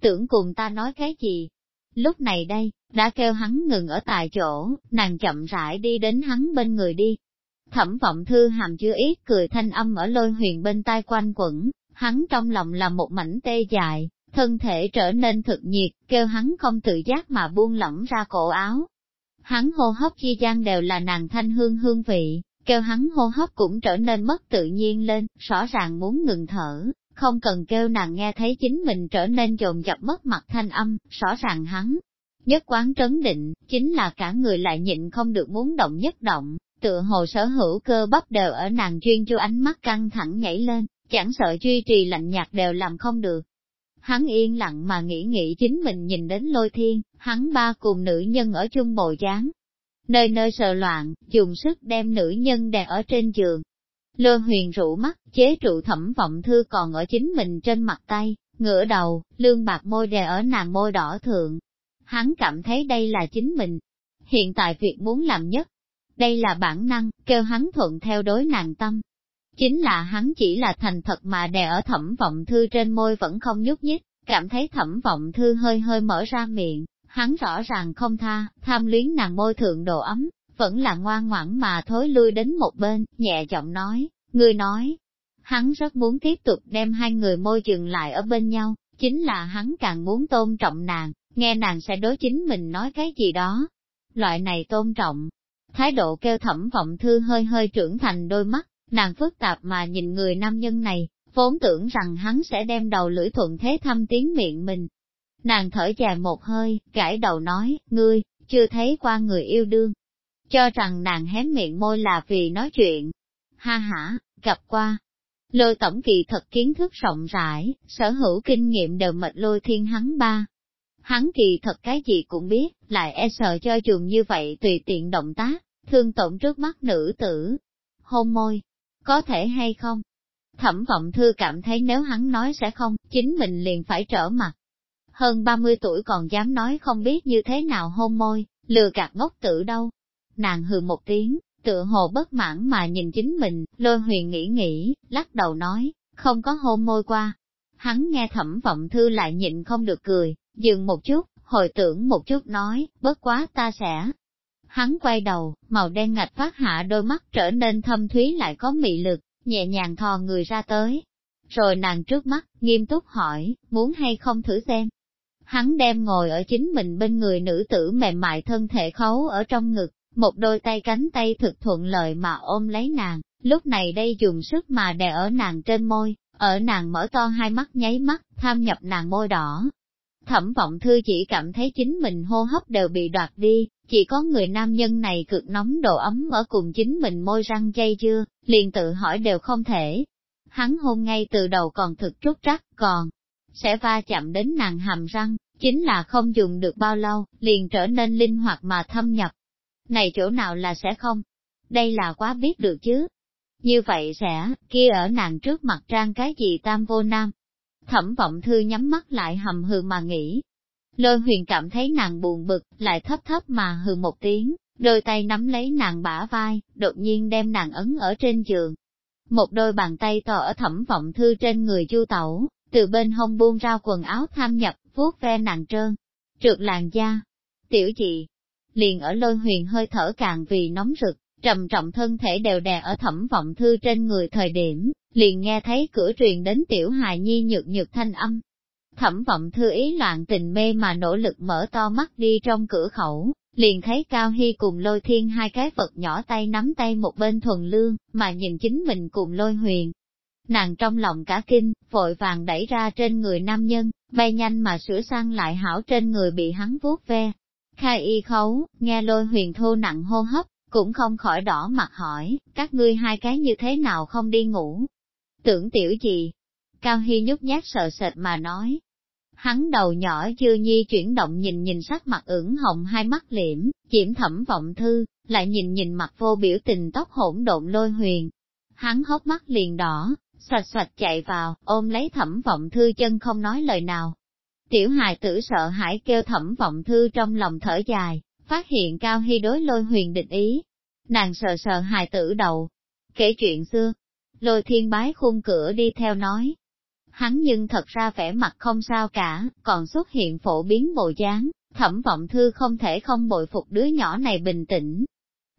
tưởng cùng ta nói cái gì. Lúc này đây, đã kêu hắn ngừng ở tại chỗ, nàng chậm rãi đi đến hắn bên người đi. Thẩm vọng thư hàm chưa ít cười thanh âm ở lôi huyền bên tai quanh quẩn, hắn trong lòng là một mảnh tê dài, thân thể trở nên thực nhiệt, kêu hắn không tự giác mà buông lỏng ra cổ áo. Hắn hô hấp chi gian đều là nàng thanh hương hương vị, kêu hắn hô hấp cũng trở nên mất tự nhiên lên, rõ ràng muốn ngừng thở, không cần kêu nàng nghe thấy chính mình trở nên dồn dập mất mặt thanh âm, rõ ràng hắn. Nhất quán trấn định, chính là cả người lại nhịn không được muốn động nhất động, tựa hồ sở hữu cơ bắp đều ở nàng chuyên chu ánh mắt căng thẳng nhảy lên, chẳng sợ duy trì lạnh nhạt đều làm không được. Hắn yên lặng mà nghĩ nghĩ chính mình nhìn đến lôi thiên, hắn ba cùng nữ nhân ở chung bồi dáng. Nơi nơi sợ loạn, dùng sức đem nữ nhân đè ở trên giường. Lơ huyền rũ mắt, chế trụ thẩm vọng thư còn ở chính mình trên mặt tay, ngửa đầu, lương bạc môi đè ở nàng môi đỏ thượng. Hắn cảm thấy đây là chính mình. Hiện tại việc muốn làm nhất. Đây là bản năng, kêu hắn thuận theo đối nàng tâm. Chính là hắn chỉ là thành thật mà đè ở thẩm vọng thư trên môi vẫn không nhúc nhích, cảm thấy thẩm vọng thư hơi hơi mở ra miệng, hắn rõ ràng không tha, tham luyến nàng môi thượng đồ ấm, vẫn là ngoan ngoãn mà thối lui đến một bên, nhẹ giọng nói, người nói. Hắn rất muốn tiếp tục đem hai người môi dừng lại ở bên nhau, chính là hắn càng muốn tôn trọng nàng, nghe nàng sẽ đối chính mình nói cái gì đó. Loại này tôn trọng, thái độ kêu thẩm vọng thư hơi hơi trưởng thành đôi mắt, nàng phức tạp mà nhìn người nam nhân này, vốn tưởng rằng hắn sẽ đem đầu lưỡi thuận thế thăm tiếng miệng mình. Nàng thở dài một hơi, gãi đầu nói, ngươi, chưa thấy qua người yêu đương. Cho rằng nàng hé miệng môi là vì nói chuyện. Ha ha, gặp qua. Lôi tổng kỳ thật kiến thức rộng rãi, sở hữu kinh nghiệm đều mệt lôi thiên hắn ba. Hắn kỳ thật cái gì cũng biết, lại e sợ cho dùng như vậy tùy tiện động tác, thương tổn trước mắt nữ tử. Hôn môi, có thể hay không? Thẩm vọng thư cảm thấy nếu hắn nói sẽ không, chính mình liền phải trở mặt. Hơn 30 tuổi còn dám nói không biết như thế nào hôn môi, lừa gạt ngốc tử đâu. Nàng hừ một tiếng, tựa hồ bất mãn mà nhìn chính mình, lôi huyền nghĩ nghĩ, lắc đầu nói, không có hôn môi qua. Hắn nghe thẩm vọng thư lại nhịn không được cười, dừng một chút, hồi tưởng một chút nói, bất quá ta sẽ. Hắn quay đầu, màu đen ngạch phát hạ đôi mắt trở nên thâm thúy lại có mị lực, nhẹ nhàng thò người ra tới. Rồi nàng trước mắt, nghiêm túc hỏi, muốn hay không thử xem. Hắn đem ngồi ở chính mình bên người nữ tử mềm mại thân thể khấu ở trong ngực, một đôi tay cánh tay thực thuận lợi mà ôm lấy nàng, lúc này đây dùng sức mà đè ở nàng trên môi, ở nàng mở to hai mắt nháy mắt, tham nhập nàng môi đỏ. Thẩm vọng thư chỉ cảm thấy chính mình hô hấp đều bị đoạt đi, chỉ có người nam nhân này cực nóng độ ấm ở cùng chính mình môi răng dây chưa, liền tự hỏi đều không thể. Hắn hôn ngay từ đầu còn thực trúc rắc, còn sẽ va chạm đến nàng hàm răng, chính là không dùng được bao lâu, liền trở nên linh hoạt mà thâm nhập. Này chỗ nào là sẽ không? Đây là quá biết được chứ. Như vậy sẽ, kia ở nàng trước mặt trang cái gì tam vô nam. Thẩm vọng thư nhắm mắt lại hầm hừ mà nghĩ, Lôi huyền cảm thấy nàng buồn bực, lại thấp thấp mà hừ một tiếng, đôi tay nắm lấy nàng bả vai, đột nhiên đem nàng ấn ở trên giường. Một đôi bàn tay to ở thẩm vọng thư trên người chu tẩu, từ bên hông buông ra quần áo tham nhập, vuốt ve nàng trơn, trượt làn da. Tiểu chị, liền ở lôi huyền hơi thở càng vì nóng rực, trầm trọng thân thể đều đè ở thẩm vọng thư trên người thời điểm, liền nghe thấy cửa truyền đến tiểu hài nhi nhược nhược thanh âm, Thẩm vọng thư ý loạn tình mê mà nỗ lực mở to mắt đi trong cửa khẩu, liền thấy Cao Hy cùng lôi thiên hai cái vật nhỏ tay nắm tay một bên thuần lương, mà nhìn chính mình cùng lôi huyền. Nàng trong lòng cả kinh, vội vàng đẩy ra trên người nam nhân, bay nhanh mà sửa sang lại hảo trên người bị hắn vuốt ve. Khai y khấu, nghe lôi huyền thô nặng hô hấp, cũng không khỏi đỏ mặt hỏi, các ngươi hai cái như thế nào không đi ngủ? Tưởng tiểu gì? Cao Hy nhút nhát sợ sệt mà nói, hắn đầu nhỏ dư nhi chuyển động nhìn nhìn sắc mặt ửng hồng hai mắt liễm, chiếm thẩm vọng thư, lại nhìn nhìn mặt vô biểu tình tóc hỗn độn lôi huyền. Hắn hốc mắt liền đỏ, xoạch xoạch chạy vào, ôm lấy thẩm vọng thư chân không nói lời nào. Tiểu hài tử sợ hãi kêu thẩm vọng thư trong lòng thở dài, phát hiện cao hy đối lôi huyền định ý. Nàng sợ sợ hài tử đầu, kể chuyện xưa, lôi thiên bái khung cửa đi theo nói. Hắn nhưng thật ra vẻ mặt không sao cả, còn xuất hiện phổ biến bộ dáng, thẩm vọng thư không thể không bội phục đứa nhỏ này bình tĩnh.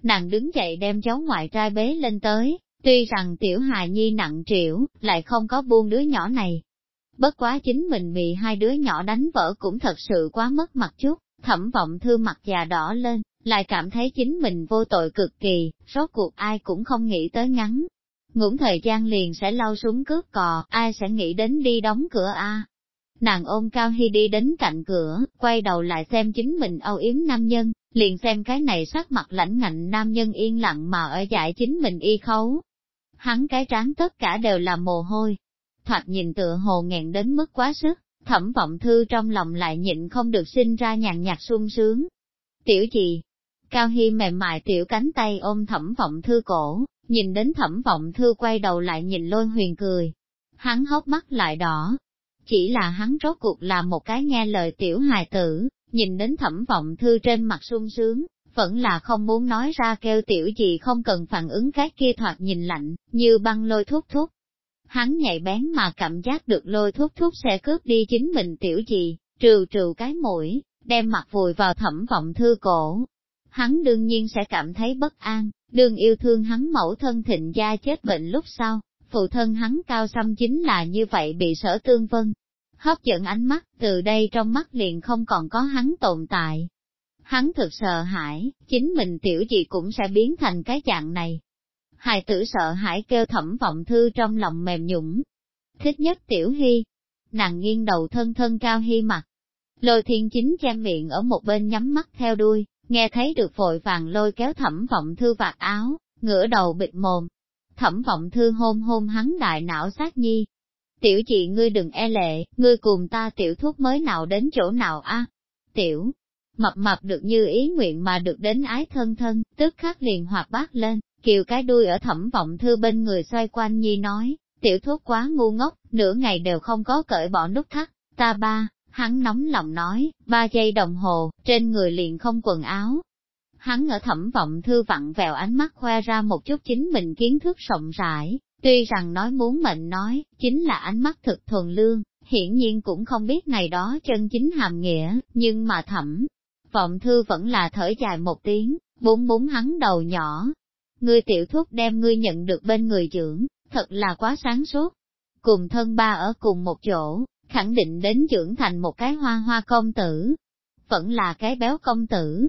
Nàng đứng dậy đem cháu ngoại trai bế lên tới, tuy rằng tiểu hài nhi nặng trĩu, lại không có buông đứa nhỏ này. Bất quá chính mình bị hai đứa nhỏ đánh vỡ cũng thật sự quá mất mặt chút, thẩm vọng thư mặt già đỏ lên, lại cảm thấy chính mình vô tội cực kỳ, rốt cuộc ai cũng không nghĩ tới ngắn. Ngủng thời gian liền sẽ lau súng cướp cò, ai sẽ nghĩ đến đi đóng cửa a? Nàng ôm Cao Hy đi đến cạnh cửa, quay đầu lại xem chính mình âu yếm nam nhân, liền xem cái này sắc mặt lãnh ngạnh nam nhân yên lặng mà ở dại chính mình y khấu. Hắn cái trán tất cả đều là mồ hôi. Thoạt nhìn tựa hồ nghẹn đến mức quá sức, thẩm vọng thư trong lòng lại nhịn không được sinh ra nhàn nhạt sung sướng. Tiểu gì, Cao Hy mềm mại tiểu cánh tay ôm thẩm vọng thư cổ, nhìn đến thẩm vọng thư quay đầu lại nhìn lôi huyền cười. Hắn hốc mắt lại đỏ. Chỉ là hắn rốt cuộc là một cái nghe lời tiểu hài tử, nhìn đến thẩm vọng thư trên mặt sung sướng, vẫn là không muốn nói ra kêu tiểu gì không cần phản ứng cái kia thoạt nhìn lạnh, như băng lôi thúc thúc. Hắn nhạy bén mà cảm giác được lôi thuốc thuốc sẽ cướp đi chính mình tiểu gì, trừ trừ cái mũi, đem mặt vùi vào thẩm vọng thư cổ, hắn đương nhiên sẽ cảm thấy bất an, đương yêu thương hắn mẫu thân thịnh gia chết bệnh lúc sau, phụ thân hắn cao xăm chính là như vậy bị sở tương vân. Hấp dẫn ánh mắt, từ đây trong mắt liền không còn có hắn tồn tại. Hắn thực sợ hãi, chính mình tiểu gì cũng sẽ biến thành cái dạng này. Hài tử sợ hãi kêu thẩm vọng thư trong lòng mềm nhũng. Thích nhất tiểu hy, nàng nghiêng đầu thân thân cao hy mặt. Lôi thiên chính che miệng ở một bên nhắm mắt theo đuôi, nghe thấy được vội vàng lôi kéo thẩm vọng thư vạt áo, ngửa đầu bịt mồm. Thẩm vọng thư hôn hôn hắn đại não sát nhi. Tiểu chị ngươi đừng e lệ, ngươi cùng ta tiểu thuốc mới nào đến chỗ nào a? Tiểu, mập mập được như ý nguyện mà được đến ái thân thân, tức khắc liền hoạt bát lên, kiều cái đuôi ở thẩm vọng thư bên người xoay quanh nhi nói, tiểu thuốc quá ngu ngốc, nửa ngày đều không có cởi bỏ nút thắt, ta ba, Hắn nóng lòng nói, ba giây đồng hồ, trên người liền không quần áo. Hắn ở thẩm vọng thư vặn vẹo ánh mắt khoe ra một chút chính mình kiến thức rộng rãi, tuy rằng nói muốn mệnh nói, chính là ánh mắt thực thuần lương, hiển nhiên cũng không biết ngày đó chân chính hàm nghĩa, nhưng mà thẩm, vọng thư vẫn là thở dài một tiếng, bốn bốn hắn đầu nhỏ. Ngươi tiểu thúc đem ngươi nhận được bên người dưỡng, thật là quá sáng suốt. Cùng thân ba ở cùng một chỗ, khẳng định đến trưởng thành một cái hoa hoa công tử. Vẫn là cái béo công tử.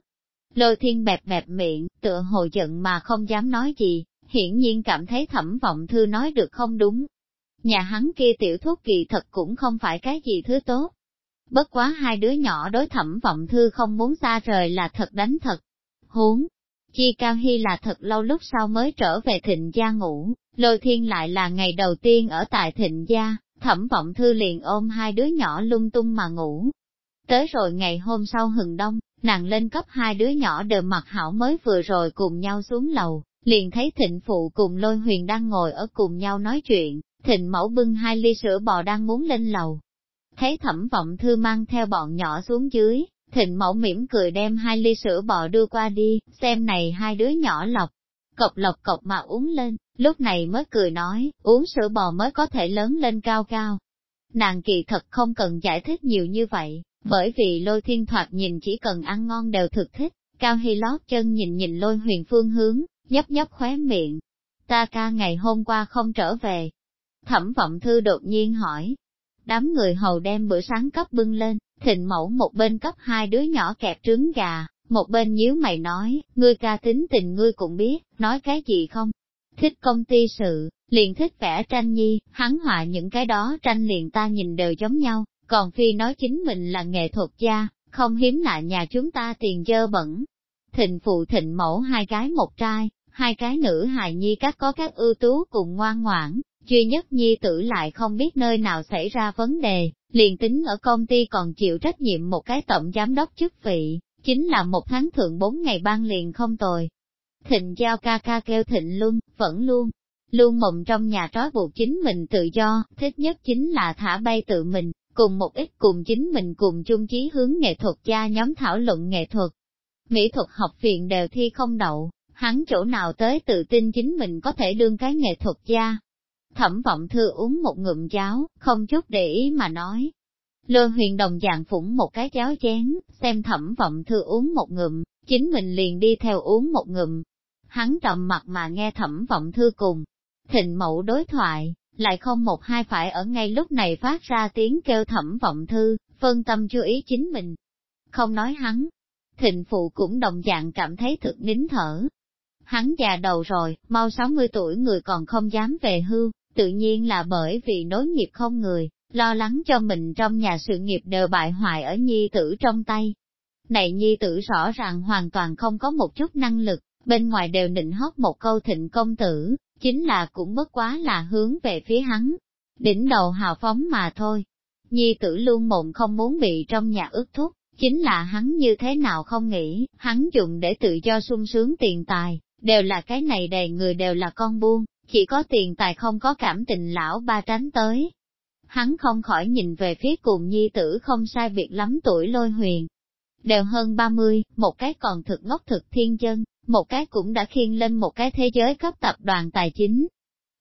Lôi thiên bẹp bẹp miệng, tựa hồ giận mà không dám nói gì, hiển nhiên cảm thấy thẩm vọng thư nói được không đúng. Nhà hắn kia tiểu thúc kỳ thật cũng không phải cái gì thứ tốt. Bất quá hai đứa nhỏ đối thẩm vọng thư không muốn xa rời là thật đánh thật. Huống, Chi Cao Hy là thật lâu lúc sau mới trở về thịnh gia ngủ, lôi thiên lại là ngày đầu tiên ở tại thịnh gia, Thẩm vọng thư liền ôm hai đứa nhỏ lung tung mà ngủ. Tới rồi ngày hôm sau hừng đông, nàng lên cấp hai đứa nhỏ đều mặc hảo mới vừa rồi cùng nhau xuống lầu, liền thấy thịnh phụ cùng lôi huyền đang ngồi ở cùng nhau nói chuyện, thịnh mẫu bưng hai ly sữa bò đang muốn lên lầu. Thấy thẩm vọng thư mang theo bọn nhỏ xuống dưới, thịnh mẫu mỉm cười đem hai ly sữa bò đưa qua đi, xem này hai đứa nhỏ lọc, cộc lọc cộc mà uống lên, lúc này mới cười nói, uống sữa bò mới có thể lớn lên cao cao. Nàng kỳ thật không cần giải thích nhiều như vậy, bởi vì lôi thiên thoạt nhìn chỉ cần ăn ngon đều thực thích, cao hy lót chân nhìn nhìn lôi huyền phương hướng, nhấp nhấp khóe miệng. Ta ca ngày hôm qua không trở về. Thẩm vọng thư đột nhiên hỏi. Đám người hầu đem bữa sáng cấp bưng lên, thịnh mẫu một bên cấp hai đứa nhỏ kẹp trứng gà, một bên nhíu mày nói, ngươi ca tính tình ngươi cũng biết, nói cái gì không? Thích công ty sự, liền thích vẽ tranh nhi, hắn họa những cái đó tranh liền ta nhìn đều giống nhau, còn Phi nói chính mình là nghệ thuật gia, không hiếm lạ nhà chúng ta tiền dơ bẩn. Thịnh phụ thịnh mẫu hai cái một trai, hai cái nữ hài nhi các có các ưu tú cùng ngoan ngoãn, duy nhất nhi tử lại không biết nơi nào xảy ra vấn đề, liền tính ở công ty còn chịu trách nhiệm một cái tổng giám đốc chức vị, chính là một tháng thượng bốn ngày ban liền không tồi. Thịnh giao ca ca kêu thịnh luôn vẫn luôn, luôn mộng trong nhà trói buộc chính mình tự do, thích nhất chính là thả bay tự mình, cùng một ít cùng chính mình cùng chung chí hướng nghệ thuật gia nhóm thảo luận nghệ thuật. Mỹ thuật học viện đều thi không đậu, hắn chỗ nào tới tự tin chính mình có thể đương cái nghệ thuật gia. Thẩm vọng thư uống một ngụm cháo, không chút để ý mà nói. Lôi huyền đồng dạng phủng một cái cháo chén, xem thẩm vọng thư uống một ngụm, chính mình liền đi theo uống một ngụm. Hắn trầm mặt mà nghe thẩm vọng thư cùng. Thịnh mẫu đối thoại, lại không một hai phải ở ngay lúc này phát ra tiếng kêu thẩm vọng thư, phân tâm chú ý chính mình. Không nói hắn, thịnh phụ cũng đồng dạng cảm thấy thực nín thở. Hắn già đầu rồi, mau 60 tuổi người còn không dám về hưu, tự nhiên là bởi vì nối nghiệp không người, lo lắng cho mình trong nhà sự nghiệp đều bại hoại ở nhi tử trong tay. Này nhi tử rõ ràng hoàn toàn không có một chút năng lực, bên ngoài đều nịnh hót một câu thịnh công tử, chính là cũng bất quá là hướng về phía hắn. Đỉnh đầu hào phóng mà thôi. Nhi tử luôn mộng không muốn bị trong nhà ước thúc, chính là hắn như thế nào không nghĩ, hắn dùng để tự do sung sướng tiền tài, đều là cái này đầy người đều là con buôn, chỉ có tiền tài không có cảm tình lão ba tránh tới. Hắn không khỏi nhìn về phía cùng nhi tử không sai biệt lắm tuổi lôi huyền. Đều hơn 30, một cái còn thực ngốc thực thiên chân, một cái cũng đã khiên lên một cái thế giới cấp tập đoàn tài chính.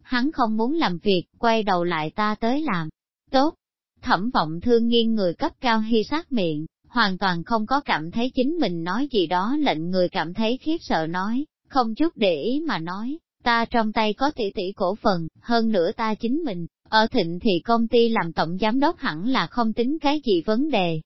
Hắn không muốn làm việc, quay đầu lại ta tới làm. Tốt! Thẩm vọng thương nghiêng người cấp cao hy sát miệng, hoàn toàn không có cảm thấy chính mình nói gì đó lệnh người cảm thấy khiếp sợ nói, không chút để ý mà nói, ta trong tay có tỷ tỷ cổ phần, hơn nữa ta chính mình, ở thịnh thì công ty làm tổng giám đốc hẳn là không tính cái gì vấn đề.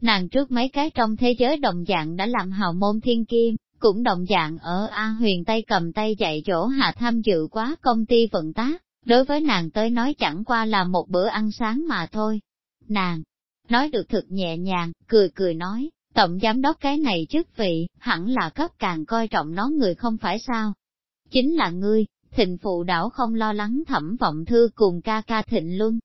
Nàng trước mấy cái trong thế giới đồng dạng đã làm hào môn thiên kim, cũng đồng dạng ở A huyền tay cầm tay dạy chỗ hạ tham dự quá công ty vận tác, đối với nàng tới nói chẳng qua là một bữa ăn sáng mà thôi. Nàng, nói được thực nhẹ nhàng, cười cười nói, tổng giám đốc cái này chức vị, hẳn là cấp càng coi trọng nó người không phải sao. Chính là ngươi, thịnh phụ đảo không lo lắng thẩm vọng thư cùng ca ca thịnh luân.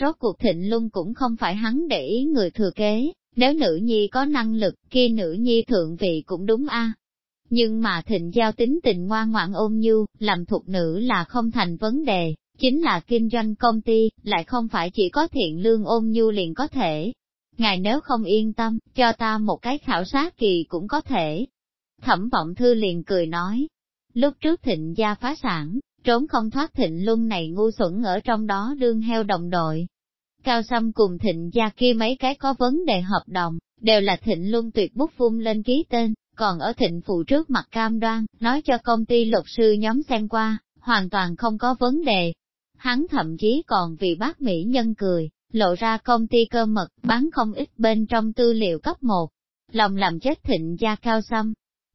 Rốt cuộc thịnh luân cũng không phải hắn để ý người thừa kế, nếu nữ nhi có năng lực, kia nữ nhi thượng vị cũng đúng a. Nhưng mà thịnh giao tính tình ngoan ngoãn ôm nhu, làm thuộc nữ là không thành vấn đề, chính là kinh doanh công ty, lại không phải chỉ có thiện lương ôm nhu liền có thể. Ngài nếu không yên tâm, cho ta một cái khảo sát kỳ cũng có thể. Thẩm vọng thư liền cười nói, lúc trước thịnh gia phá sản, trốn không thoát thịnh luân này ngu xuẩn ở trong đó đương heo đồng đội. Cao Sâm cùng thịnh gia kia mấy cái có vấn đề hợp đồng, đều là thịnh luân tuyệt bút phun lên ký tên, còn ở thịnh phụ trước mặt cam đoan, nói cho công ty luật sư nhóm xem qua, hoàn toàn không có vấn đề. Hắn thậm chí còn vì bác Mỹ nhân cười, lộ ra công ty cơ mật bán không ít bên trong tư liệu cấp 1. Lòng làm chết thịnh gia cao xăm.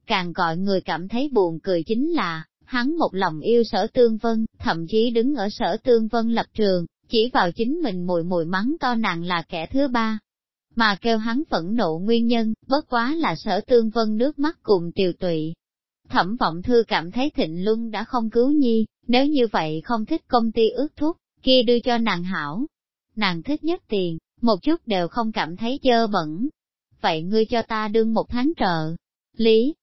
Càng gọi người cảm thấy buồn cười chính là, hắn một lòng yêu sở tương vân, thậm chí đứng ở sở tương vân lập trường, chỉ vào chính mình mùi mùi mắng to nàng là kẻ thứ ba, mà kêu hắn phẫn nộ nguyên nhân, bất quá là sở tương vân nước mắt cùng tiều tụy. Thẩm vọng thư cảm thấy thịnh luân đã không cứu nhi, nếu như vậy không thích công ty ước thúc, kia đưa cho nàng hảo. Nàng thích nhất tiền, một chút đều không cảm thấy dơ bẩn. Vậy ngươi cho ta đương một tháng trợ. Lý,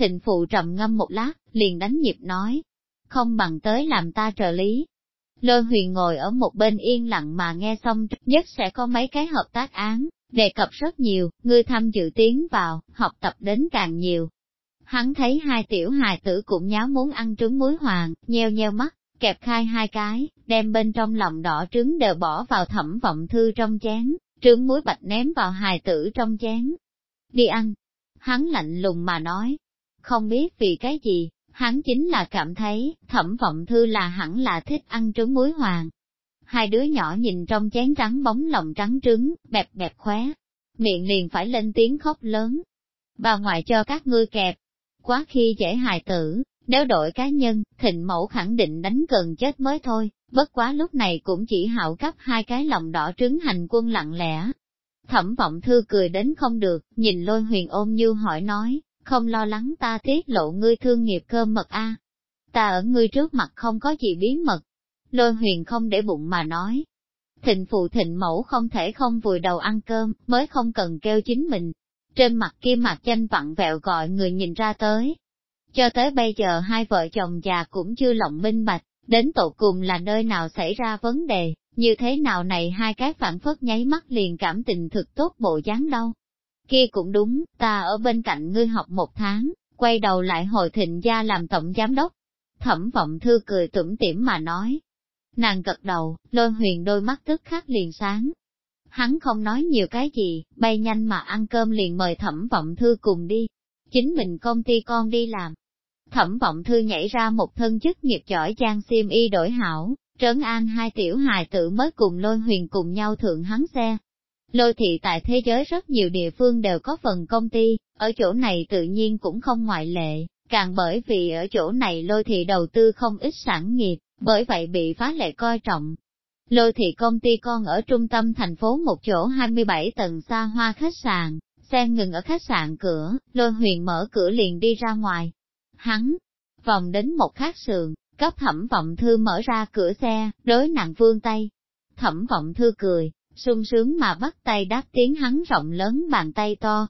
thịnh phụ trầm ngâm một lát, liền đánh nhịp nói. Không bằng tới làm ta trợ lý. Lôi huyền ngồi ở một bên yên lặng mà nghe xong nhất sẽ có mấy cái hợp tác án, đề cập rất nhiều, ngươi tham dự tiến vào, học tập đến càng nhiều. Hắn thấy hai tiểu hài tử cũng nháo muốn ăn trứng muối hoàng, nheo nheo mắt, kẹp khai hai cái, đem bên trong lòng đỏ trứng đều bỏ vào thẩm vọng thư trong chén, trứng muối bạch ném vào hài tử trong chén. Đi ăn. Hắn lạnh lùng mà nói. Không biết vì cái gì, hắn chính là cảm thấy, thẩm vọng thư là hẳn là thích ăn trứng muối hoàng, hai đứa nhỏ nhìn trong chén trắng bóng lòng trắng trứng, bẹp bẹp khóe, miệng liền phải lên tiếng khóc lớn. Bà ngoại cho các ngươi kẹp, quá khi dễ hài tử, nếu đổi cá nhân, thịnh mẫu khẳng định đánh gần chết mới thôi, bất quá lúc này cũng chỉ hạo cấp hai cái lòng đỏ trứng hành quân lặng lẽ. Thẩm vọng thư cười đến không được, nhìn lôi huyền ôm như hỏi nói, không lo lắng ta tiết lộ ngươi thương nghiệp cơ mật a Ta ở ngươi trước mặt không có gì bí mật, Lôi huyền không để bụng mà nói. Thịnh phụ thịnh mẫu không thể không vùi đầu ăn cơm, mới không cần kêu chính mình. Trên mặt kia mặt danh vặn vẹo gọi người nhìn ra tới. Cho tới bây giờ hai vợ chồng già cũng chưa lòng minh bạch, đến tổ cùng là nơi nào xảy ra vấn đề, như thế nào này hai cái phản phất nháy mắt liền cảm tình thực tốt bộ dáng đâu. Kia cũng đúng, ta ở bên cạnh ngươi học một tháng, quay đầu lại hồi thịnh gia làm tổng giám đốc. Thẩm vọng thư cười tủm tỉm mà nói, Nàng gật đầu, lôi huyền đôi mắt tức khắc liền sáng. Hắn không nói nhiều cái gì, bay nhanh mà ăn cơm liền mời thẩm vọng thư cùng đi. Chính mình công ty con đi làm. Thẩm vọng thư nhảy ra một thân chức nghiệp giỏi giang xiêm y đổi hảo, trấn an hai tiểu hài tử mới cùng lôi huyền cùng nhau thượng hắn xe. Lôi thị tại thế giới rất nhiều địa phương đều có phần công ty, ở chỗ này tự nhiên cũng không ngoại lệ, càng bởi vì ở chỗ này lôi thị đầu tư không ít sản nghiệp, bởi vậy bị phá lệ coi trọng. Lôi thị công ty con ở trung tâm thành phố một chỗ 27 tầng xa hoa khách sạn, xe ngừng ở khách sạn cửa, lôi huyền mở cửa liền đi ra ngoài. Hắn, vòng đến một khác sườn, cấp thẩm vọng thư mở ra cửa xe, đối nặng vương tay. Thẩm vọng thư cười, sung sướng mà bắt tay đáp tiếng hắn rộng lớn bàn tay to.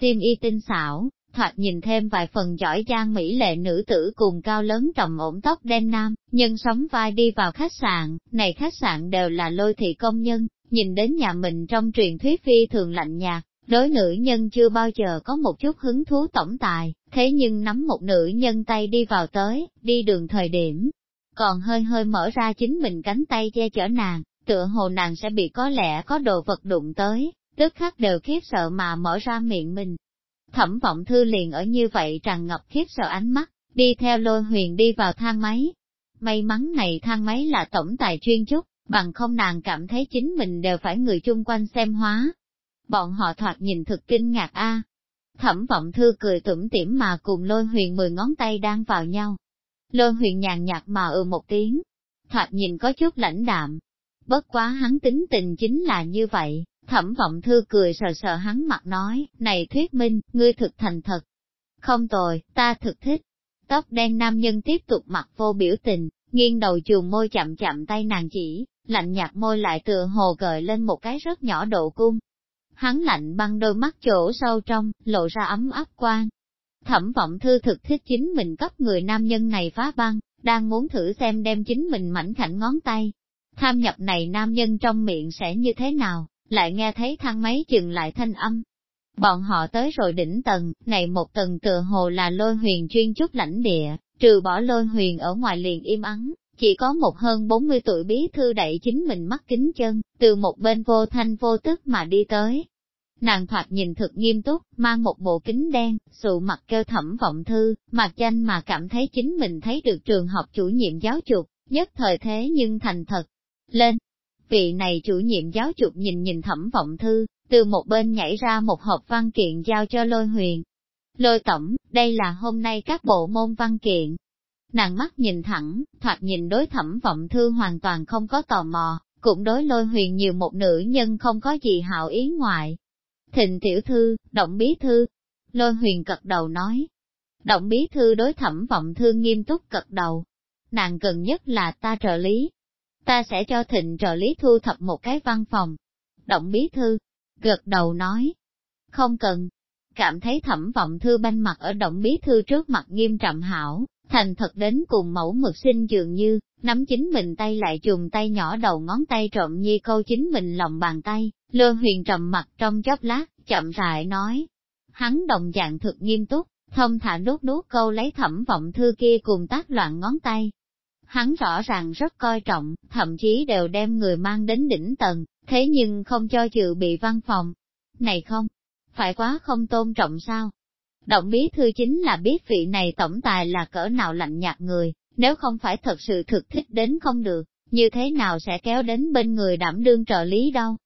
Xiêm y tinh xảo, thoạt nhìn thêm vài phần giỏi giang mỹ lệ nữ tử cùng cao lớn trầm ổn tóc đen nam, nhân sống vai đi vào khách sạn, này khách sạn đều là lôi thị công nhân, nhìn đến nhà mình trong truyền thuyết phi thường lạnh nhạt, đối nữ nhân chưa bao giờ có một chút hứng thú tổng tài, thế nhưng nắm một nữ nhân tay đi vào tới, đi đường thời điểm, còn hơi hơi mở ra chính mình cánh tay che chở nàng, tựa hồ nàng sẽ bị có lẽ có đồ vật đụng tới, tức khắc đều khiếp sợ mà mở ra miệng mình, Thẩm vọng thư liền ở như vậy tràn ngập khiếp sợ ánh mắt, đi theo lôi huyền đi vào thang máy. May mắn này thang máy là tổng tài chuyên chúc, bằng không nàng cảm thấy chính mình đều phải người chung quanh xem hóa. Bọn họ thoạt nhìn thực kinh ngạc a. Thẩm vọng thư cười tủm tỉm mà cùng lôi huyền mười ngón tay đang vào nhau. Lôi huyền nhàn nhạt mà ừ một tiếng, thoạt nhìn có chút lãnh đạm. Bất quá hắn tính tình chính là như vậy, Thẩm vọng thư cười sờ sờ hắn mặt nói, này thuyết minh, ngươi thực thành thật. Không tồi, ta thực thích. Tóc đen nam nhân tiếp tục mặt vô biểu tình, nghiêng đầu chuồng môi chậm chậm tay nàng chỉ, lạnh nhạt môi lại tựa hồ gợi lên một cái rất nhỏ độ cung. Hắn lạnh băng đôi mắt chỗ sâu trong, lộ ra ấm áp quan. Thẩm vọng thư thực thích chính mình cấp người nam nhân này phá băng, đang muốn thử xem đem chính mình mảnh khảnh ngón tay. Tham nhập này nam nhân trong miệng sẽ như thế nào, lại nghe thấy thang máy dừng lại thanh âm. Bọn họ tới rồi đỉnh tầng, này một tầng tựa hồ là lôi huyền chuyên chút lãnh địa, trừ bỏ lôi huyền ở ngoài liền im ắng, chỉ có một hơn 40 tuổi bí thư đẩy chính mình mắt kính chân, từ một bên vô thanh vô tức mà đi tới. Nàng thoạt nhìn thực nghiêm túc, mang một bộ kính đen, sụ mặt kêu thẩm vọng thư, mặt danh mà cảm thấy chính mình thấy được trường học chủ nhiệm giáo dục, nhất thời thế nhưng thành thật. Lên, vị này chủ nhiệm giáo dục nhìn nhìn thẩm vọng thư, từ một bên nhảy ra một hộp văn kiện giao cho lôi huyền. Lôi tổng, đây là hôm nay các bộ môn văn kiện. Nàng mắt nhìn thẳng, thoạt nhìn đối thẩm vọng thư hoàn toàn không có tò mò, cũng đối lôi huyền nhiều một nữ nhân không có gì hảo ý ngoại. Thịnh tiểu thư, động bí thư, lôi huyền cật đầu nói. Động bí thư đối thẩm vọng thư nghiêm túc cật đầu. Nàng cần nhất là ta trợ lý, ta sẽ cho thịnh trợ lý thu thập một cái văn phòng. Động bí thư, gật đầu nói, không cần, cảm thấy thẩm vọng thư banh mặt ở động bí thư trước mặt nghiêm trọng hảo, thành thật đến cùng mẫu mực sinh dường như, nắm chính mình tay lại dùng tay nhỏ đầu ngón tay trộm nhi câu chính mình lòng bàn tay, lơ huyền trầm mặt trong chóp lát, chậm rãi nói. Hắn đồng dạng thực nghiêm túc, thông thả nuốt nuốt câu lấy thẩm vọng thư kia cùng tác loạn ngón tay, hắn rõ ràng rất coi trọng, thậm chí đều đem người mang đến đỉnh tầng, thế nhưng không cho chịu bị văn phòng. Này không, phải quá không tôn trọng sao? Động bí thư chính là biết vị này tổng tài là cỡ nào lạnh nhạt người, nếu không phải thật sự thực thích đến không được, như thế nào sẽ kéo đến bên người đảm đương trợ lý đâu.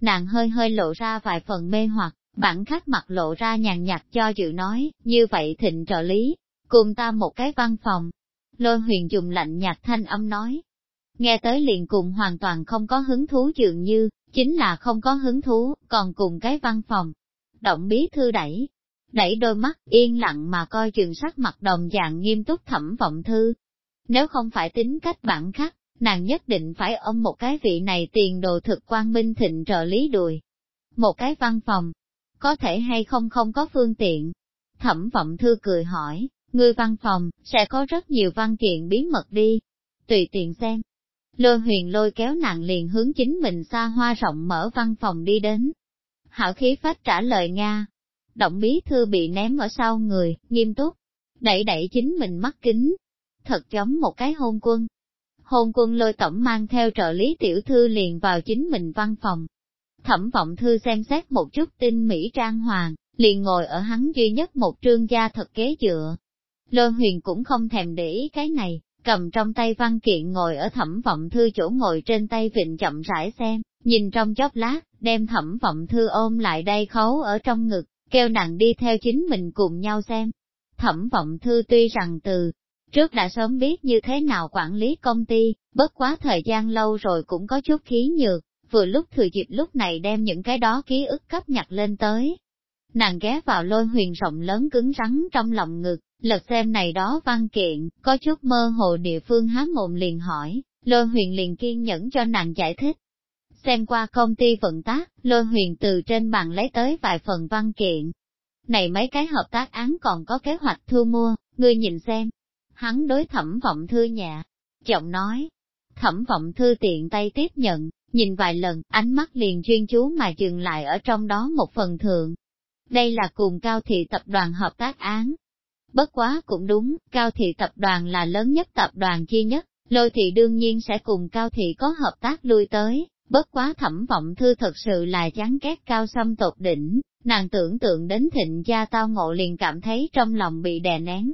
Nàng hơi hơi lộ ra vài phần mê hoặc, bản khách mặt lộ ra nhàn nhạt cho dự nói, như vậy thịnh trợ lý, cùng ta một cái văn phòng, Lôi huyền dùng lạnh nhạt thanh âm nói. Nghe tới liền cùng hoàn toàn không có hứng thú dường như, chính là không có hứng thú, còn cùng cái văn phòng. Động bí thư đẩy, đẩy đôi mắt yên lặng mà coi trường sắc mặt đồng dạng nghiêm túc thẩm vọng thư. Nếu không phải tính cách bản khắc, nàng nhất định phải ôm một cái vị này tiền đồ thực quan minh thịnh trợ lý đùi. Một cái văn phòng, có thể hay không không có phương tiện. Thẩm vọng thư cười hỏi, Ngươi văn phòng, sẽ có rất nhiều văn kiện bí mật đi. Tùy tiện xem. Lôi huyền lôi kéo nàng liền hướng chính mình xa hoa rộng mở văn phòng đi đến. Hảo khí phách trả lời Nga. Động bí thư bị ném ở sau người, nghiêm túc. Đẩy đẩy chính mình mắt kính. Thật giống một cái hôn quân. hôn quân lôi tổng mang theo trợ lý tiểu thư liền vào chính mình văn phòng. Thẩm vọng thư xem xét một chút tinh mỹ trang hoàng, liền ngồi ở hắn duy nhất một trương gia thật kế dựa. Lôi huyền cũng không thèm để ý cái này, cầm trong tay văn kiện ngồi ở thẩm vọng thư chỗ ngồi trên tay vịnh chậm rãi xem, nhìn trong chốc lát, đem thẩm vọng thư ôm lại đây khấu ở trong ngực, kêu nặng đi theo chính mình cùng nhau xem. Thẩm vọng thư tuy rằng từ trước đã sớm biết như thế nào quản lý công ty, bất quá thời gian lâu rồi cũng có chút khí nhược, vừa lúc thừa dịp lúc này đem những cái đó ký ức cấp nhặt lên tới. Nàng ghé vào lôi huyền rộng lớn cứng rắn trong lòng ngực, lật xem này đó văn kiện, có chút mơ hồ địa phương há mồm liền hỏi, lôi huyền liền kiên nhẫn cho nàng giải thích. Xem qua công ty vận tác, lôi huyền từ trên bàn lấy tới vài phần văn kiện. Này mấy cái hợp tác án còn có kế hoạch thu mua, ngươi nhìn xem. Hắn đối thẩm vọng thư nhẹ, giọng nói. Thẩm vọng thư tiện tay tiếp nhận, nhìn vài lần, ánh mắt liền chuyên chú mà dừng lại ở trong đó một phần thượng. Đây là cùng cao thị tập đoàn hợp tác án. Bất quá cũng đúng, cao thị tập đoàn là lớn nhất tập đoàn chi nhất, lôi thị đương nhiên sẽ cùng cao thị có hợp tác lui tới, bất quá thẩm vọng thư thật sự là chán ghét cao xâm tột đỉnh, nàng tưởng tượng đến thịnh gia tao ngộ liền cảm thấy trong lòng bị đè nén.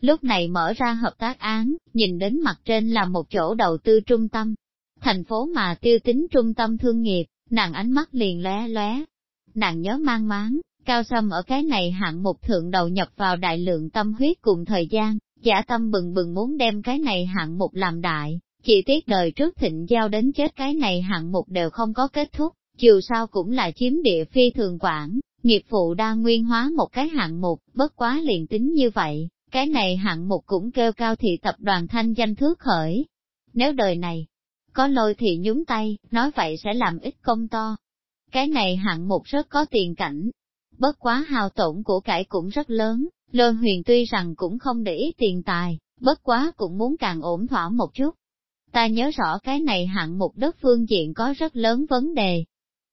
Lúc này mở ra hợp tác án, nhìn đến mặt trên là một chỗ đầu tư trung tâm, thành phố mà tiêu tính trung tâm thương nghiệp, nàng ánh mắt liền lóe lóe. Nàng nhớ mang máng, cao sâm ở cái này hạng mục thượng đầu nhập vào đại lượng tâm huyết cùng thời gian, giả tâm bừng bừng muốn đem cái này hạng mục làm đại, chỉ tiếc đời trước thịnh giao đến chết cái này hạng mục đều không có kết thúc, dù sao cũng là chiếm địa phi thường quản, nghiệp vụ đa nguyên hóa một cái hạng mục, bất quá liền tính như vậy, cái này hạng mục cũng kêu cao thị tập đoàn thanh danh thước khởi. Nếu đời này, có lôi thì nhúng tay, nói vậy sẽ làm ít công to. Cái này hạng mục rất có tiền cảnh, bất quá hao tổn của cải cũng rất lớn, lôi huyền tuy rằng cũng không để ý tiền tài, bất quá cũng muốn càng ổn thỏa một chút. Ta nhớ rõ cái này hạng mục đất phương diện có rất lớn vấn đề.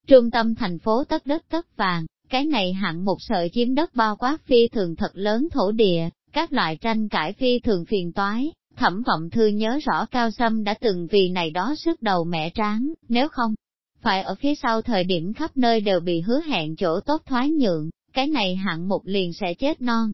Trung tâm thành phố tất đất tất vàng, cái này hạng mục sợ chiếm đất bao quát phi thường thật lớn thổ địa, các loại tranh cãi phi thường phiền toái, Thẩm vọng thư nhớ rõ Cao Sâm đã từng vì này đó sức đầu mẹ tráng, nếu không, phải ở phía sau thời điểm khắp nơi đều bị hứa hẹn chỗ tốt thoái nhượng, cái này hạng mục liền sẽ chết non.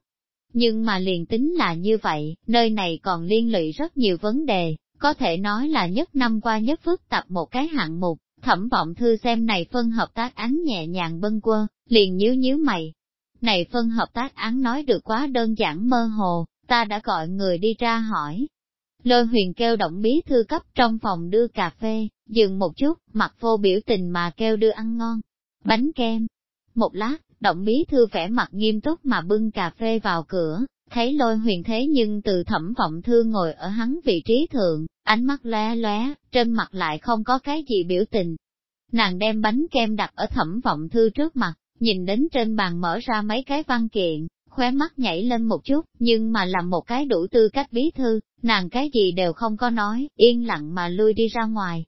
Nhưng mà liền tính là như vậy, nơi này còn liên lụy rất nhiều vấn đề, có thể nói là nhất năm qua nhất phức tạp một cái hạng mục, thẩm vọng thư xem này phân hợp tác án nhẹ nhàng bâng quơ, liền nhíu nhíu mày. Này phân hợp tác án nói được quá đơn giản mơ hồ, ta đã gọi người đi ra hỏi. Lôi huyền kêu động bí thư cấp trong phòng đưa cà phê, dừng một chút, mặt vô biểu tình mà kêu đưa ăn ngon. Bánh kem. Một lát, động bí thư vẻ mặt nghiêm túc mà bưng cà phê vào cửa, thấy lôi huyền thế nhưng từ thẩm vọng thư ngồi ở hắn vị trí thượng, ánh mắt lóe lóe, trên mặt lại không có cái gì biểu tình. Nàng đem bánh kem đặt ở thẩm vọng thư trước mặt, nhìn đến trên bàn mở ra mấy cái văn kiện, khóe mắt nhảy lên một chút, nhưng mà làm một cái đủ tư cách bí thư, nàng cái gì đều không có nói, yên lặng mà lui đi ra ngoài.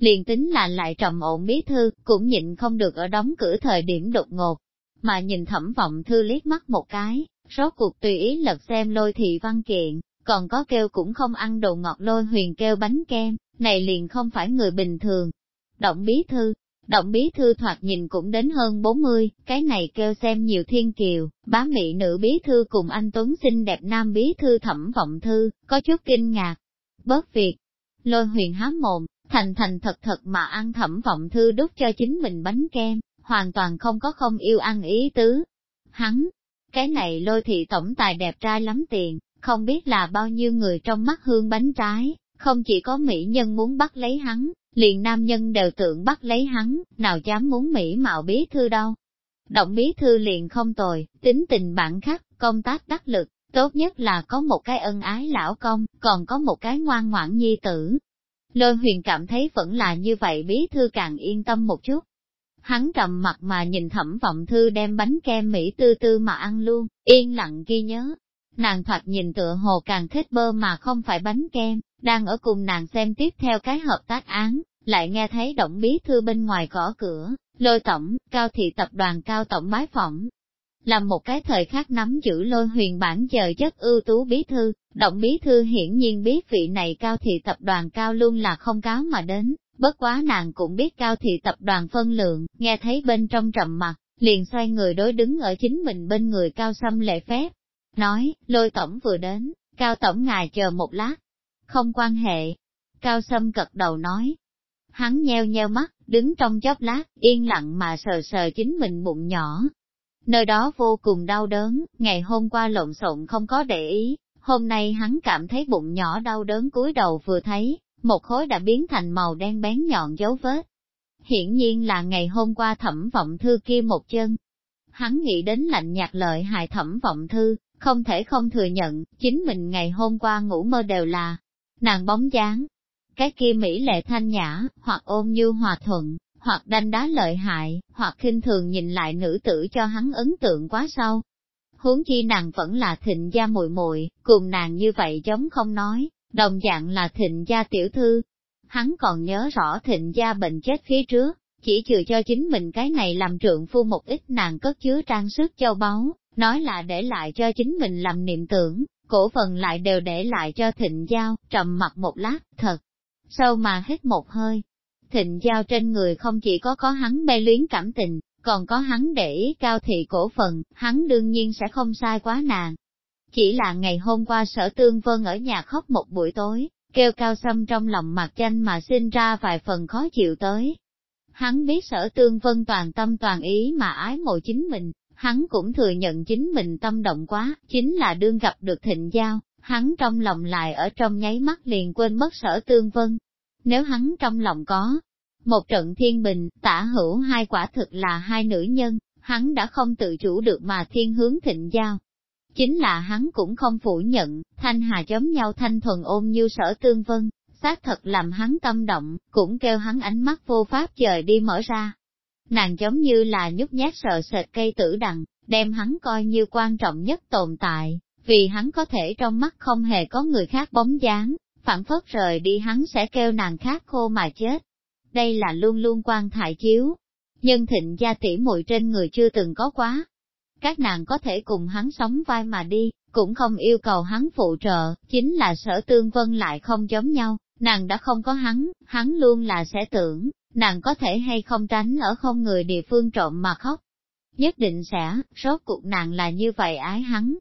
Liền tính là lại trầm ổn bí thư, cũng nhịn không được ở đóng cửa thời điểm đột ngột, mà nhìn thẩm vọng thư liếc mắt một cái, rốt cuộc tùy ý lật xem lôi thị văn kiện, còn có kêu cũng không ăn đồ ngọt lôi huyền kêu bánh kem, này liền không phải người bình thường. Động bí thư, Động bí thư thoạt nhìn cũng đến hơn 40, cái này kêu xem nhiều thiên kiều, bá mỹ nữ bí thư cùng anh Tuấn xinh đẹp nam bí thư thẩm vọng thư, có chút kinh ngạc. Bớt việc, lôi huyền há mồm, thành thành thật thật mà ăn thẩm vọng thư đút cho chính mình bánh kem, hoàn toàn không có không yêu ăn ý tứ. Hắn, cái này lôi thị tổng tài đẹp trai lắm tiền, không biết là bao nhiêu người trong mắt hương bánh trái, không chỉ có mỹ nhân muốn bắt lấy hắn, liền nam nhân đều tưởng bắt lấy hắn, nào dám muốn mỹ mạo bí thư đâu. Động bí thư liền không tồi, tính tình bản khắc, công tác đắc lực, tốt nhất là có một cái ân ái lão công, còn có một cái ngoan ngoãn nhi tử. Lôi huyền cảm thấy vẫn là như vậy bí thư càng yên tâm một chút. Hắn trầm mặt mà nhìn thẩm vọng thư đem bánh kem Mỹ tư tư mà ăn luôn, yên lặng ghi nhớ. Nàng thoạt nhìn tựa hồ càng thích bơ mà không phải bánh kem, đang ở cùng nàng xem tiếp theo cái hợp tác án, lại nghe thấy động bí thư bên ngoài gõ cửa, lôi tổng, cao thị tập đoàn cao tổng bái phỏng làm một cái thời khắc nắm giữ lôi huyền bản chờ chất ưu tú bí thư, động bí thư hiển nhiên biết vị này cao thị tập đoàn cao luôn là không cáo mà đến, bất quá nàng cũng biết cao thị tập đoàn phân lượng, nghe thấy bên trong trầm mặt, liền xoay người đối đứng ở chính mình bên người cao xâm lệ phép. Nói, lôi tổng vừa đến, cao tổng ngài chờ một lát. Không quan hệ. Cao xâm cật đầu nói. Hắn nheo nheo mắt, đứng trong chốc lát, yên lặng mà sờ sờ chính mình bụng nhỏ. Nơi đó vô cùng đau đớn, ngày hôm qua lộn xộn không có để ý, hôm nay hắn cảm thấy bụng nhỏ đau đớn cúi đầu vừa thấy, một khối đã biến thành màu đen bén nhọn dấu vết. Hiển nhiên là ngày hôm qua thẩm vọng thư kia một chân. Hắn nghĩ đến lạnh nhạt lợi hại thẩm vọng thư, không thể không thừa nhận, chính mình ngày hôm qua ngủ mơ đều là nàng bóng dáng. Cái kia Mỹ lệ thanh nhã, hoặc ôm như hòa thuận, hoặc đanh đá lợi hại, hoặc khinh thường nhìn lại nữ tử cho hắn ấn tượng quá sâu. Huống chi nàng vẫn là thịnh gia muội muội, cùng nàng như vậy giống không nói, đồng dạng là thịnh gia tiểu thư. Hắn còn nhớ rõ thịnh gia bệnh chết phía trước, chỉ trừ cho chính mình cái này làm trượng phu một ít nàng cất chứa trang sức châu báu, nói là để lại cho chính mình làm niệm tưởng, cổ phần lại đều để lại cho thịnh giao, trầm mặt một lát, thật, sâu mà hít một hơi. Thịnh giao trên người không chỉ có có hắn mê luyến cảm tình, còn có hắn để ý cao thị cổ phần, hắn đương nhiên sẽ không sai quá nàng. Chỉ là ngày hôm qua sở tương vân ở nhà khóc một buổi tối, kêu cao xâm trong lòng mặt tranh mà sinh ra vài phần khó chịu tới. Hắn biết sở tương vân toàn tâm toàn ý mà ái mộ chính mình, hắn cũng thừa nhận chính mình tâm động quá, chính là đương gặp được thịnh giao, hắn trong lòng lại ở trong nháy mắt liền quên mất sở tương vân. Nếu hắn trong lòng có một trận thiên bình, tả hữu hai quả thực là hai nữ nhân, hắn đã không tự chủ được mà thiên hướng thịnh giao. Chính là hắn cũng không phủ nhận, thanh hà giống nhau thanh thuần ôm như sở tương vân, xác thật làm hắn tâm động, cũng kêu hắn ánh mắt vô pháp trời đi mở ra nàng giống như là nhút nhát sợ sệt cây tử đằng, đem hắn coi như quan trọng nhất tồn tại, vì hắn có thể trong mắt không hề có người khác bóng dáng, phản phất rời đi hắn sẽ kêu nàng khác khô mà chết. Đây là luôn luôn quan thải chiếu, nhân thịnh gia tỷ muội trên người chưa từng có quá. Các nàng có thể cùng hắn sống vai mà đi, cũng không yêu cầu hắn phụ trợ, chính là sở tương vân lại không giống nhau, nàng đã không có hắn, hắn luôn là sẽ tưởng, nàng có thể hay không tránh ở không người địa phương trộm mà khóc. Nhất định sẽ, rốt cuộc nàng là như vậy ái hắn.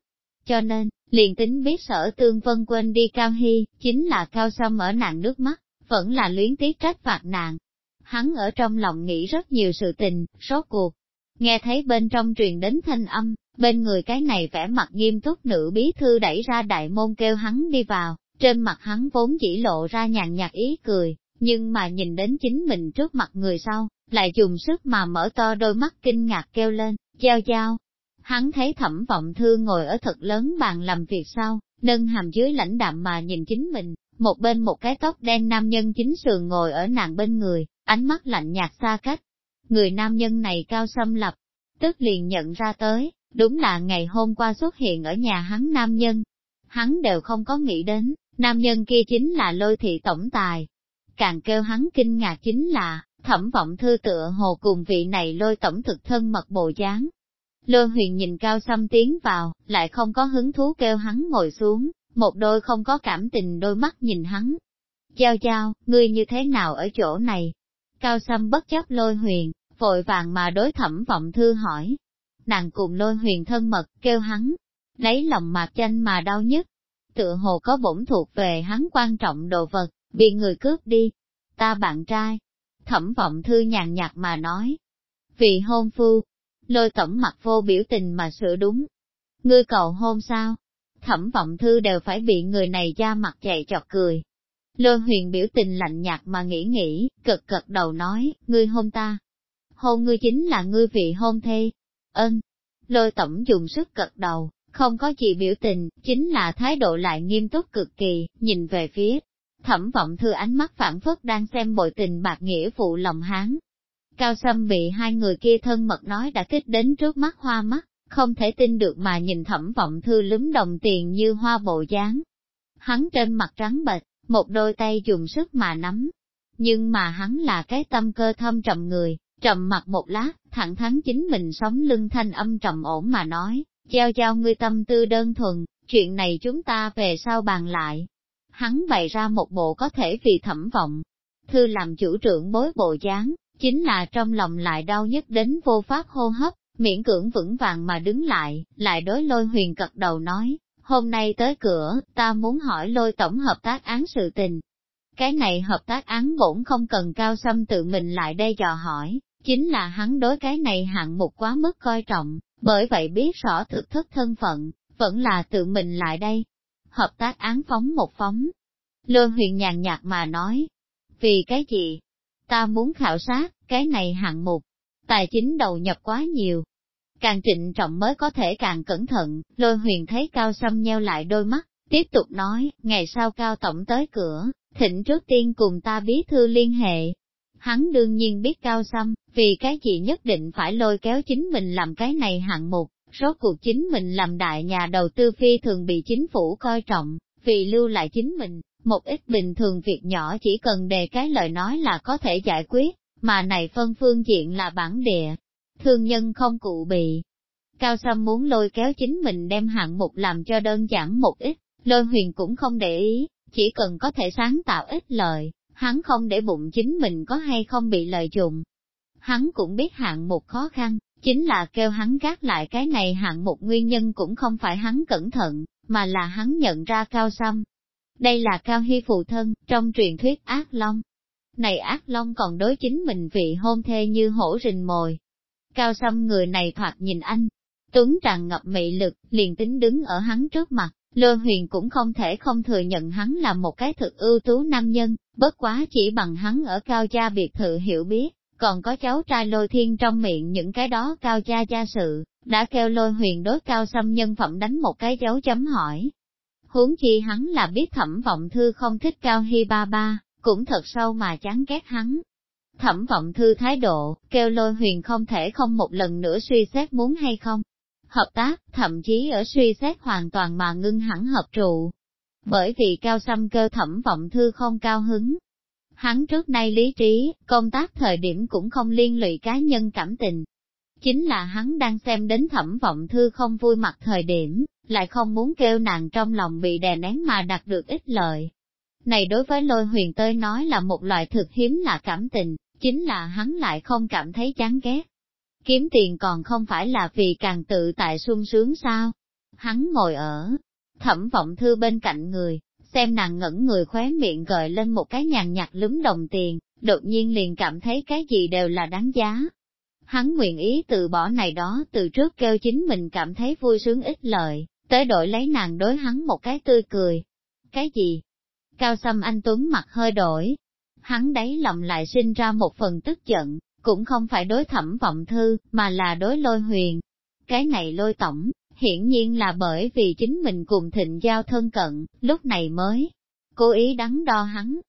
Cho nên, liền tính biết sở tương vân quên đi cao hy, chính là cao xâm ở nàng nước mắt, vẫn là luyến tiếc trách phạt nàng. Hắn ở trong lòng nghĩ rất nhiều sự tình, số cuộc. Nghe thấy bên trong truyền đến thanh âm, bên người cái này vẻ mặt nghiêm túc nữ bí thư đẩy ra đại môn kêu hắn đi vào, trên mặt hắn vốn chỉ lộ ra nhàn nhạt ý cười, nhưng mà nhìn đến chính mình trước mặt người sau, lại dùng sức mà mở to đôi mắt kinh ngạc kêu lên, giao giao. Hắn thấy thẩm vọng thư ngồi ở thật lớn bàn làm việc sau, nâng hàm dưới lãnh đạm mà nhìn chính mình, một bên một cái tóc đen nam nhân chính sườn ngồi ở nàng bên người, ánh mắt lạnh nhạt xa cách. Người nam nhân này cao xâm lập, tức liền nhận ra tới, đúng là ngày hôm qua xuất hiện ở nhà hắn nam nhân. Hắn đều không có nghĩ đến, nam nhân kia chính là lôi thị tổng tài, Càng kêu hắn kinh ngạc chính là, thẩm vọng thư tựa hồ cùng vị này lôi tổng thực thân mật bộ dáng. Lôi huyền nhìn cao xăm tiến vào, lại không có hứng thú kêu hắn ngồi xuống, một đôi không có cảm tình đôi mắt nhìn hắn. Giao giao, ngươi như thế nào ở chỗ này? Cao xăm bất chấp lôi huyền, vội vàng mà đối thẩm vọng thư hỏi. Nàng cùng lôi huyền thân mật, kêu hắn, lấy lòng mạc chanh mà đau nhất. Tựa hồ có bổn thuộc về hắn quan trọng đồ vật, bị người cướp đi. Ta bạn trai. Thẩm vọng thư nhàn nhạt mà nói. Vì hôn phu. Lôi tổng mặt vô biểu tình mà sửa đúng. Ngươi cầu hôn sao? Thẩm vọng thư đều phải bị người này ra mặt chạy chọt cười. Lôi huyền biểu tình lạnh nhạt mà nghĩ nghĩ, cực cực đầu nói, ngươi hôn ta. Hôn ngươi chính là ngươi vị hôn thê. Ơn. Lôi tổng dùng sức cật đầu, không có gì biểu tình, chính là thái độ lại nghiêm túc cực kỳ, nhìn về phía Thẩm vọng thư ánh mắt phản phất đang xem bội tình bạc nghĩa phụ lòng hán. Cao Sâm bị hai người kia thân mật nói đã kích đến trước mắt hoa mắt, không thể tin được mà nhìn thẩm vọng thư lúm đồng tiền như hoa bộ dáng. Hắn trên mặt trắng bệch, một đôi tay dùng sức mà nắm. Nhưng mà hắn là cái tâm cơ thâm trầm người, trầm mặt một lát, thẳng thắn chính mình sống lưng thanh âm trầm ổn mà nói, giao giao ngươi tâm tư đơn thuần, chuyện này chúng ta về sau bàn lại. Hắn bày ra một bộ có thể vì thẩm vọng, thư làm chủ trưởng bối bộ dáng, chính là trong lòng lại đau nhất đến vô pháp hô hấp, miễn cưỡng vững vàng mà đứng lại, lại đối lôi huyền cật đầu nói, hôm nay tới cửa, ta muốn hỏi lôi tổng hợp tác án sự tình. Cái này hợp tác án bổn không cần cao xâm tự mình lại đây dò hỏi, chính là hắn đối cái này hạng mục quá mức coi trọng, bởi vậy biết rõ thực thất thân phận, vẫn là tự mình lại đây. Hợp tác án phóng một phóng. Lôi huyền nhàn nhạt mà nói, vì cái gì? Ta muốn khảo sát, cái này hạng mục, tài chính đầu nhập quá nhiều. Càng trịnh trọng mới có thể càng cẩn thận, lôi huyền thấy cao xâm nheo lại đôi mắt, tiếp tục nói, ngày sau cao tổng tới cửa, thịnh trước tiên cùng ta bí thư liên hệ. Hắn đương nhiên biết cao xâm, vì cái gì nhất định phải lôi kéo chính mình làm cái này hạng mục, rốt cuộc chính mình làm đại nhà đầu tư phi thường bị chính phủ coi trọng, vì lưu lại chính mình, một ít bình thường việc nhỏ chỉ cần đề cái lời nói là có thể giải quyết, mà này phân phương diện là bản địa. Thương nhân không cụ bị. Cao Sâm muốn lôi kéo chính mình đem hạng mục làm cho đơn giản một ít, lôi huyền cũng không để ý, chỉ cần có thể sáng tạo ít lời, hắn không để bụng chính mình có hay không bị lợi dụng. Hắn cũng biết hạng mục khó khăn, chính là kêu hắn gác lại cái này hạng mục nguyên nhân cũng không phải hắn cẩn thận, mà là hắn nhận ra cao xăm, đây là Cao Hy phụ thân, trong truyền thuyết ác long. Này ác long còn đối chính mình vị hôn thê như hổ rình mồi. Cao Sâm người này thoạt nhìn anh, Tuấn tràn ngập mị lực, liền tính đứng ở hắn trước mặt, lôi Huyền cũng không thể không thừa nhận hắn là một cái thực ưu tú nam nhân, bất quá chỉ bằng hắn ở cao gia biệt thự hiểu biết, còn có cháu trai lôi thiên trong miệng những cái đó cao gia gia sự, đã kêu lôi huyền đối cao xâm nhân phẩm đánh một cái dấu chấm hỏi huống chi hắn là biết thẩm vọng thư không thích cao hy ba ba, cũng thật sâu mà chán ghét hắn. Thẩm vọng thư thái độ, kêu lôi huyền không thể không một lần nữa suy xét muốn hay không. Hợp tác, thậm chí ở suy xét hoàn toàn mà ngưng hẳn hợp trụ. Bởi vì cao xăm cơ thẩm vọng thư không cao hứng. Hắn trước nay lý trí, công tác thời điểm cũng không liên lụy cá nhân cảm tình. Chính là hắn đang xem đến thẩm vọng thư không vui mặt thời điểm, lại không muốn kêu nàng trong lòng bị đè nén mà đạt được ít lợi. Này đối với lôi huyền tơi nói là một loại thực hiếm là cảm tình, chính là hắn lại không cảm thấy chán ghét. Kiếm tiền còn không phải là vì càng tự tại sung sướng sao. Hắn ngồi ở thẩm vọng thư bên cạnh người, xem nàng ngẩn người khóe miệng gợi lên một cái nhàn nhạt lúm đồng tiền, đột nhiên liền cảm thấy cái gì đều là đáng giá. Hắn nguyện ý từ bỏ này đó từ trước kêu chính mình cảm thấy vui sướng ít lợi, tới đổi lấy nàng đối hắn một cái tươi cười. Cái gì? Cao xâm anh Tuấn mặt hơi đổi. Hắn đấy lòng lại sinh ra một phần tức giận, cũng không phải đối thẩm vọng thư, mà là đối lôi huyền. Cái này lôi tổng, hiển nhiên là bởi vì chính mình cùng thịnh giao thân cận, lúc này mới cố ý đắn đo hắn.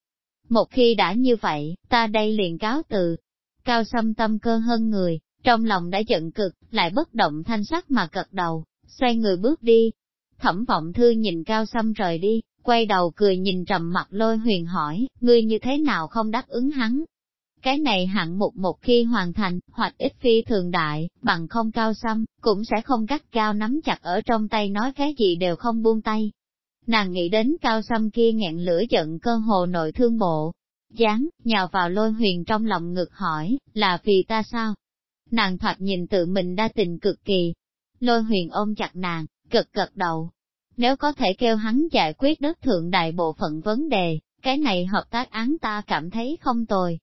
Một khi đã như vậy, ta đây liền cáo từ. Cao xâm tâm cơ hơn người, trong lòng đã giận cực, lại bất động thanh sắc mà cật đầu xoay người bước đi. Thẩm vọng thư nhìn cao xâm rời đi, quay đầu cười nhìn trầm mặt lôi huyền hỏi, ngươi như thế nào không đáp ứng hắn? Cái này hạng mục một khi hoàn thành, hoặc ít phi thường đại, bằng không cao xâm, cũng sẽ không cắt cao nắm chặt ở trong tay nói cái gì đều không buông tay. Nàng nghĩ đến cao xâm kia nghẹn lửa giận cơ hồ nội thương bộ, dáng, nhào vào lôi huyền trong lòng ngực hỏi, là vì ta sao? Nàng thoạt nhìn tự mình đa tình cực kỳ, Lôi huyền ôm chặt nàng, cực cực đầu. Nếu có thể kêu hắn giải quyết đất thượng đại bộ phận vấn đề, cái này hợp tác án ta cảm thấy không tồi.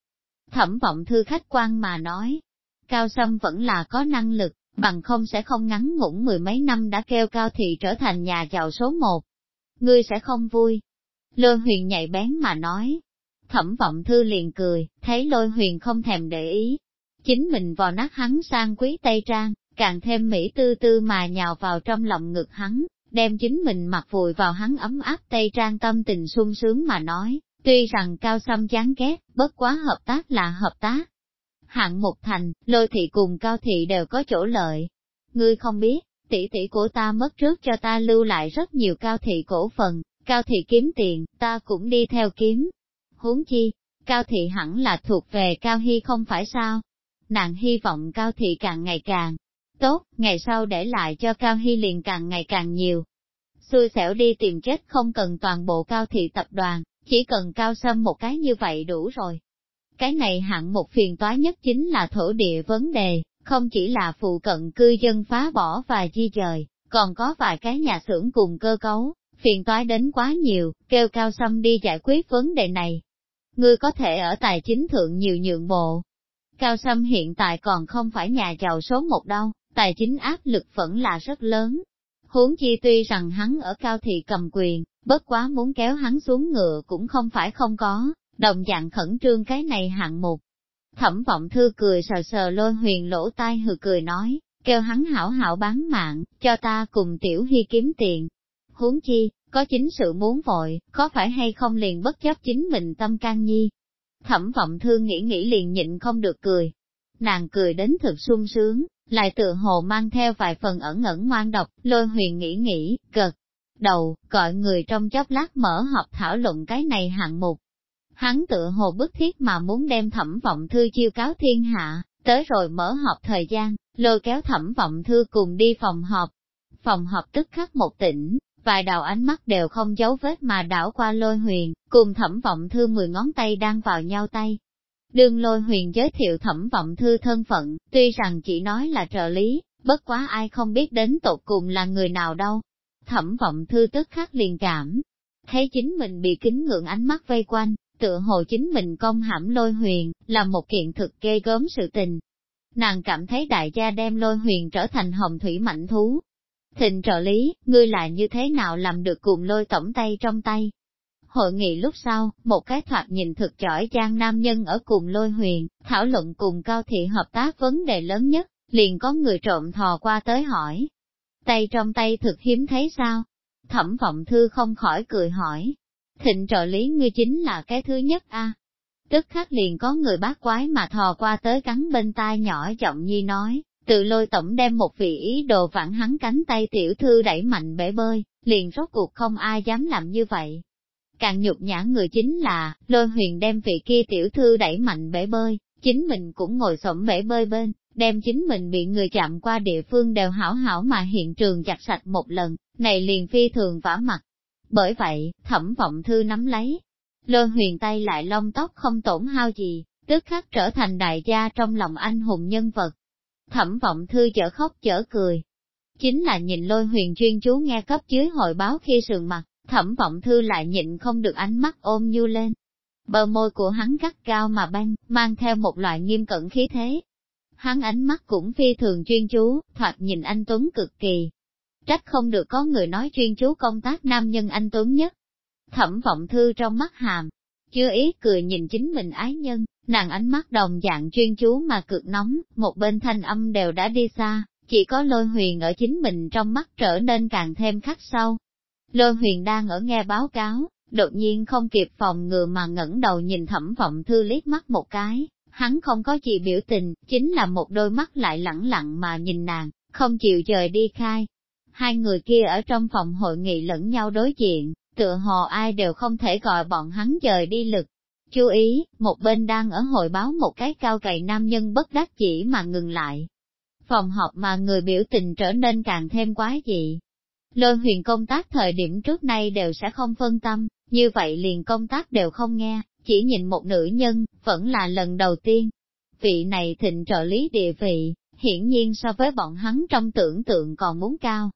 Thẩm vọng thư khách quan mà nói, Cao Sâm vẫn là có năng lực, bằng không sẽ không ngắn ngủn mười mấy năm đã kêu Cao Thị trở thành nhà giàu số một. Ngươi sẽ không vui. Lôi huyền nhạy bén mà nói. Thẩm vọng thư liền cười, thấy lôi huyền không thèm để ý. Chính mình vò nát hắn sang quý Tây Trang, càng thêm mỹ tư tư mà nhào vào trong lòng ngực hắn, đem chính mình mặc vùi vào hắn ấm áp tây trang tâm tình sung sướng mà nói, tuy rằng cao xâm chán ghét, bất quá hợp tác là hợp tác. Hạng mục thành, lôi thị cùng cao thị đều có chỗ lợi. Ngươi không biết, tỷ tỷ của ta mất trước cho ta lưu lại rất nhiều cao thị cổ phần, cao thị kiếm tiền, ta cũng đi theo kiếm. Huống chi, cao thị hẳn là thuộc về cao hy không phải sao? nàng hy vọng Cao Thị càng ngày càng tốt, ngày sau để lại cho Cao Hy liền càng ngày càng nhiều. Xui xẻo đi tìm chết không cần toàn bộ Cao Thị tập đoàn, chỉ cần Cao Sâm một cái như vậy đủ rồi. Cái này hạng một phiền toái nhất chính là thổ địa vấn đề, không chỉ là phụ cận cư dân phá bỏ và di dời, còn có vài cái nhà xưởng cùng cơ cấu, phiền toái đến quá nhiều, kêu Cao Sâm đi giải quyết vấn đề này. Ngươi có thể ở tài chính thượng nhiều nhượng bộ. Cao Sâm hiện tại còn không phải nhà giàu số một đâu, tài chính áp lực vẫn là rất lớn. Huống chi tuy rằng hắn ở cao thị cầm quyền, bất quá muốn kéo hắn xuống ngựa cũng không phải không có, đồng dạng khẩn trương cái này hạng mục. Thẩm vọng thư cười sờ sờ lôi huyền lỗ tai hừ cười nói, kêu hắn hảo hảo bán mạng, cho ta cùng tiểu hy kiếm tiền. Huống chi, có chính sự muốn vội, có phải hay không liền bất chấp chính mình tâm can nhi. Thẩm vọng thư nghĩ nghĩ liền nhịn không được cười. Nàng cười đến thực sung sướng, lại tự hồ mang theo vài phần ẩn ẩn ngoan độc, lôi huyền nghĩ nghĩ, gật đầu, gọi người trong chốc lát mở họp thảo luận cái này hạng mục. Hắn tự hồ bức thiết mà muốn đem thẩm vọng thư chiêu cáo thiên hạ, tới rồi mở họp thời gian, lôi kéo thẩm vọng thư cùng đi phòng họp. Phòng họp tức khắc một tỉnh, vài đạo ánh mắt đều không giấu vết mà đảo qua lôi huyền, cùng thẩm vọng thư mười ngón tay đang vào nhau tay. Đương lôi huyền giới thiệu thẩm vọng thư thân phận, tuy rằng chỉ nói là trợ lý, bất quá ai không biết đến tột cùng là người nào đâu. Thẩm vọng thư tức khắc liền cảm, thấy chính mình bị kính ngưỡng ánh mắt vây quanh, tựa hồ chính mình công hãm lôi huyền, là một kiện thực ghê gớm sự tình. Nàng cảm thấy đại gia đem lôi huyền trở thành hồng thủy mạnh thú. Thịnh trợ lý, ngươi lại như thế nào làm được cùng lôi tổng tay trong tay? Hội nghị lúc sau, một cái thoạt nhìn thực giỏi trang nam nhân ở cùng lôi huyền, thảo luận cùng cao thị hợp tác vấn đề lớn nhất, liền có người trộm thò qua tới hỏi. Tay trong tay thực hiếm thấy sao? Thẩm vọng thư không khỏi cười hỏi. Thịnh trợ lý ngươi chính là cái thứ nhất a Tức khắc liền có người bác quái mà thò qua tới cắn bên tai nhỏ giọng nhi nói, tự lôi tổng đem một vị ý đồ vặn hắn cánh tay tiểu thư đẩy mạnh bể bơi, liền rốt cuộc không ai dám làm như vậy. Càng nhục nhã người chính là, lôi huyền đem vị kia tiểu thư đẩy mạnh bể bơi, chính mình cũng ngồi xổm bể bơi bên, đem chính mình bị người chạm qua địa phương đều hảo hảo mà hiện trường chặt sạch một lần, này liền phi thường vả mặt. Bởi vậy, thẩm vọng thư nắm lấy, lôi huyền tay lại lông tóc không tổn hao gì, tức khắc trở thành đại gia trong lòng anh hùng nhân vật. Thẩm vọng thư chở khóc chở cười. Chính là nhìn lôi huyền chuyên chú nghe cấp dưới hội báo khi sườn mặt, Thẩm vọng thư lại nhịn không được ánh mắt ôm nhu lên. Bờ môi của hắn gắt cao mà băng, mang theo một loại nghiêm cẩn khí thế. Hắn ánh mắt cũng phi thường chuyên chú, thoạt nhìn anh Tuấn cực kỳ. Trách không được có người nói chuyên chú công tác nam nhân anh Tuấn nhất. Thẩm vọng thư trong mắt hàm, chưa ý cười nhìn chính mình ái nhân, nàng ánh mắt đồng dạng chuyên chú mà cực nóng, một bên thanh âm đều đã đi xa, chỉ có lôi huyền ở chính mình trong mắt trở nên càng thêm khắc sâu. Lôi huyền đang ở nghe báo cáo, đột nhiên không kịp phòng ngừa mà ngẩng đầu nhìn thẩm vọng thư liếc mắt một cái, hắn không có gì biểu tình, chính là một đôi mắt lại lẳng lặng mà nhìn nàng, không chịu rời đi khai. Hai người kia ở trong phòng hội nghị lẫn nhau đối diện, tựa hồ ai đều không thể gọi bọn hắn rời đi lực. Chú ý, một bên đang ở hội báo một cái cao cậy nam nhân bất đắc chỉ mà ngừng lại. Phòng họp mà người biểu tình trở nên càng thêm quá dị, Lôi huyền công tác thời điểm trước nay đều sẽ không phân tâm, như vậy liền công tác đều không nghe, chỉ nhìn một nữ nhân, vẫn là lần đầu tiên. Vị này thịnh trợ lý địa vị, hiển nhiên so với bọn hắn trong tưởng tượng còn muốn cao.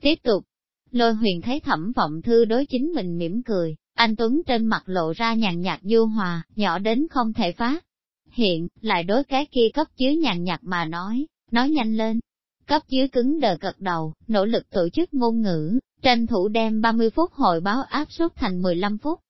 Tiếp tục, lôi huyền thấy thẩm vọng thư đối chính mình mỉm cười, anh Tuấn trên mặt lộ ra nhàn nhạt du hòa, nhỏ đến không thể phát. Hiện, lại đối cái kia cấp chứa nhàn nhạt mà nói, nói nhanh lên, Cấp dưới cứng đờ gật đầu, nỗ lực tổ chức ngôn ngữ, tranh thủ đem 30 phút hội báo áp suất thành 15 phút.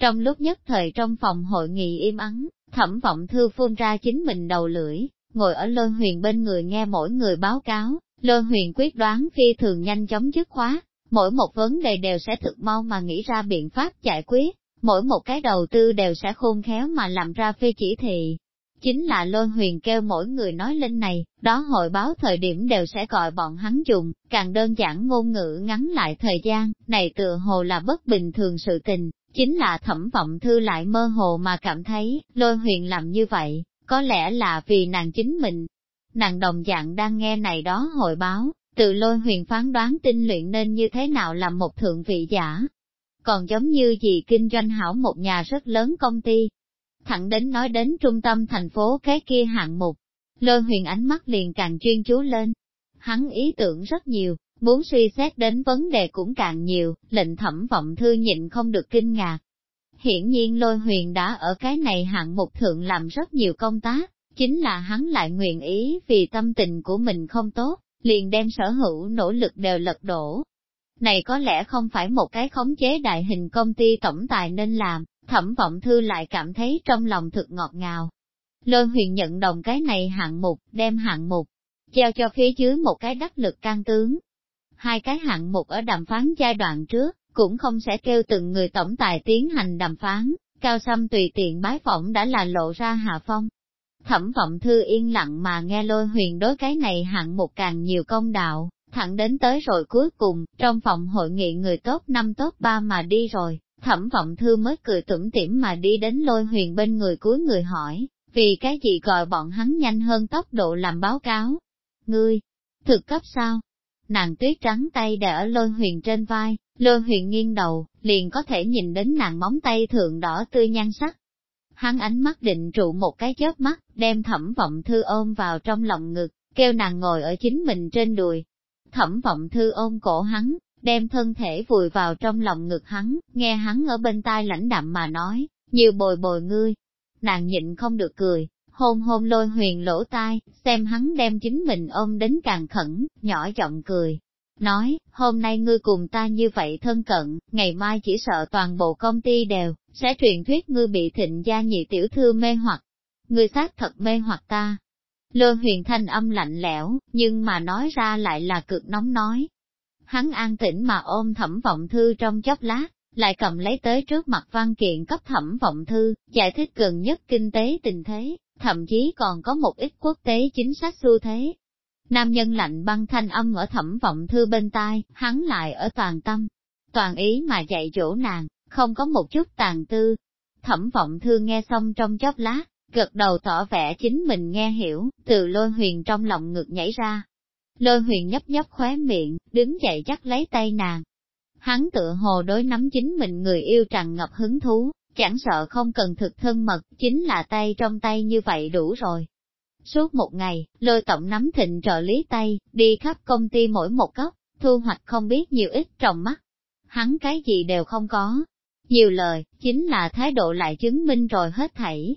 Trong lúc nhất thời trong phòng hội nghị im ắng, thẩm vọng thư phun ra chính mình đầu lưỡi, ngồi ở lôi huyền bên người nghe mỗi người báo cáo, lôi huyền quyết đoán phi thường nhanh chóng dứt khóa, mỗi một vấn đề đều sẽ thực mau mà nghĩ ra biện pháp giải quyết, mỗi một cái đầu tư đều sẽ khôn khéo mà làm ra phê chỉ thị, chính là lôi huyền kêu mỗi người nói lên này, đó hội báo thời điểm đều sẽ gọi bọn hắn dùng, càng đơn giản ngôn ngữ ngắn lại thời gian, này tựa hồ là bất bình thường sự tình, chính là thẩm vọng thư lại mơ hồ mà cảm thấy, lôi huyền làm như vậy, có lẽ là vì nàng chính mình. Nàng đồng dạng đang nghe này đó hội báo, từ lôi huyền phán đoán tinh luyện nên như thế nào làm một thượng vị giả. Còn giống như gì kinh doanh hảo một nhà rất lớn công ty. Thẳng đến nói đến trung tâm thành phố cái kia hạng mục, lôi huyền ánh mắt liền càng chuyên chú lên. Hắn ý tưởng rất nhiều, muốn suy xét đến vấn đề cũng càng nhiều, lệnh thẩm vọng thư nhịn không được kinh ngạc. Hiển nhiên lôi huyền đã ở cái này hạng mục thượng làm rất nhiều công tác, chính là hắn lại nguyện ý vì tâm tình của mình không tốt, liền đem sở hữu nỗ lực đều lật đổ. Này có lẽ không phải một cái khống chế đại hình công ty tổng tài nên làm, thẩm vọng thư lại cảm thấy trong lòng thực ngọt ngào. Lôi huyền nhận đồng cái này hạng mục, đem hạng mục, treo cho phía dưới một cái đắc lực can tướng. Hai cái hạng mục ở đàm phán giai đoạn trước, cũng không sẽ kêu từng người tổng tài tiến hành đàm phán, cao xăm tùy tiện bái phỏng đã là lộ ra hạ phong. Thẩm vọng thư yên lặng mà nghe lôi huyền đối cái này hạng một càng nhiều công đạo, thẳng đến tới rồi cuối cùng, trong phòng hội nghị người tốt năm tốt ba mà đi rồi, thẩm vọng thư mới cười tủm tỉm mà đi đến lôi huyền bên người cuối người hỏi, vì cái gì gọi bọn hắn nhanh hơn tốc độ làm báo cáo. Ngươi, thực cấp sao? Nàng tuyết trắng tay để ở lôi huyền trên vai, lôi huyền nghiêng đầu, liền có thể nhìn đến nàng móng tay thượng đỏ tươi nhan sắc, Hắn ánh mắt định trụ một cái chớp mắt, đem thẩm vọng thư ôm vào trong lòng ngực, kêu nàng ngồi ở chính mình trên đùi. Thẩm vọng thư ôm cổ hắn, đem thân thể vùi vào trong lòng ngực hắn, nghe hắn ở bên tai lãnh đạm mà nói, nhiều bồi bồi ngươi. Nàng nhịn không được cười, hôn hôn lôi huyền lỗ tai, xem hắn đem chính mình ôm đến càng khẩn, nhỏ giọng cười, nói, hôm nay ngươi cùng ta như vậy thân cận, ngày mai chỉ sợ toàn bộ công ty đều, sẽ truyền thuyết ngươi bị thịnh gia nhị tiểu thư mê hoặc. Ngươi xác thật mê hoặc ta. Lơ huyền thanh âm lạnh lẽo, nhưng mà nói ra lại là cực nóng nói. Hắn an tĩnh mà ôm thẩm vọng thư trong chốc lát, lại cầm lấy tới trước mặt văn kiện cấp thẩm vọng thư, giải thích gần nhất kinh tế tình thế, thậm chí còn có một ít quốc tế chính sách xu thế, Nam nhân lạnh băng thanh âm ở thẩm vọng thư bên tai, hắn lại ở toàn tâm, toàn ý mà dạy dỗ nàng, không có một chút tàn tư. Thẩm vọng thư nghe xong trong chốc lát, gật đầu tỏ vẻ chính mình nghe hiểu, từ lôi huyền trong lòng ngực nhảy ra. Lôi huyền nhấp nhấp khóe miệng, đứng dậy chắc lấy tay nàng. Hắn tựa hồ đối nắm chính mình người yêu tràn ngập hứng thú, chẳng sợ không cần thực thân mật, chính là tay trong tay như vậy đủ rồi. Suốt một ngày, lôi tổng nắm thịnh trợ lý tay, đi khắp công ty mỗi một góc, thu hoạch không biết nhiều ít trong mắt. Hắn cái gì đều không có. Nhiều lời, chính là thái độ lại chứng minh rồi hết thảy.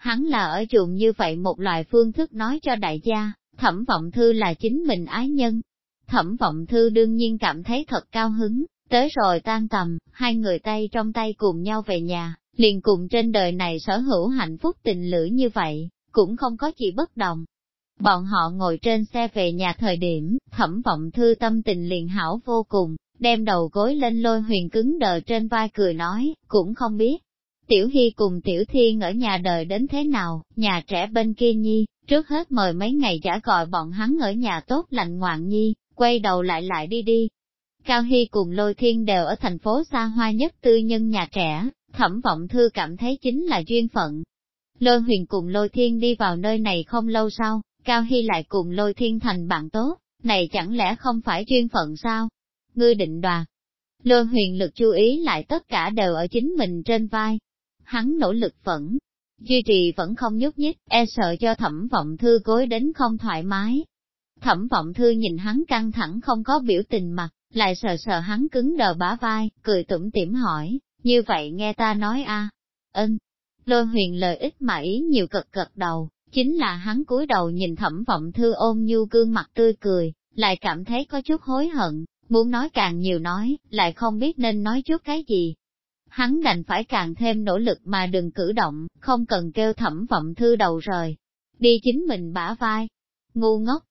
Hắn là ở chuồng như vậy một loại phương thức nói cho đại gia, thẩm vọng thư là chính mình ái nhân. Thẩm vọng thư đương nhiên cảm thấy thật cao hứng, tới rồi tan tầm, hai người tay trong tay cùng nhau về nhà, liền cùng trên đời này sở hữu hạnh phúc tình lữ như vậy, cũng không có gì bất đồng. Bọn họ ngồi trên xe về nhà thời điểm, thẩm vọng thư tâm tình liền hảo vô cùng, đem đầu gối lên lôi huyền cứng đờ trên vai cười nói, cũng không biết. Tiểu Hy cùng Tiểu Thiên ở nhà đời đến thế nào, nhà trẻ bên kia nhi, trước hết mời mấy ngày giả gọi bọn hắn ở nhà tốt lành ngoạn nhi, quay đầu lại lại đi đi. Cao Hy cùng Lôi Thiên đều ở thành phố xa hoa nhất tư nhân nhà trẻ, thẩm vọng thư cảm thấy chính là duyên phận, Lôi huyền cùng lôi thiên đi vào nơi này không lâu sau, Cao Hy lại cùng lôi thiên thành bạn tốt, này chẳng lẽ không phải duyên phận sao? Ngươi định đoạt. Lôi huyền lực chú ý lại tất cả đều ở chính mình trên vai. Hắn nỗ lực vẫn, duy trì vẫn không nhúc nhích, e sợ cho thẩm vọng thư gối đến không thoải mái. Thẩm vọng thư nhìn hắn căng thẳng không có biểu tình mặt, lại sợ sợ hắn cứng đờ bả vai, cười tủm tỉm hỏi, như vậy nghe ta nói a ân, Lôi huyền lời ít mà ý nhiều cực cực đầu, chính là hắn cúi đầu nhìn thẩm vọng thư ôm nhu gương mặt tươi cười, lại cảm thấy có chút hối hận, muốn nói càng nhiều nói, lại không biết nên nói chút cái gì. Hắn đành phải càng thêm nỗ lực mà đừng cử động, không cần kêu thẩm vọng thư đầu rời. Đi chính mình bả vai. Ngu ngốc.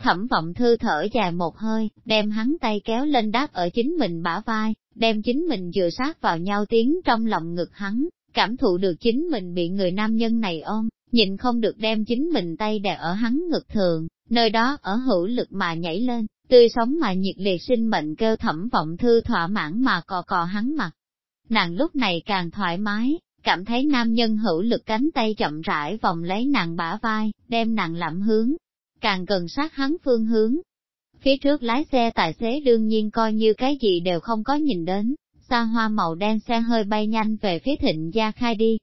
Thẩm vọng thư thở dài một hơi, đem hắn tay kéo lên đáp ở chính mình bả vai, đem chính mình dựa sát vào nhau tiếng trong lòng ngực hắn, cảm thụ được chính mình bị người nam nhân này ôm, nhịn không được đem chính mình tay đè ở hắn ngực thường, nơi đó ở hữu lực mà nhảy lên, tươi sống mà nhiệt liệt sinh mệnh kêu thẩm vọng thư thỏa mãn mà cò cò hắn mặt. Nàng lúc này càng thoải mái, cảm thấy nam nhân hữu lực cánh tay chậm rãi vòng lấy nàng bả vai, đem nàng lạm hướng, càng gần sát hắn phương hướng. Phía trước lái xe tài xế đương nhiên coi như cái gì đều không có nhìn đến, xa hoa màu đen xe hơi bay nhanh về phía thịnh gia khai đi.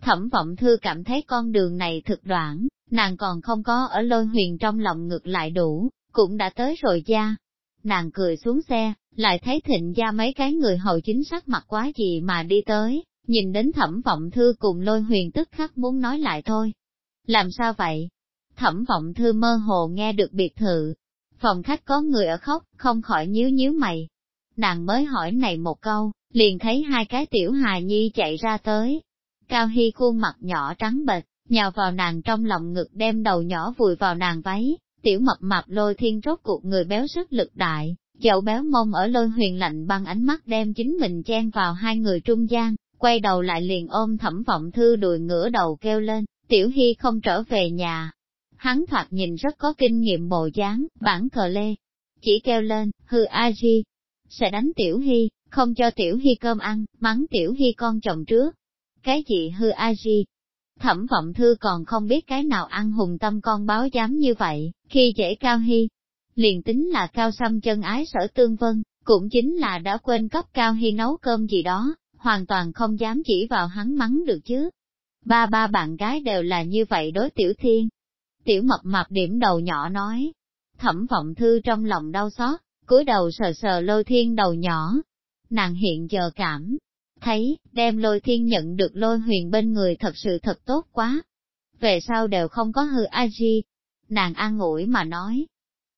Thẩm vọng thư cảm thấy con đường này thực đoạn, nàng còn không có ở lôi huyền trong lòng ngược lại đủ, cũng đã tới rồi gia. Nàng cười xuống xe, lại thấy thịnh gia mấy cái người hầu chính sắc mặt quá gì mà đi tới, nhìn đến thẩm vọng thư cùng lôi huyền tức khắc muốn nói lại thôi. Làm sao vậy? Thẩm vọng thư mơ hồ nghe được biệt thự. Phòng khách có người ở khóc, không khỏi nhíu nhíu mày. Nàng mới hỏi này một câu, liền thấy hai cái tiểu hài nhi chạy ra tới. Cao Hy khuôn mặt nhỏ trắng bệch, nhào vào nàng trong lòng ngực đem đầu nhỏ vùi vào nàng váy, tiểu mập mạp lôi thiên rốt cuộc người béo sức lực đại, dậu béo mông ở lôi huyền lạnh bằng ánh mắt đem chính mình chen vào hai người trung gian, quay đầu lại liền ôm thẩm vọng thư đùi ngửa đầu kêu lên, tiểu hy không trở về nhà. Hắn thoạt nhìn rất có kinh nghiệm bộ dáng, bản cờ lê. Chỉ kêu lên, hư a di, sẽ đánh tiểu hy, không cho tiểu hy cơm ăn, mắng tiểu hy con chồng trước. Cái gì hư a di? Thẩm vọng thư còn không biết cái nào ăn hùng tâm con báo dám như vậy, khi dễ cao hy. Liền tính là cao xăm chân ái sở tương vân, cũng chính là đã quên cấp cao hy nấu cơm gì đó, hoàn toàn không dám chỉ vào hắn mắng được chứ. Ba ba bạn gái đều là như vậy đối tiểu thiên. Tiểu mập mập điểm đầu nhỏ nói. Thẩm vọng thư trong lòng đau xót, cúi đầu sờ sờ lôi thiên đầu nhỏ. Nàng hiện giờ cảm, thấy, đem lôi thiên nhận được lôi huyền bên người thật sự thật tốt quá. Về sau đều không có hư a di. Nàng an ủi mà nói.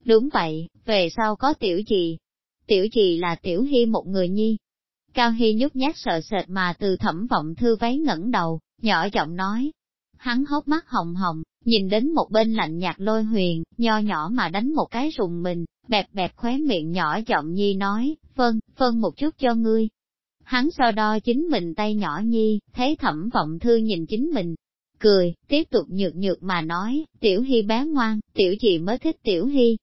Đúng vậy, về sau có tiểu gì? Tiểu gì là tiểu hy một người nhi, Cao Hy nhút nhát sợ sệt mà từ thẩm vọng thư váy ngẩng đầu, nhỏ giọng nói. Hắn hốc mắt hồng hồng, nhìn đến một bên lạnh nhạt lôi huyền, nho nhỏ mà đánh một cái rùng mình, bẹp bẹp khóe miệng nhỏ giọng nhi nói, phân, phân một chút cho ngươi. Hắn so đo chính mình tay nhỏ nhi, thấy thẩm vọng thư nhìn chính mình, cười, tiếp tục nhược nhược mà nói, tiểu hy bé ngoan, tiểu chị mới thích tiểu hy.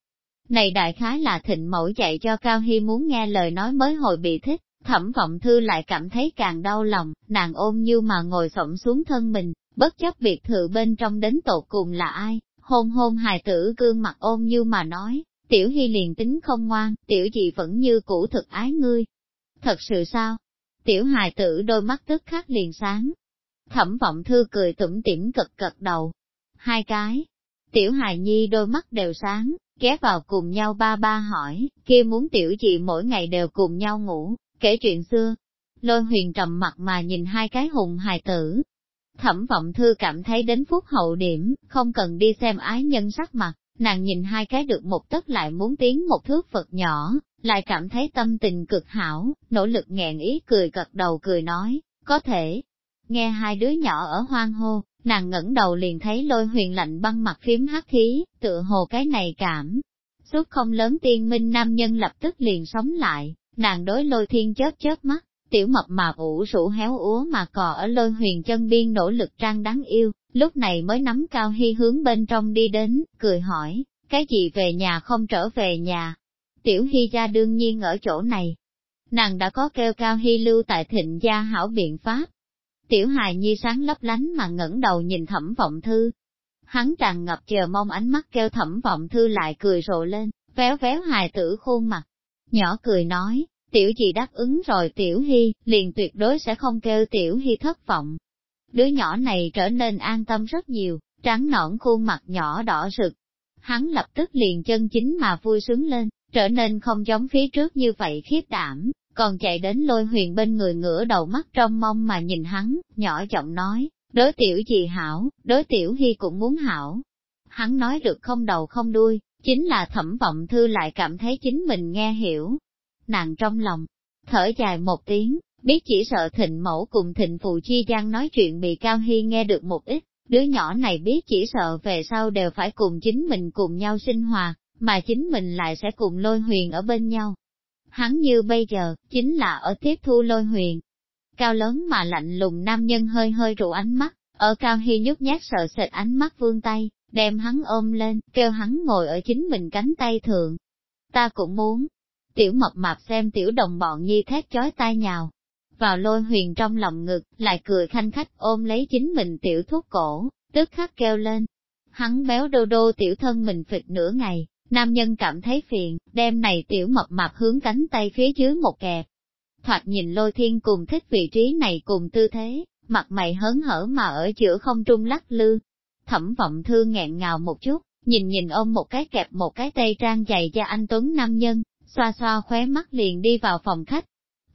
Này đại khái là thịnh mẫu dạy cho Cao Hy muốn nghe lời nói mới hồi bị thích, Thẩm vọng thư lại cảm thấy càng đau lòng, nàng ôm như mà ngồi sổng xuống thân mình, bất chấp biệt thự bên trong đến tột cùng là ai, hôn hôn hài tử gương mặt ôm như mà nói, tiểu hy liền tính không ngoan, tiểu gì vẫn như cũ thực ái ngươi. Thật sự sao? Tiểu hài tử đôi mắt tức khắc liền sáng. Thẩm vọng thư cười tủm tỉm cật cật đầu. Hai cái. Tiểu hài nhi đôi mắt đều sáng, ghé vào cùng nhau ba ba hỏi, kia muốn tiểu chị mỗi ngày đều cùng nhau ngủ, Kể chuyện xưa, lôi huyền trầm mặt mà nhìn hai cái hùng hài tử. Thẩm vọng thư cảm thấy đến phút hậu điểm, không cần đi xem ái nhân sắc mặt, nàng nhìn hai cái được một tấc lại muốn tiến một thước vật nhỏ, lại cảm thấy tâm tình cực hảo, nỗ lực nghẹn ý cười gật đầu cười nói, có thể. Nghe hai đứa nhỏ ở hoang hô, nàng ngẩng đầu liền thấy lôi huyền lạnh băng mặt phím hắc khí, tựa hồ cái này cảm. Suốt không lớn tiên minh nam nhân lập tức liền sống lại, Nàng đối lôi thiên chớp chớp mắt, tiểu mập mà ủ rũ héo úa mà cò ở lôi huyền chân biên nỗ lực trang đáng yêu, lúc này mới nắm cao hy hướng bên trong đi đến, cười hỏi, cái gì về nhà không trở về nhà? Tiểu hy ra đương nhiên ở chỗ này. Nàng đã có kêu cao hy lưu tại thịnh gia hảo biện pháp. Tiểu hài nhi sáng lấp lánh mà ngẩng đầu nhìn thẩm vọng thư. Hắn tràn ngập chờ mong ánh mắt kêu thẩm vọng thư lại cười rộ lên, véo véo hài tử khuôn mặt, nhỏ cười nói, tiểu gì đáp ứng rồi tiểu hy, liền tuyệt đối sẽ không kêu tiểu hy thất vọng. Đứa nhỏ này trở nên an tâm rất nhiều, trắng nõn khuôn mặt nhỏ đỏ rực. Hắn lập tức liền chân chính mà vui sướng lên, trở nên không giống phía trước như vậy khiếp đảm, còn chạy đến lôi huyền bên người ngửa đầu mắt trong mong mà nhìn hắn, nhỏ giọng nói, đối tiểu gì hảo, đối tiểu hy cũng muốn hảo. Hắn nói được không đầu không đuôi, chính là thẩm vọng thư lại cảm thấy chính mình nghe hiểu. Nàng trong lòng, thở dài một tiếng, biết chỉ sợ thịnh mẫu cùng thịnh phụ chi gian nói chuyện bị Cao Hy nghe được một ít, đứa nhỏ này biết chỉ sợ về sau đều phải cùng chính mình cùng nhau sinh hoạt, mà chính mình lại sẽ cùng lôi huyền ở bên nhau. Hắn như bây giờ, chính là ở tiếp thu lôi huyền. Cao lớn mà lạnh lùng nam nhân hơi hơi rụ ánh mắt, ở Cao Hy nhút nhát sợ sệt ánh mắt vương tay, đem hắn ôm lên, kêu hắn ngồi ở chính mình cánh tay thượng. Ta cũng muốn. Tiểu mập mạp xem tiểu đồng bọn nhi thét chói tai nhào. vào lôi huyền trong lòng ngực, lại cười khanh khách ôm lấy chính mình tiểu thuốc cổ, tức khắc kêu lên. Hắn béo đô đô tiểu thân mình phịch nửa ngày, nam nhân cảm thấy phiền, đem này tiểu mập mạp hướng cánh tay phía dưới một kẹp. Thoạt nhìn lôi thiên cùng thích vị trí này cùng tư thế, mặt mày hớn hở mà ở giữa không trung lắc lư. Thẩm vọng thư nghẹn ngào một chút, nhìn nhìn ôm một cái kẹp một cái tay trang dày cho anh Tuấn nam nhân, xoa xoa khóe mắt liền đi vào phòng khách.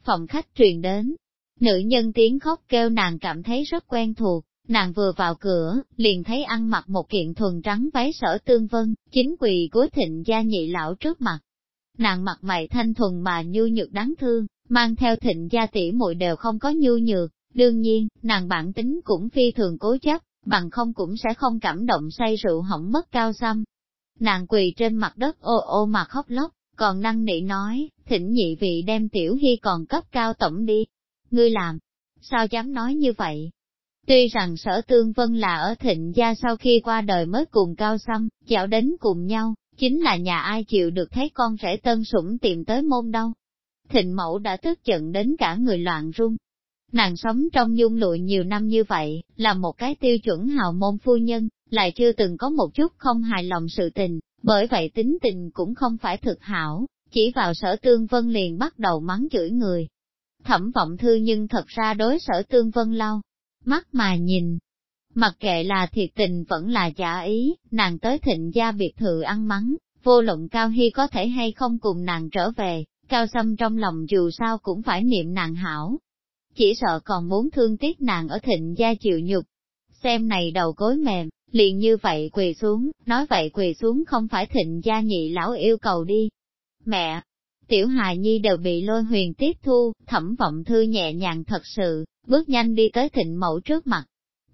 Phòng khách truyền đến, nữ nhân tiếng khóc kêu nàng cảm thấy rất quen thuộc, nàng vừa vào cửa, liền thấy ăn mặc một kiện thuần trắng váy sở tương vân, chính quỳ gối thịnh gia nhị lão trước mặt. Nàng mặt mày thanh thuần mà nhu nhược đáng thương, mang theo thịnh gia tỷ muội đều không có nhu nhược, đương nhiên, nàng bản tính cũng phi thường cố chấp, bằng không cũng sẽ không cảm động say rượu hỏng mất cao xăm. Nàng quỳ trên mặt đất ô ô mà khóc lóc, còn năng nỉ nói, thỉnh nhị vị đem tiểu hy còn cấp cao tổng đi. Ngươi làm, sao dám nói như vậy? Tuy rằng sở tương vân là ở thịnh gia sau khi qua đời mới cùng cao xăm, dạo đến cùng nhau, chính là nhà ai chịu được thấy con rể tân sủng tìm tới môn đâu. Thịnh mẫu đã tức giận đến cả người loạn run. Nàng sống trong nhung lụi nhiều năm như vậy, là một cái tiêu chuẩn hào môn phu nhân, lại chưa từng có một chút không hài lòng sự tình, bởi vậy tính tình cũng không phải thực hảo, chỉ vào sở tương vân liền bắt đầu mắng chửi người. Thẩm vọng thư nhưng thật ra đối sở tương vân lao, mắt mà nhìn. Mặc kệ là thiệt tình vẫn là giả ý, nàng tới thịnh gia biệt thự ăn mắng, vô luận Cao Hy có thể hay không cùng nàng trở về, Cao Sâm trong lòng dù sao cũng phải niệm nàng hảo. Chỉ sợ còn muốn thương tiếc nàng ở thịnh gia chịu nhục. Xem này đầu gối mềm, liền như vậy quỳ xuống, nói vậy quỳ xuống không phải thịnh gia nhị lão yêu cầu đi. Mẹ, tiểu hài nhi đều bị lôi huyền tiếp thu, thẩm vọng thư nhẹ nhàng thật sự, bước nhanh đi tới thịnh mẫu trước mặt.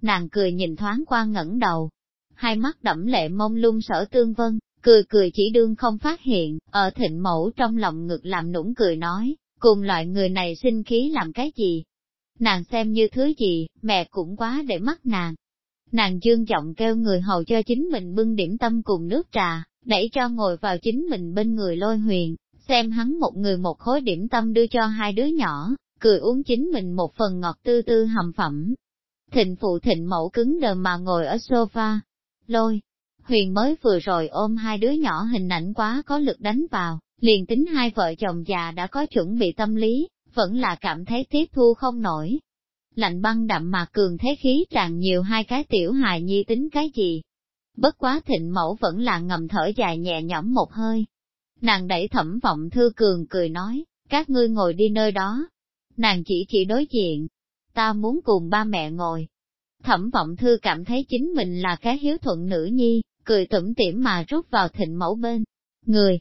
Nàng cười nhìn thoáng qua ngẩng đầu, hai mắt đẫm lệ mông lung sở tương vân, cười cười chỉ đương không phát hiện, ở thịnh mẫu trong lòng ngực làm nũng cười nói, cùng loại người này sinh khí làm cái gì? Nàng xem như thứ gì, mẹ cũng quá để mắt nàng. Nàng dương giọng kêu người hầu cho chính mình bưng điểm tâm cùng nước trà, đẩy cho ngồi vào chính mình bên người lôi huyền, xem hắn một người một khối điểm tâm đưa cho hai đứa nhỏ, cười uống chính mình một phần ngọt tư tư hầm phẩm. Thịnh phụ thịnh mẫu cứng đờ mà ngồi ở sofa. Lôi, huyền mới vừa rồi ôm hai đứa nhỏ hình ảnh quá có lực đánh vào, liền tính hai vợ chồng già đã có chuẩn bị tâm lý, vẫn là cảm thấy tiếp thu không nổi. Lạnh băng đậm mà cường thế khí tràn nhiều hai cái tiểu hài nhi tính cái gì. Bất quá thịnh mẫu vẫn là ngầm thở dài nhẹ nhõm một hơi. Nàng đẩy thẩm vọng thư cường cười nói, các ngươi ngồi đi nơi đó, nàng chỉ chỉ đối diện. Ta muốn cùng ba mẹ ngồi. Thẩm vọng thư cảm thấy chính mình là cái hiếu thuận nữ nhi, cười tủm tỉm mà rút vào thịnh mẫu bên. Người,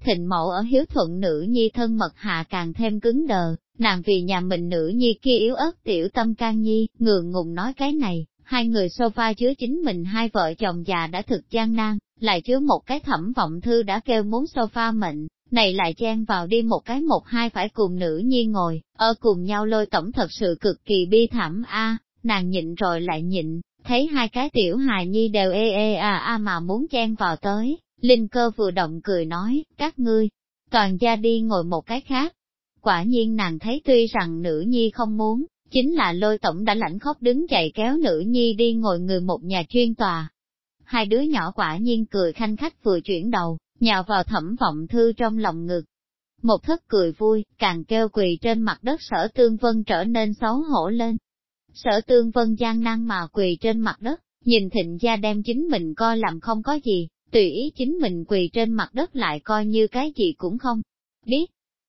thịnh mẫu ở hiếu thuận nữ nhi thân mật hạ càng thêm cứng đờ, nàng vì nhà mình nữ nhi kia yếu ớt tiểu tâm can nhi, ngượng ngùng nói cái này, hai người sofa chứa chính mình hai vợ chồng già đã thực gian nan, lại chứa một cái thẩm vọng thư đã kêu muốn sofa mệnh, này lại chen vào đi một cái một hai phải cùng nữ nhi ngồi, ở cùng nhau lôi tổng thật sự cực kỳ bi thảm a nàng nhịn rồi lại nhịn, thấy hai cái tiểu hài nhi đều ê ê à a mà muốn chen vào tới, Linh cơ vừa động cười nói, các ngươi, toàn gia đi ngồi một cái khác. Quả nhiên nàng thấy tuy rằng nữ nhi không muốn, chính là lôi tổng đã lãnh khóc đứng dậy kéo nữ nhi đi ngồi người một nhà chuyên tòa. Hai đứa nhỏ quả nhiên cười khanh khách vừa chuyển đầu, nhào vào thẩm vọng thư trong lòng ngực. Một thất cười vui, càng kêu quỳ trên mặt đất sở tương vân trở nên xấu hổ lên. Sở tương vân gian năng mà quỳ trên mặt đất, nhìn thịnh gia đem chính mình coi làm không có gì, tùy ý chính mình quỳ trên mặt đất lại coi như cái gì cũng không biết.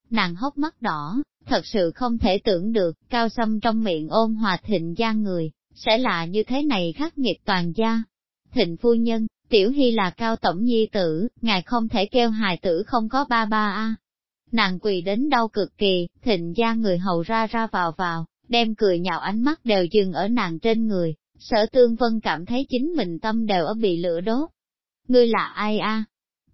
Nàng hốc mắt đỏ, thật sự không thể tưởng được, cao xâm trong miệng ôm hòa thịnh gia người, sẽ là như thế này khắc nghiệt toàn gia. Thịnh phu nhân, Tiểu Hy là cao tổng nhi tử, ngài không thể kêu hài tử không có ba ba a. Nàng quỳ đến đau cực kỳ, thịnh gia người hầu ra ra vào vào, đem cười nhạo ánh mắt đều dừng ở nàng trên người, sở tương vân cảm thấy chính mình tâm đều ở bị lửa đốt. Ngươi là ai a?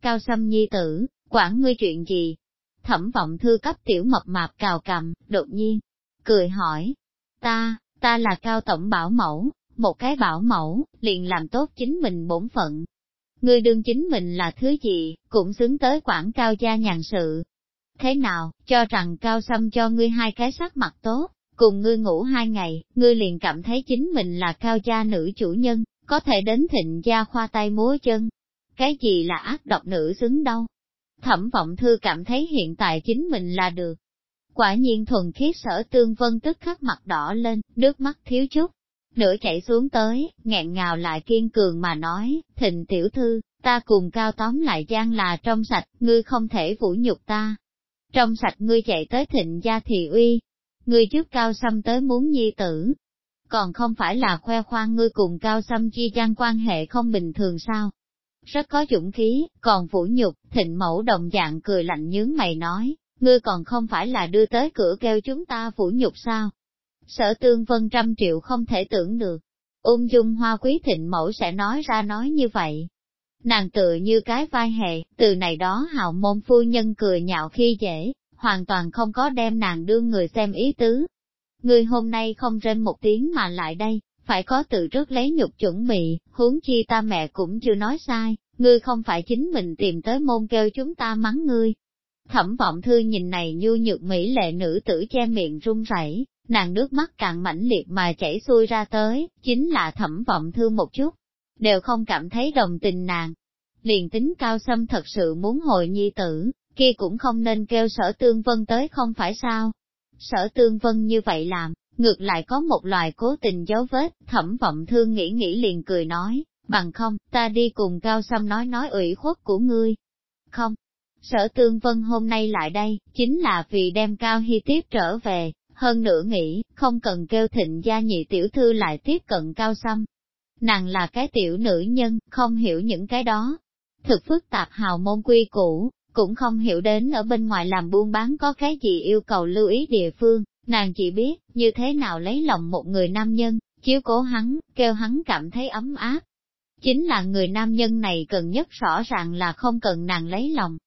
Cao Sâm nhi tử, quản ngươi chuyện gì? Thẩm vọng thư cấp tiểu mập mạp cào cầm, đột nhiên, cười hỏi. Ta, ta là cao tổng bảo mẫu, một cái bảo mẫu, liền làm tốt chính mình bổn phận. Ngươi đương chính mình là thứ gì, cũng xứng tới quản cao gia nhàn sự. Thế nào, cho rằng cao xâm cho ngươi hai cái sắc mặt tốt, cùng ngươi ngủ hai ngày, ngươi liền cảm thấy chính mình là cao gia nữ chủ nhân, có thể đến thịnh gia khoa tay múa chân. Cái gì là ác độc nữ xứng đâu? Thẩm vọng thư cảm thấy hiện tại chính mình là được. Quả nhiên thuần khiết sở tương vân tức khắc mặt đỏ lên, nước mắt thiếu chút. Nửa chạy xuống tới, nghẹn ngào lại kiên cường mà nói, thịnh tiểu thư, ta cùng cao tóm lại gian là trong sạch, ngươi không thể vũ nhục ta. Trong sạch ngươi chạy tới thịnh gia thị uy, ngươi trước cao xâm tới muốn nhi tử. Còn không phải là khoe khoang ngươi cùng cao xâm chi gian quan hệ không bình thường sao? Rất có dũng khí, còn vũ nhục, thịnh mẫu đồng dạng cười lạnh nhướng mày nói, ngươi còn không phải là đưa tới cửa kêu chúng ta vũ nhục sao? Sở tương vân trăm triệu không thể tưởng được. Ung dung hoa quý thịnh mẫu sẽ nói ra nói như vậy. Nàng tựa như cái vai hề, từ này đó hào môn phu nhân cười nhạo khi dễ, hoàn toàn không có đem nàng đưa người xem ý tứ. Người hôm nay không rên một tiếng mà lại đây, phải có tự trước lấy nhục chuẩn bị, huống chi ta mẹ cũng chưa nói sai, ngươi không phải chính mình tìm tới môn kêu chúng ta mắng ngươi. Thẩm vọng thư nhìn này nhu nhược mỹ lệ nữ tử che miệng run rẩy, nàng nước mắt càng mãnh liệt mà chảy xuôi ra tới, chính là thẩm vọng thư một chút, đều không cảm thấy đồng tình nàng. Liền tính cao xâm thật sự muốn hồi nhi tử, kia cũng không nên kêu sở tương vân tới không phải sao. Sở tương vân như vậy làm, ngược lại có một loài cố tình dấu vết, thẩm vọng thương nghĩ nghĩ liền cười nói, bằng không, ta đi cùng cao xâm nói nói ủy khuất của ngươi. Không, sở tương vân hôm nay lại đây, chính là vì đem cao hy tiếp trở về, hơn nữa nghĩ, không cần kêu thịnh gia nhị tiểu thư lại tiếp cận cao xăm. Nàng là cái tiểu nữ nhân, không hiểu những cái đó. Thực phức tạp hào môn quy cũ cũng không hiểu đến ở bên ngoài làm buôn bán có cái gì yêu cầu lưu ý địa phương, nàng chỉ biết, như thế nào lấy lòng một người nam nhân, chiếu cố hắn, kêu hắn cảm thấy ấm áp. Chính là người nam nhân này cần nhất rõ ràng là không cần nàng lấy lòng.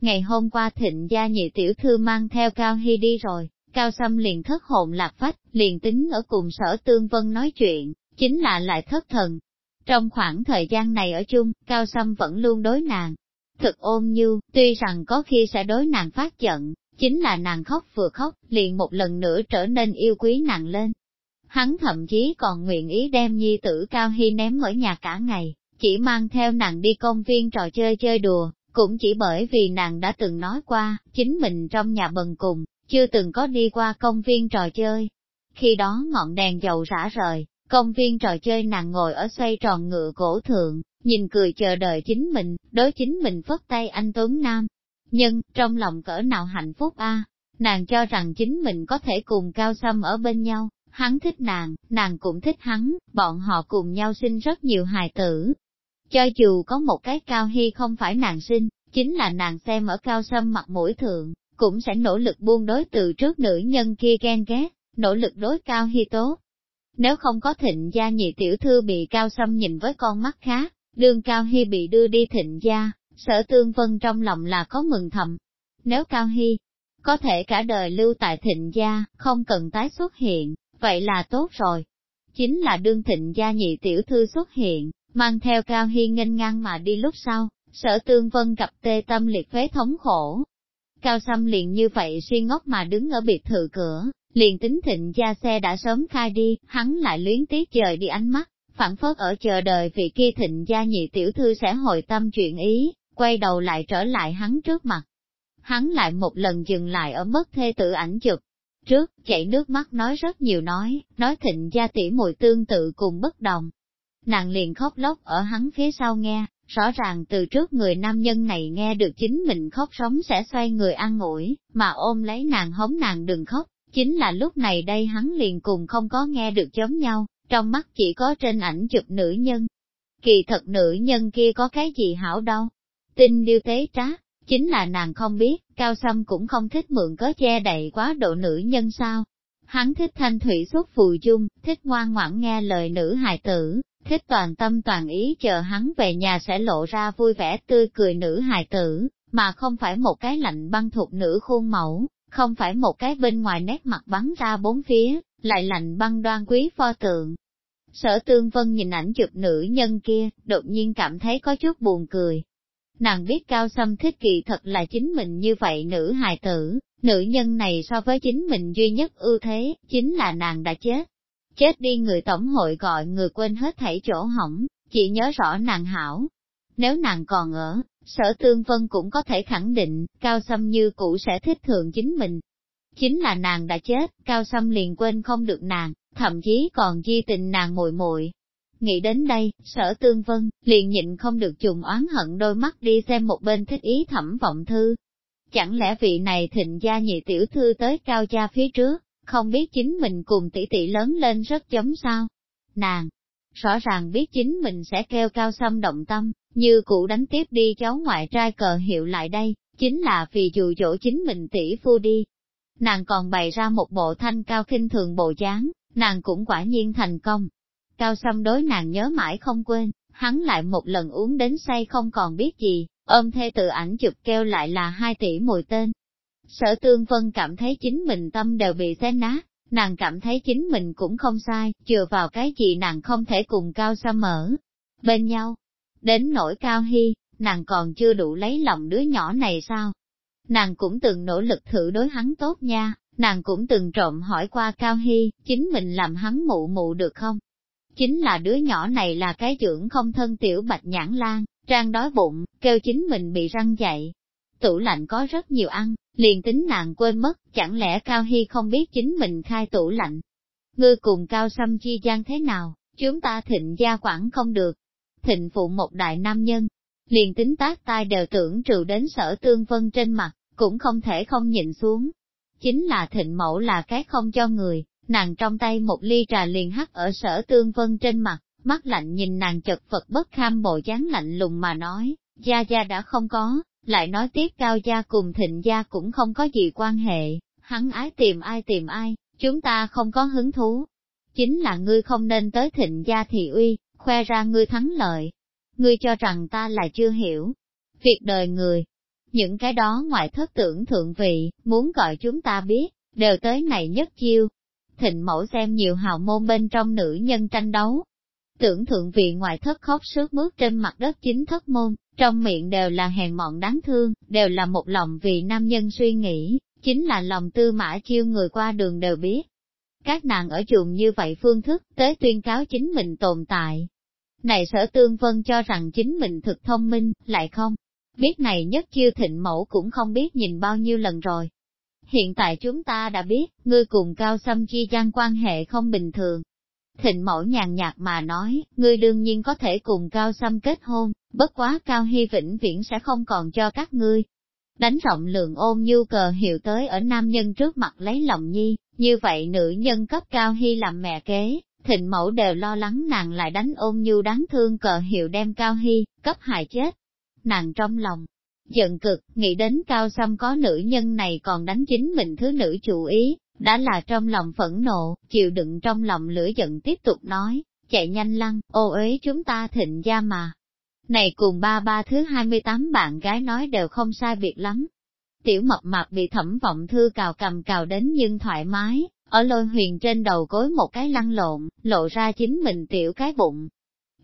Ngày hôm qua thịnh gia nhị tiểu thư mang theo Cao Hy đi rồi, Cao Sâm liền thất hồn lạc phách, liền tính ở cùng sở tương vân nói chuyện, chính là lại thất thần. Trong khoảng thời gian này ở chung, Cao Sâm vẫn luôn đối nàng, thực ôn nhu, tuy rằng có khi sẽ đối nàng phát giận, chính là nàng khóc vừa khóc, liền một lần nữa trở nên yêu quý nàng lên. Hắn thậm chí còn nguyện ý đem nhi tử Cao Hy ném ở nhà cả ngày, chỉ mang theo nàng đi công viên trò chơi chơi đùa, cũng chỉ bởi vì nàng đã từng nói qua, chính mình trong nhà bần cùng, chưa từng có đi qua công viên trò chơi. Khi đó ngọn đèn dầu rã rời, công viên trò chơi nàng ngồi ở xoay tròn ngựa cổ thượng, nhìn cười chờ đợi chính mình, đối chính mình phất tay anh Tuấn Nam. Nhưng, trong lòng cỡ nào hạnh phúc a nàng cho rằng chính mình có thể cùng Cao Sâm ở bên nhau, hắn thích nàng, nàng cũng thích hắn, bọn họ cùng nhau sinh rất nhiều hài tử. Cho dù có một cái Cao Hy không phải nàng sinh, chính là nàng xem ở Cao Sâm mặt mũi thượng, cũng sẽ nỗ lực buông đối từ trước nữ nhân kia ghen ghét, nỗ lực đối Cao Hy tố. Nếu không có thịnh gia nhị tiểu thư bị Cao Sâm nhìn với con mắt khác, Đường Cao Hy bị đưa đi thịnh gia, sở tương vân trong lòng là có mừng thầm. Nếu Cao Hy có thể cả đời lưu tại thịnh gia, không cần tái xuất hiện, vậy là tốt rồi. Chính là đương thịnh gia nhị tiểu thư xuất hiện, mang theo Cao Hy nghênh ngang mà đi lúc sau, sở tương vân gặp tê tâm liệt phế thống khổ. Cao Sâm liền như vậy suy ngốc mà đứng ở biệt thự cửa, liền tính thịnh gia xe đã sớm khai đi, hắn lại luyến tiếc trời đi ánh mắt, phản phất ở chờ đợi vị kia thịnh gia nhị tiểu thư sẽ hồi tâm chuyện ý, quay đầu lại trở lại hắn trước mặt. Hắn lại một lần dừng lại ở mất thê tự ảnh chụp. Trước, chảy nước mắt nói rất nhiều nói, nói thịnh gia tỷ mùi tương tự cùng bất đồng. Nàng liền khóc lóc ở hắn phía sau nghe, rõ ràng từ trước người nam nhân này nghe được chính mình khóc sống sẽ xoay người an ủi mà ôm lấy nàng hống nàng đừng khóc, chính là lúc này đây hắn liền cùng không có nghe được giống nhau, trong mắt chỉ có trên ảnh chụp nữ nhân. Kỳ thật nữ nhân kia có cái gì hảo đâu. Tinh điêu tế trá, chính là nàng không biết, Cao Sâm cũng không thích mượn có che đậy quá độ nữ nhân sao. Hắn thích thanh thủy xuất phù dung, thích ngoan ngoãn nghe lời nữ hài tử, thích toàn tâm toàn ý chờ hắn về nhà sẽ lộ ra vui vẻ tươi cười nữ hài tử, mà không phải một cái lạnh băng thuộc nữ khuôn mẫu, không phải một cái bên ngoài nét mặt bắn ra bốn phía, lại lạnh băng đoan quý pho tượng. Sở tương vân nhìn ảnh chụp nữ nhân kia, đột nhiên cảm thấy có chút buồn cười. Nàng biết cao xâm thích kỳ thật là chính mình như vậy nữ hài tử, nữ nhân này so với chính mình duy nhất ưu thế, chính là nàng đã chết. Chết đi người tổng hội gọi người quên hết thảy chỗ hỏng, chỉ nhớ rõ nàng hảo. Nếu nàng còn ở, sở tương vân cũng có thể khẳng định, cao xâm như cũ sẽ thích thượng chính mình. Chính là nàng đã chết, cao xâm liền quên không được nàng, thậm chí còn di tình nàng muội muội. Nghĩ đến đây, sở tương vân, liền nhịn không được trùng oán hận đôi mắt đi xem một bên thích ý thẩm vọng thư. Chẳng lẽ vị này thịnh gia nhị tiểu thư tới cao gia phía trước, không biết chính mình cùng tỷ tỷ lớn lên rất giống sao? Nàng, rõ ràng biết chính mình sẽ kêu cao xâm động tâm, như cụ đánh tiếp đi cháu ngoại trai cờ hiệu lại đây, chính là vì dù dỗ chính mình tỷ phu đi. Nàng còn bày ra một bộ thanh cao khinh thường bộ dáng, nàng cũng quả nhiên thành công. Cao xâm đối nàng nhớ mãi không quên, hắn lại một lần uống đến say không còn biết gì, ôm thê tự ảnh chụp kêu lại là hai tỷ mùi tên. Sở tương vân cảm thấy chính mình tâm đều bị xé nát, nàng cảm thấy chính mình cũng không sai, chừa vào cái gì nàng không thể cùng cao sa mở bên nhau. Đến nỗi cao hy, nàng còn chưa đủ lấy lòng đứa nhỏ này sao? Nàng cũng từng nỗ lực thử đối hắn tốt nha, nàng cũng từng trộm hỏi qua Cao Hy, chính mình làm hắn mụ mụ được không? Chính là đứa nhỏ này là cái trưởng không thân tiểu bạch nhãn lan, trang đói bụng, kêu chính mình bị răng dậy. Tủ lạnh có rất nhiều ăn, liền tính nàng quên mất, chẳng lẽ Cao Hy không biết chính mình khai tủ lạnh. Ngươi cùng Cao Sâm chi gian thế nào, chúng ta thịnh gia quản không được. Thịnh phụ một đại nam nhân, liền tính tác tai đều tưởng trừ đến sở tương vân trên mặt, cũng không thể không nhìn xuống. Chính là thịnh mẫu là cái không cho người, nàng trong tay một ly trà liền hắt ở sở tương vân trên mặt, mắt lạnh nhìn nàng chật vật bất kham bộ dáng lạnh lùng mà nói, gia gia đã không có, lại nói tiếp cao gia cùng thịnh gia cũng không có gì quan hệ, hắn ái tìm ai tìm ai, chúng ta không có hứng thú. Chính là ngươi không nên tới thịnh gia thị uy, khoe ra ngươi thắng lợi. Ngươi cho rằng ta là chưa hiểu. Việc đời người, những cái đó ngoại thất tưởng thượng vị, muốn gọi chúng ta biết, đều tới này nhất chiêu. Thịnh mẫu xem nhiều hào môn bên trong nữ nhân tranh đấu. Tưởng thượng vị ngoại thất khóc sướt mướt trên mặt đất chính thất môn, trong miệng đều là hèn mọn đáng thương, đều là một lòng vì nam nhân suy nghĩ, chính là lòng tư mã chiêu người qua đường đều biết. Các nàng ở chuồng như vậy phương thức, tới tuyên cáo chính mình tồn tại. Này sở tương vân cho rằng chính mình thực thông minh, lại không, Biết này nhất chiêu thịnh mẫu cũng không biết nhìn bao nhiêu lần rồi. Hiện tại chúng ta đã biết, ngươi cùng cao xâm chi gian quan hệ không bình thường. Thịnh mẫu nhàn nhạt mà nói, ngươi đương nhiên có thể cùng cao xâm kết hôn, bất quá cao hy vĩnh viễn sẽ không còn cho các ngươi. Đánh rộng lượng ôm như cờ hiệu tới ở nam nhân trước mặt lấy lòng nhi, như vậy nữ nhân cấp cao hy làm mẹ kế, thịnh mẫu đều lo lắng nàng lại đánh ôm như đáng thương cờ hiệu đem cao hy, cấp hại chết nàng trong lòng. Giận cực, nghĩ đến cao xăm có nữ nhân này còn đánh chính mình thứ nữ chủ ý, đã là trong lòng phẫn nộ, chịu đựng trong lòng lửa giận tiếp tục nói, chạy nhanh lăng, ô ế chúng ta thịnh gia mà. Này cùng ba ba thứ 28 bạn gái nói đều không sai biệt lắm. Tiểu mập mạp bị thẩm vọng thư cào cầm cào đến nhưng thoải mái, ở lôi huyền trên đầu gối một cái lăn lộn, lộ ra chính mình tiểu cái bụng.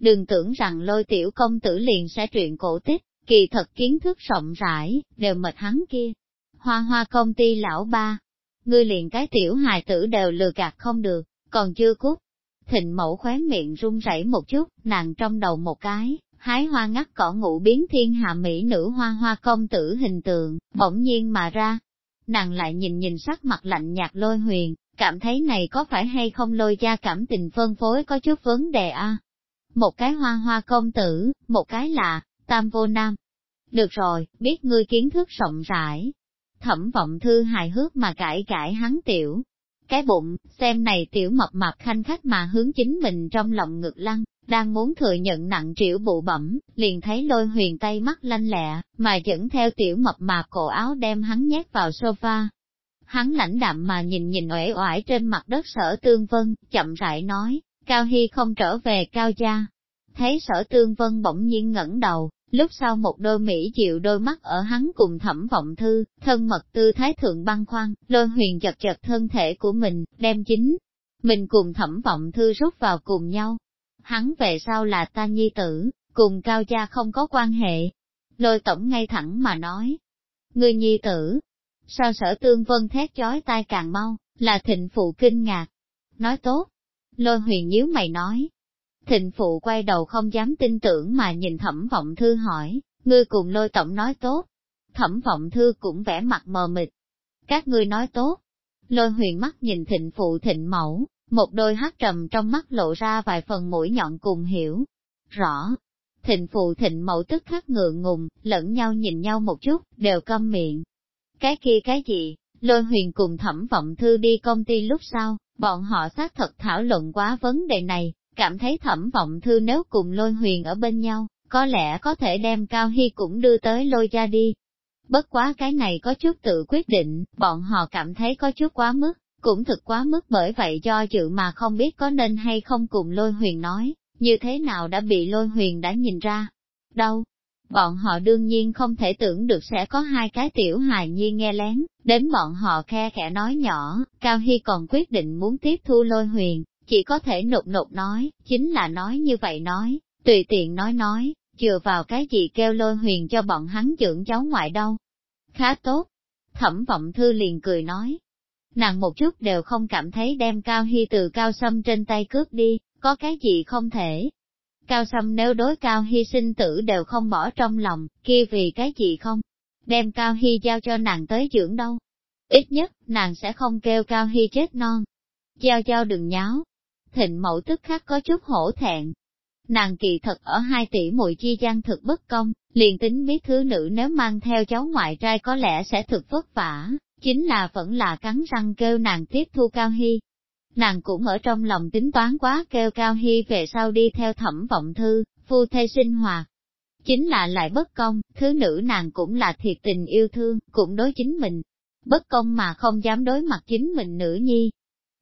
Đừng tưởng rằng lôi tiểu công tử liền sẽ truyện cổ tích, kỳ thật kiến thức rộng rãi, đều mệt hắn kia. Hoa hoa công ty lão ba, ngươi liền cái tiểu hài tử đều lừa gạt không được, còn chưa cút. Thịnh mẫu khóe miệng run rẩy một chút, nàng trong đầu một cái, hái hoa ngắt cỏ ngủ biến thiên hạ mỹ nữ hoa hoa công tử hình tượng, bỗng nhiên mà ra. Nàng lại nhìn nhìn sắc mặt lạnh nhạt lôi huyền, cảm thấy này có phải hay không lôi ra cảm tình phân phối có chút vấn đề a Một cái hoa hoa công tử, một cái là, tam vô nam. Được rồi, biết ngươi kiến thức rộng rãi. Thẩm vọng thư hài hước mà cãi cãi hắn tiểu. Cái bụng, xem này tiểu mập mạp khanh khách mà hướng chính mình trong lòng ngực lăng, đang muốn thừa nhận nặng triệu bụ bẩm, liền thấy lôi huyền tay mắt lanh lẹ, mà dẫn theo tiểu mập mạp cổ áo đem hắn nhét vào sofa. Hắn lãnh đạm mà nhìn nhìn uể oải trên mặt đất sở tương vân, chậm rãi nói, Cao Hy không trở về Cao Gia. Thấy sở tương vân bỗng nhiên ngẩng đầu, Lúc sau một đôi mỹ chịu đôi mắt ở hắn cùng thẩm vọng thư, thân mật tư thái thượng băng khoan lôi huyền chật chật thân thể của mình, đem chính. Mình cùng thẩm vọng thư rút vào cùng nhau. Hắn về sau là ta nhi tử, cùng cao gia không có quan hệ. Lôi tổng ngay thẳng mà nói. Người nhi tử. Sao sở tương vân thét chói tai càng mau, là thịnh phụ kinh ngạc. Nói tốt. Lôi huyền nhíu mày nói. Thịnh phụ quay đầu không dám tin tưởng mà nhìn thẩm vọng thư hỏi, ngươi cùng lôi tổng nói tốt. Thẩm vọng thư cũng vẻ mặt mờ mịt. Các ngươi nói tốt. Lôi huyền mắt nhìn thịnh phụ thịnh mẫu, một đôi hát trầm trong mắt lộ ra vài phần mũi nhọn cùng hiểu. Rõ, thịnh phụ thịnh mẫu tức khắc ngượng ngùng, lẫn nhau nhìn nhau một chút, đều câm miệng. Cái kia cái gì, lôi huyền cùng thẩm vọng thư đi công ty lúc sau, bọn họ xác thật thảo luận quá vấn đề này, cảm thấy thẩm vọng thư nếu cùng lôi huyền ở bên nhau, có lẽ có thể đem Cao Hy cũng đưa tới lôi ra đi. Bất quá cái này có chút tự quyết định, bọn họ cảm thấy có chút quá mức, cũng thực quá mức bởi vậy do dự mà không biết có nên hay không cùng lôi huyền nói, như thế nào đã bị lôi huyền đã nhìn ra. Đâu? Bọn họ đương nhiên không thể tưởng được sẽ có hai cái tiểu hài nhi nghe lén, đến bọn họ khe khẽ nói nhỏ, Cao Hy còn quyết định muốn tiếp thu lôi huyền, chỉ có thể nộp nộp nói, chính là nói như vậy nói, tùy tiện nói nói, chừa vào cái gì kêu lôi huyền cho bọn hắn dưỡng cháu ngoại đâu. Khá tốt. Thẩm vọng thư liền cười nói. Nàng một chút đều không cảm thấy đem Cao Hy từ Cao Sâm trên tay cướp đi, có cái gì không thể. Cao Sâm nếu đối Cao Hy sinh tử đều không bỏ trong lòng, kia vì cái gì không? Đem Cao Hy giao cho nàng tới dưỡng đâu? Ít nhất, nàng sẽ không kêu Cao Hy chết non. Giao giao đừng nháo. Thịnh mẫu tức khắc có chút hổ thẹn. Nàng kỳ thật ở hai tỷ muội chi gian thực bất công, liền tính biết thứ nữ nếu mang theo cháu ngoại trai có lẽ sẽ thực vất vả, chính là vẫn là cắn răng kêu nàng tiếp thu Cao Hy, nàng cũng ở trong lòng tính toán quá kêu Cao Hy về sau đi theo thẩm vọng thư, phu thê sinh hoạt. Chính là lại bất công, thứ nữ nàng cũng là thiệt tình yêu thương, cũng đối chính mình. Bất công mà không dám đối mặt chính mình nữ nhi.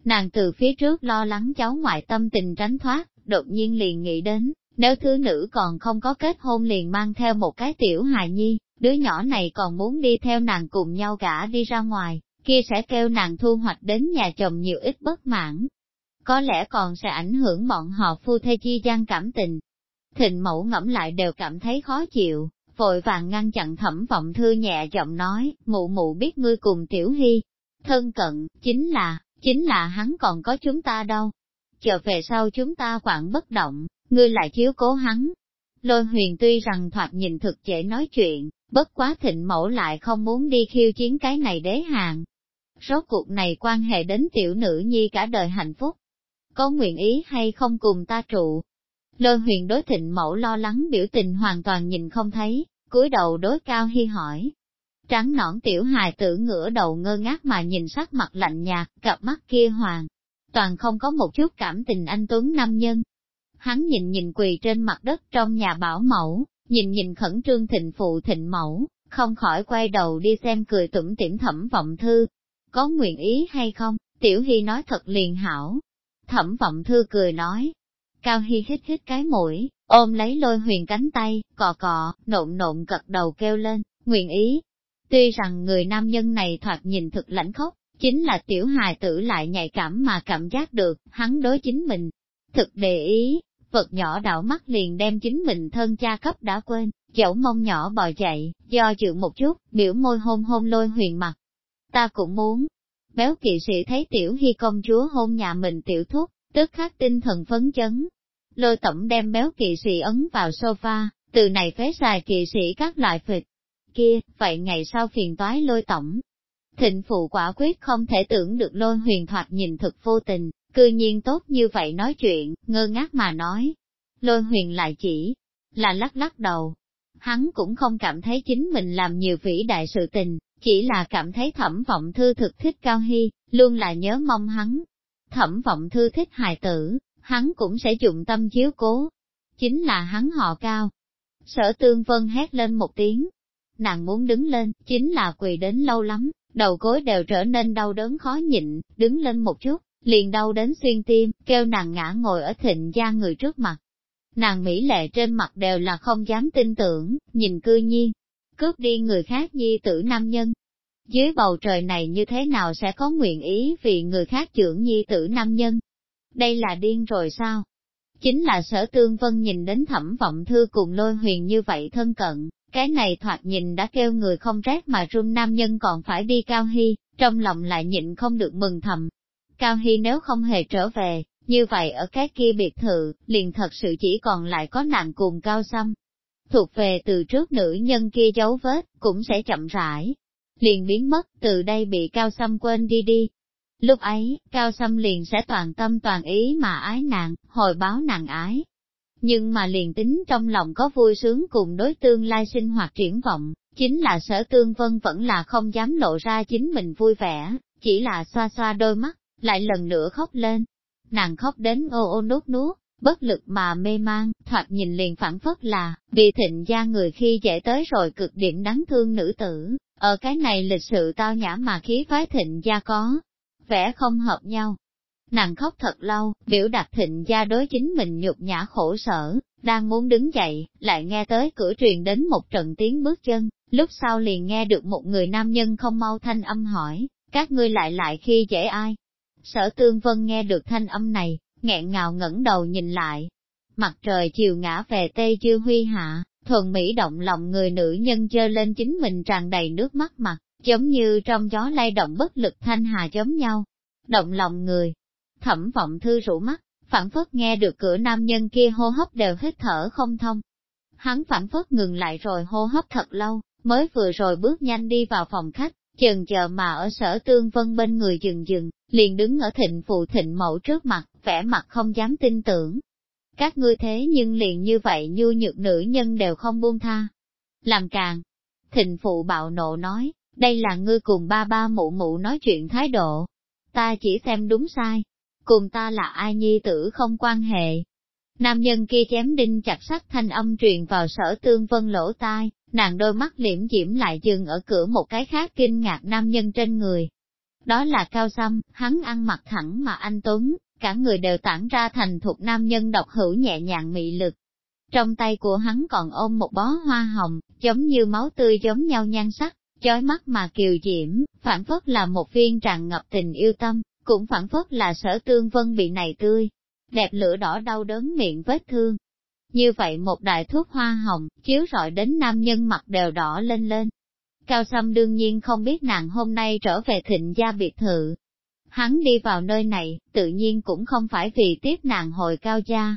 Nàng từ phía trước lo lắng cháu ngoại tâm tình tránh thoát, đột nhiên liền nghĩ đến, nếu thứ nữ còn không có kết hôn liền mang theo một cái tiểu hài nhi, đứa nhỏ này còn muốn đi theo nàng cùng nhau gả đi ra ngoài, kia sẽ kêu nàng thu hoạch đến nhà chồng nhiều ít bất mãn. Có lẽ còn sẽ ảnh hưởng bọn họ phu thê chi gian cảm tình. Thịnh mẫu ngẫm lại đều cảm thấy khó chịu, vội vàng ngăn chặn thẩm vọng thư nhẹ giọng nói, mụ mụ biết ngươi cùng tiểu hy. Thân cận, chính là, chính là hắn còn có chúng ta đâu. Chờ về sau chúng ta quản bất động, ngươi lại chiếu cố hắn. Lôi huyền tuy rằng thoạt nhìn thực dễ nói chuyện, bất quá thịnh mẫu lại không muốn đi khiêu chiến cái này đế hàng, Rốt cuộc này quan hệ đến tiểu nữ nhi cả đời hạnh phúc. Có nguyện ý hay không cùng ta trụ? Lôi huyền đối thịnh mẫu lo lắng biểu tình hoàn toàn nhìn không thấy, cúi đầu đối cao hy hỏi. Trắng nõn tiểu hài tử ngửa đầu ngơ ngác mà nhìn sắc mặt lạnh nhạt, cặp mắt kia hoàng. Toàn không có một chút cảm tình anh Tuấn nam nhân. Hắn nhìn nhìn quỳ trên mặt đất trong nhà bảo mẫu, nhìn nhìn khẩn trương thịnh phụ thịnh mẫu, không khỏi quay đầu đi xem cười tủm tỉm thẩm vọng thư, có nguyện ý hay không? Tiểu Hy nói thật liền hảo. Thẩm vọng thư cười nói. Cao Hy hít hít cái mũi, ôm lấy lôi huyền cánh tay, cò cọ, nộn nộn gật đầu kêu lên, nguyện ý. Tuy rằng người nam nhân này thoạt nhìn thực lãnh khốc, chính là tiểu hài tử lại nhạy cảm mà cảm giác được, hắn đối chính mình. Thực để ý, vật nhỏ đảo mắt liền đem chính mình thân cha cấp đã quên, dẫu mông nhỏ bò dậy, do dự một chút, biểu môi hôn hôn lôi huyền mặt, ta cũng muốn. Béo kỵ sĩ thấy tiểu hy công chúa hôn nhà mình tiểu thúc, tức khắc tinh thần phấn chấn. Lôi tổng đem béo kỵ sĩ ấn vào sofa, từ này phế xài kỵ sĩ các loại phịch. Kia, vậy ngày sau phiền toái lôi tổng. Thịnh phụ quả quyết không thể tưởng được lôi huyền thoạt nhìn thực vô tình, cư nhiên tốt như vậy nói chuyện, ngơ ngác mà nói. Lôi huyền lại chỉ là lắc lắc đầu. Hắn cũng không cảm thấy chính mình làm nhiều vĩ đại sự tình, chỉ là cảm thấy thẩm vọng thư thực thích Cao Hy, luôn là nhớ mong hắn. Thẩm vọng thư thích hài tử, hắn cũng sẽ dụng tâm chiếu cố. Chính là hắn họ cao. Sở tương vân hét lên một tiếng. Nàng muốn đứng lên, chính là quỳ đến lâu lắm, đầu gối đều trở nên đau đớn khó nhịn, đứng lên một chút, liền đau đến xuyên tim, kêu nàng ngã ngồi ở thịnh gia người trước mặt. Nàng mỹ lệ trên mặt đều là không dám tin tưởng, nhìn cư nhiên, cướp đi người khác nhi tử nam nhân. Dưới bầu trời này như thế nào sẽ có nguyện ý vì người khác trưởng nhi tử nam nhân? Đây là điên rồi sao? Chính là sở tương vân nhìn đến thẩm vọng thư cùng lôi huyền như vậy thân cận, cái này thoạt nhìn đã kêu người không rét mà run nam nhân còn phải đi Cao Hy, trong lòng lại nhịn không được mừng thầm. Cao Hy nếu không hề trở về, như vậy ở cái kia biệt thự, liền thật sự chỉ còn lại có nàng cùng Cao Xăm. Thuộc về từ trước nữ nhân kia dấu vết, cũng sẽ chậm rãi, liền biến mất, từ đây bị Cao Xăm quên đi đi. Lúc ấy, Cao Xăm liền sẽ toàn tâm toàn ý mà ái nàng, hồi báo nàng ái, nhưng mà liền tính trong lòng có vui sướng cùng đối tương lai sinh hoạt triển vọng, chính là sở tương vân vẫn là không dám lộ ra chính mình vui vẻ, chỉ là xoa xoa đôi mắt, lại lần nữa khóc lên. Nàng khóc đến ô ô nuốt nuốt, bất lực mà mê mang, thoạt nhìn liền phản phất là, bị thịnh gia người khi dễ tới rồi cực điểm đáng thương nữ tử, ở cái này lịch sự tao nhã mà khí phái thịnh gia có, vẻ không hợp nhau, Nàng khóc thật lâu, biểu đạt thịnh gia đối chính mình nhục nhã khổ sở, đang muốn đứng dậy, lại nghe tới cửa truyền đến một trận tiếng bước chân, lúc sau liền nghe được một người nam nhân không mau thanh âm hỏi, các ngươi lại lại khi dễ ai? Sở tương vân nghe được thanh âm này, nghẹn ngào ngẩng đầu nhìn lại. Mặt trời chiều ngã về Tây Dư Huy hạ, thuần mỹ động lòng người nữ nhân dơ lên chính mình tràn đầy nước mắt mặt, giống như trong gió lay động bất lực thanh hà giống nhau. Động lòng người, Thẩm vọng thư rủ mắt, phản phất nghe được cửa nam nhân kia hô hấp đều hít thở không thông. Hắn phản phất ngừng lại rồi hô hấp thật lâu, mới vừa rồi bước nhanh đi vào phòng khách, chừng chờ mà ở sở tương vân bên người dừng dừng, liền đứng ở thịnh phụ thịnh mẫu trước mặt, vẻ mặt không dám tin tưởng. Các ngươi thế nhưng liền như vậy nhu nhược nữ nhân đều không buông tha. Làm càng, thịnh phụ bạo nộ nói, đây là ngươi cùng ba ba mụ mụ nói chuyện thái độ. Ta chỉ xem đúng sai, cùng ta là ai nhi tử không quan hệ. Nam nhân kia chém đinh chặt sắt thanh âm truyền vào sở tương vân lỗ tai, nàng đôi mắt liễm diễm lại dừng ở cửa một cái khác kinh ngạc nam nhân trên người. Đó là cao xăm, hắn ăn mặc thẳng mà anh Tuấn, cả người đều tản ra thành thuộc nam nhân độc hữu nhẹ nhàng mị lực. Trong tay của hắn còn ôm một bó hoa hồng, giống như máu tươi giống nhau nhan sắc, chói mắt mà kiều diễm, phản phất là một viên tràn ngập tình yêu tâm, cũng phản phất là sở tương vân bị này tươi, đẹp lửa đỏ đau đớn miệng vết thương. Như vậy một đại thuốc hoa hồng, chiếu rọi đến nam nhân mặt đều đỏ lên lên. Cao Sâm đương nhiên không biết nàng hôm nay trở về thịnh gia biệt thự. Hắn đi vào nơi này, tự nhiên cũng không phải vì tiếp nàng hồi cao gia.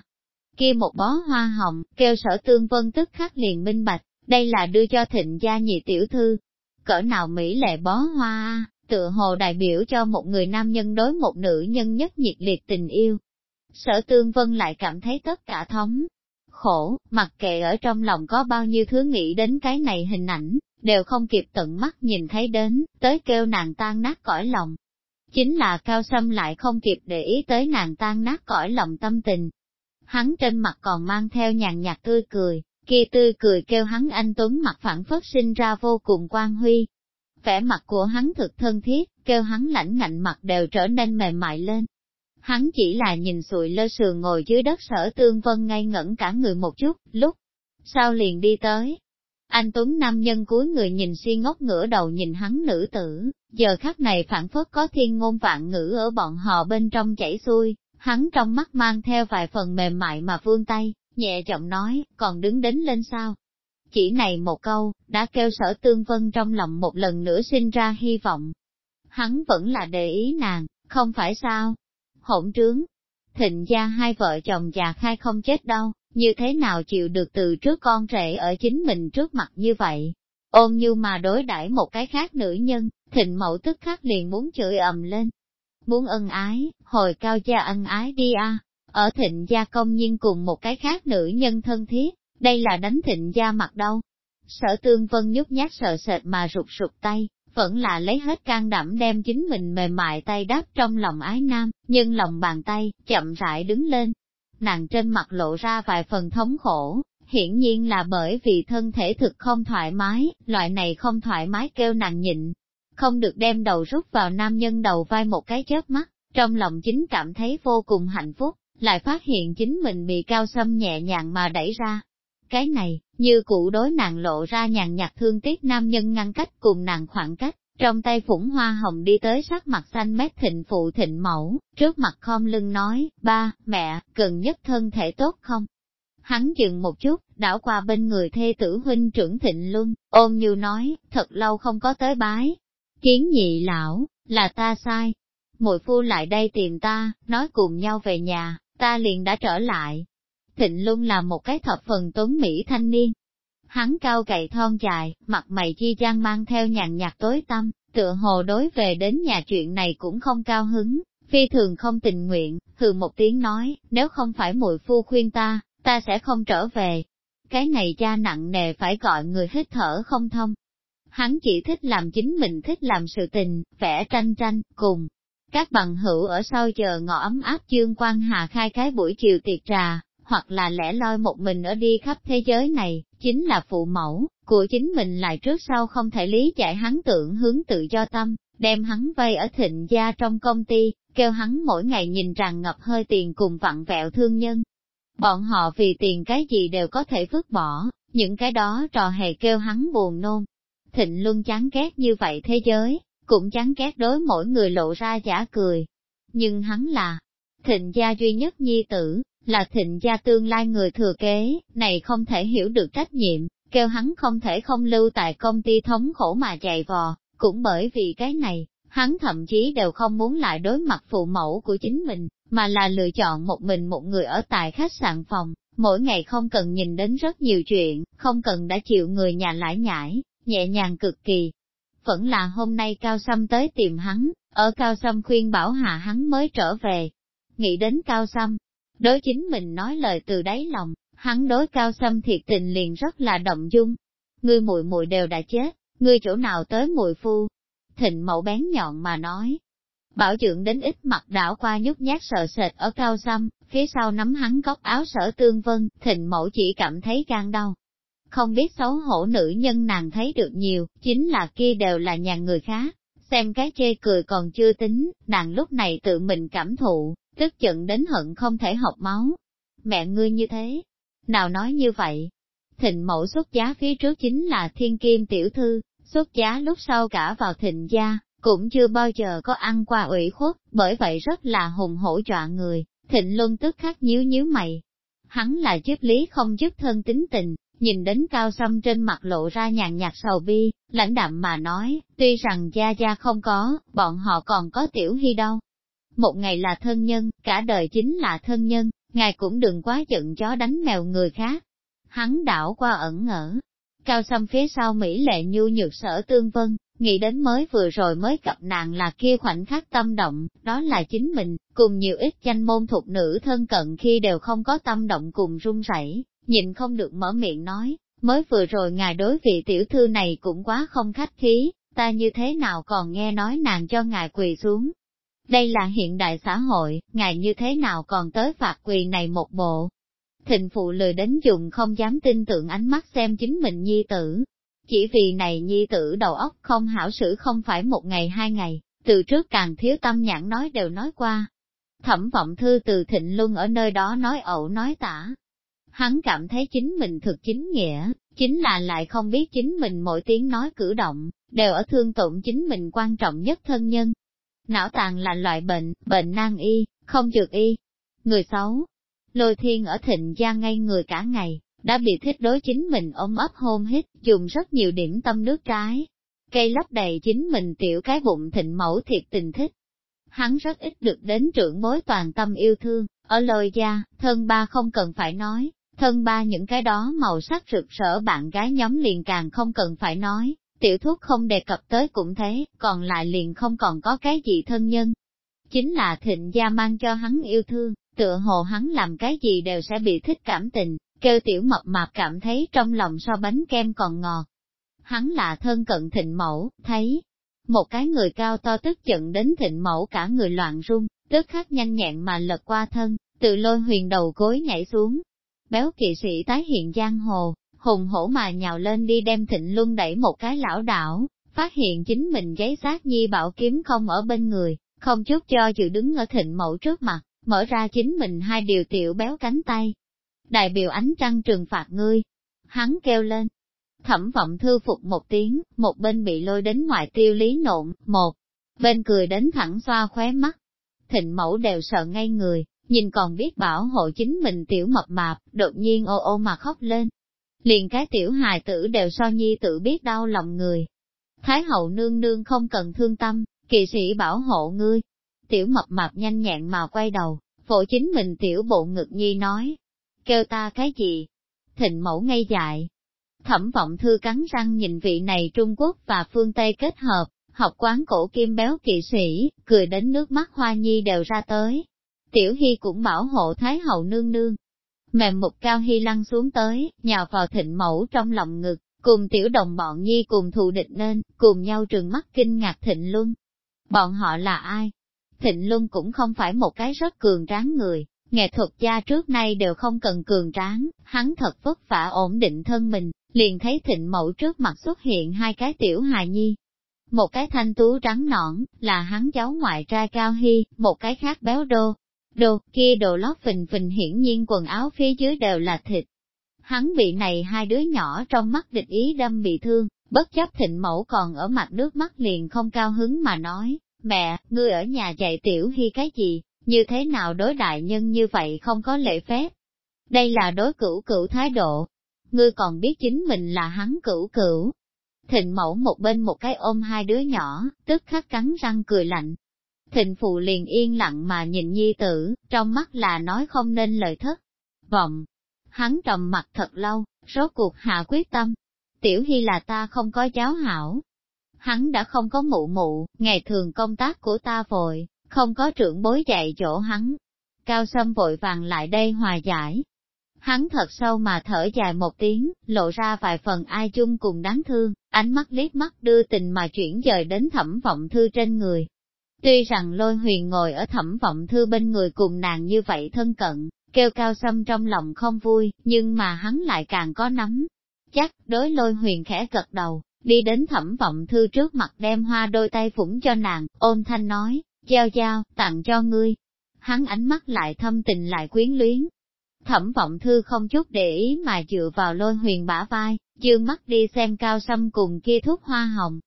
Kia một bó hoa hồng, kêu sở tương vân tức khắc liền minh bạch, đây là đưa cho thịnh gia nhị tiểu thư. Cỡ nào Mỹ lệ bó hoa tựa hồ đại biểu cho một người nam nhân đối một nữ nhân nhất nhiệt liệt tình yêu. Sở tương vân lại cảm thấy tất cả thống, khổ, mặc kệ ở trong lòng có bao nhiêu thứ nghĩ đến cái này hình ảnh, đều không kịp tận mắt nhìn thấy đến, tới kêu nàng tan nát cõi lòng. Chính là cao sâm lại không kịp để ý tới nàng tan nát cõi lòng tâm tình. Hắn trên mặt còn mang theo nhàn nhạt tươi cười, kia tươi cười kêu hắn anh Tuấn mặt phản phất sinh ra vô cùng quan huy, vẻ mặt của hắn thực thân thiết, kêu hắn lãnh ngạnh mặt đều trở nên mềm mại lên. Hắn chỉ là nhìn sụi lơ sườn ngồi dưới đất sở tương vân ngay ngẩn cả người một chút, lúc sau liền đi tới. Anh Tuấn Nam nhân cuối người nhìn si ngốc ngửa đầu nhìn hắn nữ tử, giờ khắc này phản phất có thiên ngôn vạn ngữ ở bọn họ bên trong chảy xuôi, hắn trong mắt mang theo vài phần mềm mại mà vương tay, nhẹ giọng nói, còn đứng đến lên sao, chỉ này một câu, đã kêu sở tương vân trong lòng một lần nữa sinh ra hy vọng. Hắn vẫn là để ý nàng, không phải sao? Hỗn trướng. Thịnh gia hai vợ chồng già khai không chết đâu, như thế nào chịu được từ trước con rể ở chính mình trước mặt như vậy? Ôm như mà đối đãi một cái khác nữ nhân, thịnh mẫu tức khắc liền muốn chửi ầm lên. Muốn ân ái, hồi cao gia ân ái đi a Ở thịnh gia công nhiên cùng một cái khác nữ nhân thân thiết, đây là đánh thịnh gia mặt đâu. Sở tương vân nhút nhát sợ sệt mà rụt rụt tay, vẫn là lấy hết can đảm đem chính mình mềm mại tay đáp trong lòng ái nam, nhưng lòng bàn tay, chậm rãi đứng lên. Nàng trên mặt lộ ra vài phần thống khổ, hiển nhiên là bởi vì thân thể thực không thoải mái, loại này không thoải mái kêu nàng nhịn, không được đem đầu rút vào nam nhân đầu vai một cái chớp mắt, trong lòng chính cảm thấy vô cùng hạnh phúc, lại phát hiện chính mình bị cao xâm nhẹ nhàng mà đẩy ra, cái này, như cụ đối nàng lộ ra nhàn nhạt thương tiếc nam nhân ngăn cách cùng nàng khoảng cách, trong tay phủng hoa hồng đi tới sắc mặt xanh mét thịnh phụ thịnh mẫu, trước mặt khom lưng nói, ba, mẹ, cần nhất thân thể tốt không? Hắn dừng một chút, đảo qua bên người thê tử huynh trưởng thịnh luân, ôm như nói, thật lâu không có tới bái. Kiến nhị lão, là ta sai. Mùi phu lại đây tìm ta, nói cùng nhau về nhà, ta liền đã trở lại. Thịnh Luân là một cái thập phần tuấn Mỹ thanh niên. Hắn cao gầy thon dài, mặt mày chi trang mang theo nhàn nhạt tối tâm, tựa hồ đối về đến nhà chuyện này cũng không cao hứng, phi thường không tình nguyện, hừ một tiếng nói, nếu không phải mùi phu khuyên ta, ta sẽ không trở về. Cái này cha nặng nề phải gọi người hít thở không thông. Hắn chỉ thích làm chính mình thích làm sự tình, vẽ tranh tranh, cùng. Các bằng hữu ở sau chờ ngọ ấm áp chương quan hà khai cái buổi chiều tiệc trà, hoặc là lẻ loi một mình ở đi khắp thế giới này, chính là phụ mẫu, của chính mình lại trước sau không thể lý giải hắn tưởng hướng tự do tâm, đem hắn vây ở thịnh gia trong công ty, kêu hắn mỗi ngày nhìn tràn ngập hơi tiền cùng vặn vẹo thương nhân. Bọn họ vì tiền cái gì đều có thể vứt bỏ, những cái đó trò hề kêu hắn buồn nôn. Thịnh luôn chán ghét như vậy thế giới, cũng chán ghét đối mỗi người lộ ra giả cười. Nhưng hắn là thịnh gia duy nhất nhi tử, là thịnh gia tương lai người thừa kế, này không thể hiểu được trách nhiệm, kêu hắn không thể không lưu tại công ty thống khổ mà chạy vò, cũng bởi vì cái này, hắn thậm chí đều không muốn lại đối mặt phụ mẫu của chính mình, mà là lựa chọn một mình một người ở tại khách sạn phòng, mỗi ngày không cần nhìn đến rất nhiều chuyện, không cần đã chịu người nhà lãi nhãi, nhẹ nhàng cực kỳ. Vẫn là hôm nay Cao Sâm tới tìm hắn, ở Cao Sâm khuyên bảo hạ hắn mới trở về. Nghĩ đến Cao Sâm, đối chính mình nói lời từ đáy lòng, hắn đối Cao Sâm thiệt tình liền rất là động dung. Ngươi muội muội đều đã chết, ngươi chỗ nào tới muội phu, thịnh mẫu bén nhọn mà nói. Bảo trưởng đến ít mặt đảo qua nhút nhát sợ sệt ở cao xăm, phía sau nắm hắn góc áo sở tương vân, thịnh mẫu chỉ cảm thấy gan đau. Không biết xấu hổ nữ nhân nàng thấy được nhiều, chính là kia đều là nhà người khác, xem cái chê cười còn chưa tính, nàng lúc này tự mình cảm thụ, tức giận đến hận không thể học máu. Mẹ ngươi như thế, nào nói như vậy? Thịnh mẫu xuất giá phía trước chính là thiên kim tiểu thư, xuất giá lúc sau cả vào thịnh gia, cũng chưa bao giờ có ăn qua ủy khuất, bởi vậy rất là hùng hổ dọa người, thịnh luân tức khắc nhíu nhíu mày. Hắn là giúp lý không giúp thân tính tình, nhìn đến cao sâm trên mặt lộ ra nhàn nhạt sầu bi, lãnh đạm mà nói, tuy rằng gia gia không có, bọn họ còn có tiểu hy đâu. Một ngày là thân nhân, cả đời chính là thân nhân, ngài cũng đừng quá giận chó đánh mèo người khác. Hắn đảo qua ẩn ngỡ, Cao xăm phía sau Mỹ lệ nhu nhược sở tương vân, nghĩ đến mới vừa rồi mới gặp nàng là kia khoảnh khắc tâm động, đó là chính mình, cùng nhiều ít danh môn thuộc nữ thân cận khi đều không có tâm động cùng run rẩy, nhịn không được mở miệng nói, mới vừa rồi ngài đối vị tiểu thư này cũng quá không khách khí, ta như thế nào còn nghe nói nàng cho ngài quỳ xuống. Đây là hiện đại xã hội, ngài như thế nào còn tới phạt quỳ này một bộ, Thịnh phụ lười đến dùng không dám tin tưởng ánh mắt xem chính mình nhi tử. Chỉ vì này nhi tử đầu óc không hảo sử không phải một ngày hai ngày, từ trước càng thiếu tâm nhãn nói đều nói qua. Thẩm vọng thư từ thịnh luân ở nơi đó nói ẩu nói tả. Hắn cảm thấy chính mình thực chính nghĩa, chính là lại không biết chính mình mỗi tiếng nói cử động, đều ở thương tổn chính mình quan trọng nhất thân nhân. Não tàn là loại bệnh, bệnh nan y, không dược y. Người xấu, Lôi thiên ở thịnh gia ngay người cả ngày, đã bị thích đối chính mình ôm ấp hôn hít, dùng rất nhiều điểm tâm nước trái. Cây lấp đầy chính mình tiểu cái bụng thịnh mẫu thiệt tình thích. Hắn rất ít được đến trưởng bối toàn tâm yêu thương, ở lôi gia, thân ba không cần phải nói, thân ba những cái đó màu sắc rực rỡ bạn gái nhóm liền càng không cần phải nói, tiểu thuốc không đề cập tới cũng thế, còn lại liền không còn có cái gì thân nhân. Chính là thịnh gia mang cho hắn yêu thương, tựa hồ hắn làm cái gì đều sẽ bị thích cảm tình, kêu tiểu mập mạp cảm thấy trong lòng so bánh kem còn ngọt. Hắn là thân cận thịnh mẫu, thấy, một cái người cao to tức giận đến thịnh mẫu cả người loạn run, tức khắc nhanh nhẹn mà lật qua thân, tự lôi huyền đầu gối nhảy xuống. Béo kỵ sĩ tái hiện giang hồ, hùng hổ mà nhào lên đi đem thịnh luân đẩy một cái lão đảo, phát hiện chính mình giấy xác nhi bảo kiếm không ở bên người, không chút cho dự đứng ở thịnh mẫu trước mặt mở ra chính mình hai điều tiểu béo cánh tay. Đại biểu ánh trăng trừng phạt ngươi. Hắn kêu lên. Thẩm vọng thư phục một tiếng, một bên bị lôi đến ngoại tiêu lý nộn, một bên cười đến thẳng xoa khóe mắt. Thịnh mẫu đều sợ ngay người, nhìn còn biết bảo hộ chính mình tiểu mập mạp, đột nhiên ô ô mà khóc lên. Liền cái tiểu hài tử đều so nhi tự biết đau lòng người. Thái hậu nương nương không cần thương tâm, kỳ sĩ bảo hộ ngươi. Tiểu mập mạp nhanh nhẹn mà quay đầu, phổ chính mình tiểu bộ ngực nhi nói. Kêu ta cái gì? Thịnh mẫu ngây dại. Thẩm vọng thư cắn răng nhìn vị này Trung Quốc và phương Tây kết hợp, học quán cổ kim béo kỵ sĩ, cười đến nước mắt hoa nhi đều ra tới. Tiểu Hy cũng bảo hộ Thái hậu nương nương. Mềm mục cao Hy lăn xuống tới, nhào vào thịnh mẫu trong lòng ngực, cùng tiểu đồng bọn nhi cùng thù địch nên, cùng nhau trừng mắt kinh ngạc thịnh luân. Bọn họ là ai? Thịnh luân cũng không phải một cái rất cường tráng người, nghệ thuật gia trước nay đều không cần cường tráng, hắn thật vất vả ổn định thân mình, liền thấy thịnh mẫu trước mặt xuất hiện hai cái tiểu hài nhi, một cái thanh tú trắng nõn, là hắn cháu ngoại trai cao hy, một cái khác béo đô. Đồ, kia đồ lót phình phình hiển nhiên quần áo phía dưới đều là thịt. Hắn bị này hai đứa nhỏ trong mắt địch ý đâm bị thương, bất chấp thịnh mẫu còn ở mặt nước mắt liền không cao hứng mà nói, mẹ, ngươi ở nhà dạy tiểu hy cái gì, như thế nào đối đại nhân như vậy không có lễ phép. Đây là đối cửu cửu thái độ. Ngươi còn biết chính mình là hắn cửu cửu, Thịnh mẫu một bên một cái ôm hai đứa nhỏ, tức khắc cắn răng cười lạnh. Thịnh phụ liền yên lặng mà nhìn nhi tử, trong mắt là nói không nên lời thất. Vọng, hắn trầm mặt thật lâu, rốt cuộc hạ quyết tâm. Tiểu Hy là ta không có cháu hảo. Hắn đã không có mụ mụ, ngày thường công tác của ta vội, không có trưởng bối dạy chỗ hắn. Cao Sâm vội vàng lại đây hòa giải. Hắn thật sâu mà thở dài một tiếng, lộ ra vài phần ai chung cùng đáng thương, ánh mắt liếc mắt đưa tình mà chuyển dời đến thẩm vọng thư trên người. Tuy rằng lôi huyền ngồi ở thẩm vọng thư bên người cùng nàng như vậy thân cận, kêu cao xâm trong lòng không vui, nhưng mà hắn lại càng có nắm. Chắc, đối lôi huyền khẽ gật đầu, đi đến thẩm vọng thư trước mặt đem hoa đôi tay phủng cho nàng, ôn thanh nói, giao giao, tặng cho ngươi. Hắn ánh mắt lại thâm tình lại quyến luyến, Thẩm vọng thư không chút để ý mà dựa vào lôi huyền bả vai, dương mắt đi xem cao sâm cùng kia thuốc hoa hồng.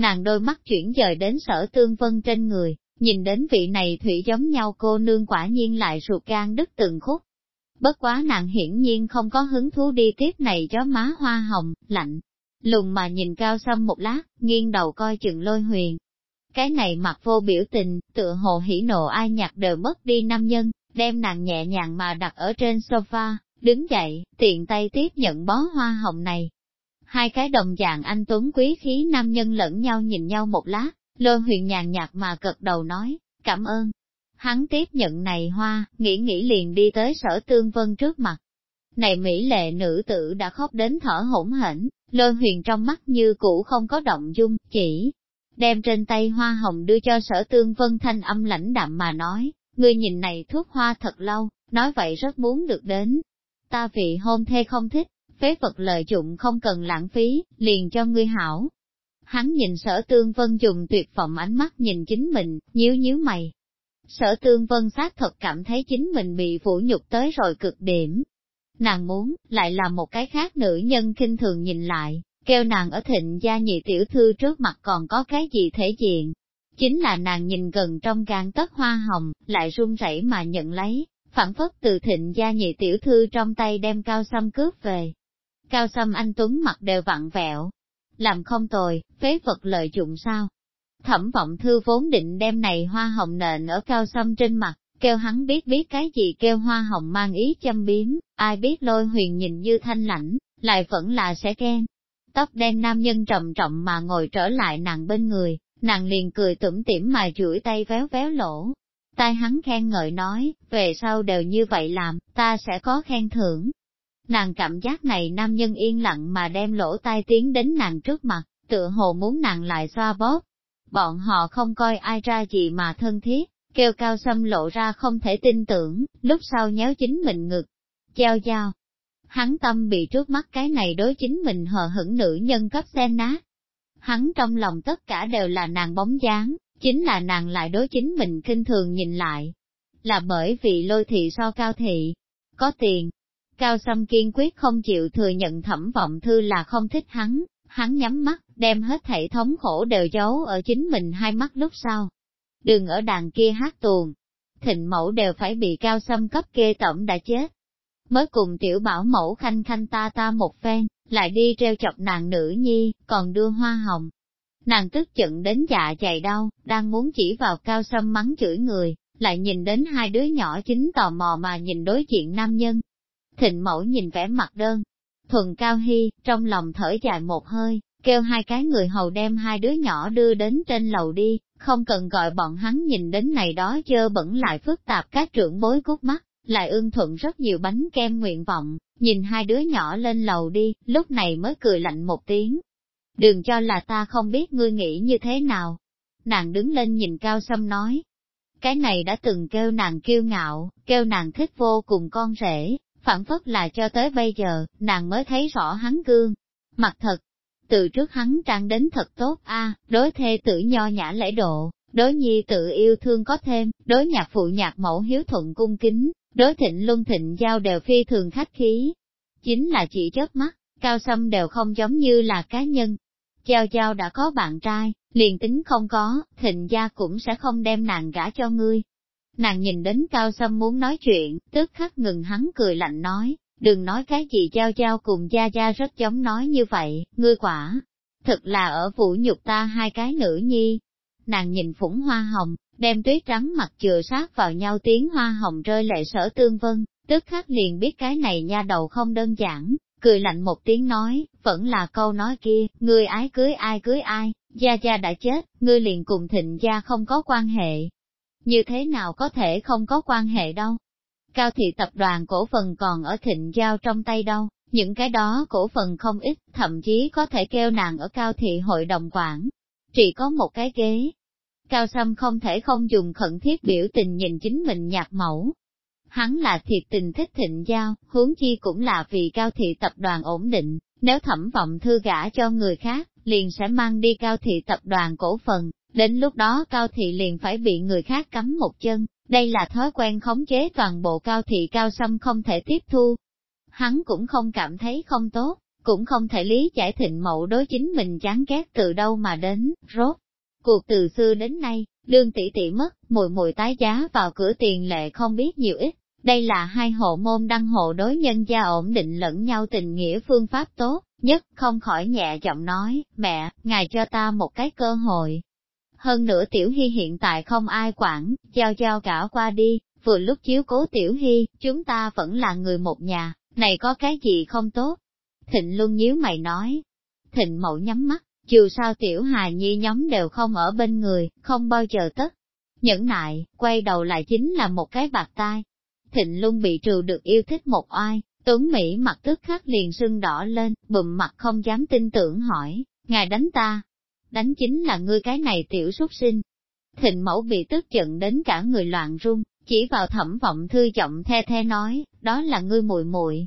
Nàng đôi mắt chuyển dời đến sở tương vân trên người, nhìn đến vị này thủy giống nhau cô nương quả nhiên lại ruột gan đứt từng khúc. Bất quá nàng hiển nhiên không có hứng thú đi tiếp này cho má hoa hồng, lạnh. Lùng mà nhìn cao sâm một lát, nghiêng đầu coi chừng lôi huyền. Cái này mặt vô biểu tình, tựa hồ hỉ nộ ai nhặt đều mất đi nam nhân, đem nàng nhẹ nhàng mà đặt ở trên sofa, đứng dậy, tiện tay tiếp nhận bó hoa hồng này. Hai cái đồng dạng anh tuấn quý khí nam nhân lẫn nhau nhìn nhau một lát, lôi huyền nhàn nhạt mà cật đầu nói, cảm ơn. Hắn tiếp nhận này hoa, nghĩ nghĩ liền đi tới sở tương vân trước mặt. Này Mỹ lệ nữ tử đã khóc đến thở hỗn hển, lôi huyền trong mắt như cũ không có động dung, chỉ đem trên tay hoa hồng đưa cho sở tương vân thanh âm lãnh đạm mà nói, Ngươi nhìn này thuốc hoa thật lâu, nói vậy rất muốn được đến. Ta vị hôn thê không thích, phế vật lợi dụng không cần lãng phí, liền cho ngươi hảo. Hắn nhìn sở tương vân dùng tuyệt vọng ánh mắt nhìn chính mình, nhíu nhíu mày. Sở tương vân xác thật cảm thấy chính mình bị vũ nhục tới rồi cực điểm. Nàng muốn, lại là một cái khác nữ nhân kinh thường nhìn lại, kêu nàng ở thịnh gia nhị tiểu thư trước mặt còn có cái gì thể diện, chính là nàng nhìn gần trong gan tất hoa hồng, lại run rẩy mà nhận lấy, phản phất từ thịnh gia nhị tiểu thư trong tay đem cao xăm cướp về. Cao xâm anh Tuấn mặt đều vặn vẹo, làm không tồi, phế vật lợi dụng sao? Thẩm vọng thư vốn định đem này hoa hồng nền ở cao xâm trên mặt, kêu hắn biết biết cái gì kêu hoa hồng mang ý châm biếm, ai biết lôi huyền nhìn như thanh lãnh, lại vẫn là sẽ ghen. Tóc đen nam nhân trầm trọng mà ngồi trở lại nàng bên người, Nàng liền cười tủm tỉm mà chuỗi tay véo véo lỗ. Tai hắn khen ngợi nói, về sau đều như vậy làm, ta sẽ có khen thưởng. Nàng cảm giác này nam nhân yên lặng mà đem lỗ tai tiến đến nàng trước mặt, tựa hồ muốn nàng lại xoa bóp. Bọn họ không coi ai ra gì mà thân thiết, kêu cao xâm lộ ra không thể tin tưởng, lúc sau nhéo chính mình ngực. Giao giao. Hắn tâm bị trước mắt cái này đối chính mình hờ hững nữ nhân cấp sen nát, hắn trong lòng tất cả đều là nàng bóng dáng, chính là nàng lại đối chính mình kinh thường nhìn lại. Là bởi vì lôi thị so cao thị, có tiền. Cao Sâm kiên quyết không chịu thừa nhận thẩm vọng thư là không thích hắn, hắn nhắm mắt, đem hết thảy thống khổ đều giấu ở chính mình hai mắt lúc sau. Đừng ở đàn kia hát tuồng. thịnh mẫu đều phải bị cao sâm cấp kê tổng đã chết. Mới cùng tiểu bảo mẫu khanh khanh ta ta một phen, lại đi treo chọc nàng nữ nhi, còn đưa hoa hồng. Nàng tức giận đến dạ dày đau, đang muốn chỉ vào cao sâm mắng chửi người, lại nhìn đến hai đứa nhỏ chính tò mò mà nhìn đối diện nam nhân. Thịnh mẫu nhìn vẻ mặt đơn, thuần cao hy, trong lòng thở dài một hơi, kêu hai cái người hầu đem hai đứa nhỏ đưa đến trên lầu đi, không cần gọi bọn hắn nhìn đến này đó chơ bẩn lại phức tạp các trưởng bối cút mắt, lại ưng thuận rất nhiều bánh kem nguyện vọng, nhìn hai đứa nhỏ lên lầu đi, lúc này mới cười lạnh một tiếng. Đừng cho là ta không biết ngươi nghĩ như thế nào. Nàng đứng lên nhìn cao sâm nói. Cái này đã từng kêu nàng kiêu ngạo, kêu nàng thích vô cùng con rể, phản phất là cho tới bây giờ, nàng mới thấy rõ hắn gương. Mặt thật, từ trước hắn trang đến thật tốt a à, đối thê tử nho nhã lễ độ, đối nhi tự yêu thương có thêm, đối nhạc phụ nhạc mẫu hiếu thuận cung kính, đối thịnh luân thịnh giao đều phi thường khách khí. Chính là chỉ chớp mắt, cao sâm đều không giống như là cá nhân. Giao giao đã có bạn trai, liền tính không có, thịnh gia cũng sẽ không đem nàng gả cho ngươi. Nàng nhìn đến cao sâm muốn nói chuyện, tức khắc ngừng hắn cười lạnh nói, đừng nói cái gì giao giao cùng gia gia rất giống nói như vậy, ngươi quả. thật là ở vũ nhục ta hai cái nữ nhi. Nàng nhìn phủng hoa hồng, đem tuyết trắng mặt chừa sát vào nhau tiếng hoa hồng rơi lệ sở tương vân, tức khắc liền biết cái này nha đầu không đơn giản, cười lạnh một tiếng nói, vẫn là câu nói kia, ngươi ái cưới ai cưới ai, gia gia đã chết, ngươi liền cùng thịnh gia không có quan hệ. Như thế nào có thể không có quan hệ đâu? Cao thị tập đoàn cổ phần còn ở thịnh giao trong tay đâu, những cái đó cổ phần không ít, thậm chí có thể kêu nàng ở cao thị hội đồng quản. Chỉ có một cái ghế. Cao Sâm không thể không dùng khẩn thiết biểu tình nhìn chính mình nhạc mẫu. Hắn là thiệt tình thích thịnh giao, huống chi cũng là vì cao thị tập đoàn ổn định, nếu thẩm vọng thư gả cho người khác, liền sẽ mang đi cao thị tập đoàn cổ phần, đến lúc đó cao thị liền phải bị người khác cắm một chân, đây là thói quen khống chế toàn bộ cao thị cao xâm không thể tiếp thu. Hắn cũng không cảm thấy không tốt, cũng không thể lý giải thịnh mậu đối chính mình chán ghét từ đâu mà đến, rốt. Cuộc từ xưa đến nay, đương tỷ tỷ mất, mùi mùi tái giá vào cửa tiền lệ không biết nhiều ít. Đây là hai hộ môn đăng hộ đối nhân gia ổn định lẫn nhau tình nghĩa phương pháp tốt, nhất không khỏi nhẹ giọng nói, mẹ, ngài cho ta một cái cơ hội, hơn nữa Tiểu Hy hiện tại không ai quản, giao giao cả qua đi, vừa lúc chiếu cố Tiểu Hy, chúng ta vẫn là người một nhà, này có cái gì không tốt? Thịnh Luân nhíu mày nói. Thịnh Mậu nhắm mắt, dù sao Tiểu Hà Nhi nhóm đều không ở bên người, không bao giờ tất. Nhẫn nại, quay đầu lại chính là một cái bạc tai. Thịnh Luân bị trừ được yêu thích một oai, Tuấn Mỹ mặt tức khắc liền sưng đỏ lên, bùm mặt không dám tin tưởng hỏi, ngài đánh ta, đánh chính là ngươi cái này tiểu xuất sinh. Thịnh mẫu bị tức giận đến cả người loạn run, chỉ vào thẩm vọng thư giọng the the nói, đó là ngươi muội muội.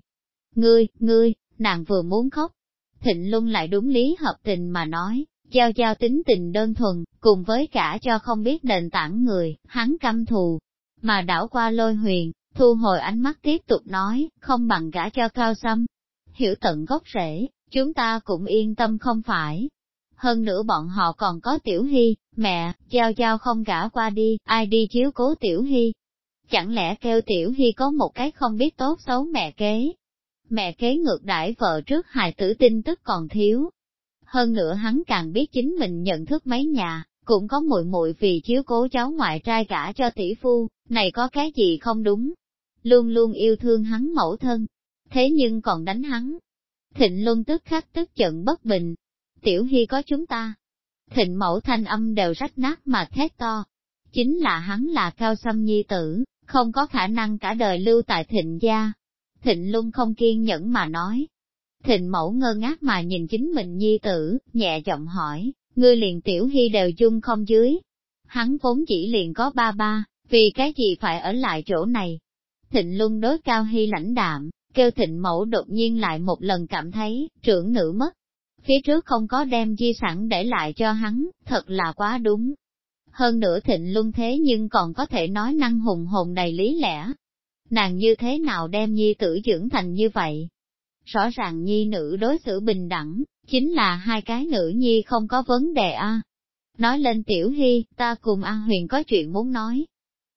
Ngươi, ngươi, nàng vừa muốn khóc. Thịnh luân lại đúng lý hợp tình mà nói, giao giao tính tình đơn thuần, cùng với cả cho không biết nền tảng người, hắn căm thù. Mà đảo qua lôi huyền, thu hồi ánh mắt tiếp tục nói, không bằng gả cho cao xâm. Hiểu tận gốc rễ, chúng ta cũng yên tâm không phải, hơn nữa bọn họ còn có Tiểu Hy, mẹ, giao giao không gả qua đi, ai đi chiếu cố Tiểu Hy. Chẳng lẽ kêu Tiểu Hy có một cái không biết tốt xấu mẹ kế? Mẹ kế ngược đãi vợ trước hài tử tin tức còn thiếu. Hơn nữa hắn càng biết chính mình nhận thức mấy nhà, cũng có muội muội vì chiếu cố cháu ngoại trai gả cho tỷ phu, này có cái gì không đúng. Luôn luôn yêu thương hắn mẫu thân, thế nhưng còn đánh hắn. Thịnh Luân tức khắc tức giận bất bình, tiểu hy có chúng ta. Thịnh mẫu thanh âm đều rách nát mà thét to. Chính là hắn là cao xâm nhi tử, không có khả năng cả đời lưu tại thịnh gia. Thịnh luôn không kiên nhẫn mà nói. Thịnh mẫu ngơ ngác mà nhìn chính mình nhi tử, nhẹ giọng hỏi, ngươi liền tiểu hy đều chung không dưới. Hắn vốn chỉ liền có ba ba, vì cái gì phải ở lại chỗ này. Thịnh Lung đối cao hy lãnh đạm, kêu thịnh mẫu đột nhiên lại một lần cảm thấy, trưởng nữ mất, phía trước không có đem di sản để lại cho hắn, thật là quá đúng. Hơn nữa thịnh luân thế nhưng còn có thể nói năng hùng hồn đầy lý lẽ. Nàng như thế nào đem nhi tử dưỡng thành như vậy? Rõ ràng nhi nữ đối xử bình đẳng, chính là hai cái nữ nhi không có vấn đề a. Nói lên tiểu hy, ta cùng An Huyền có chuyện muốn nói.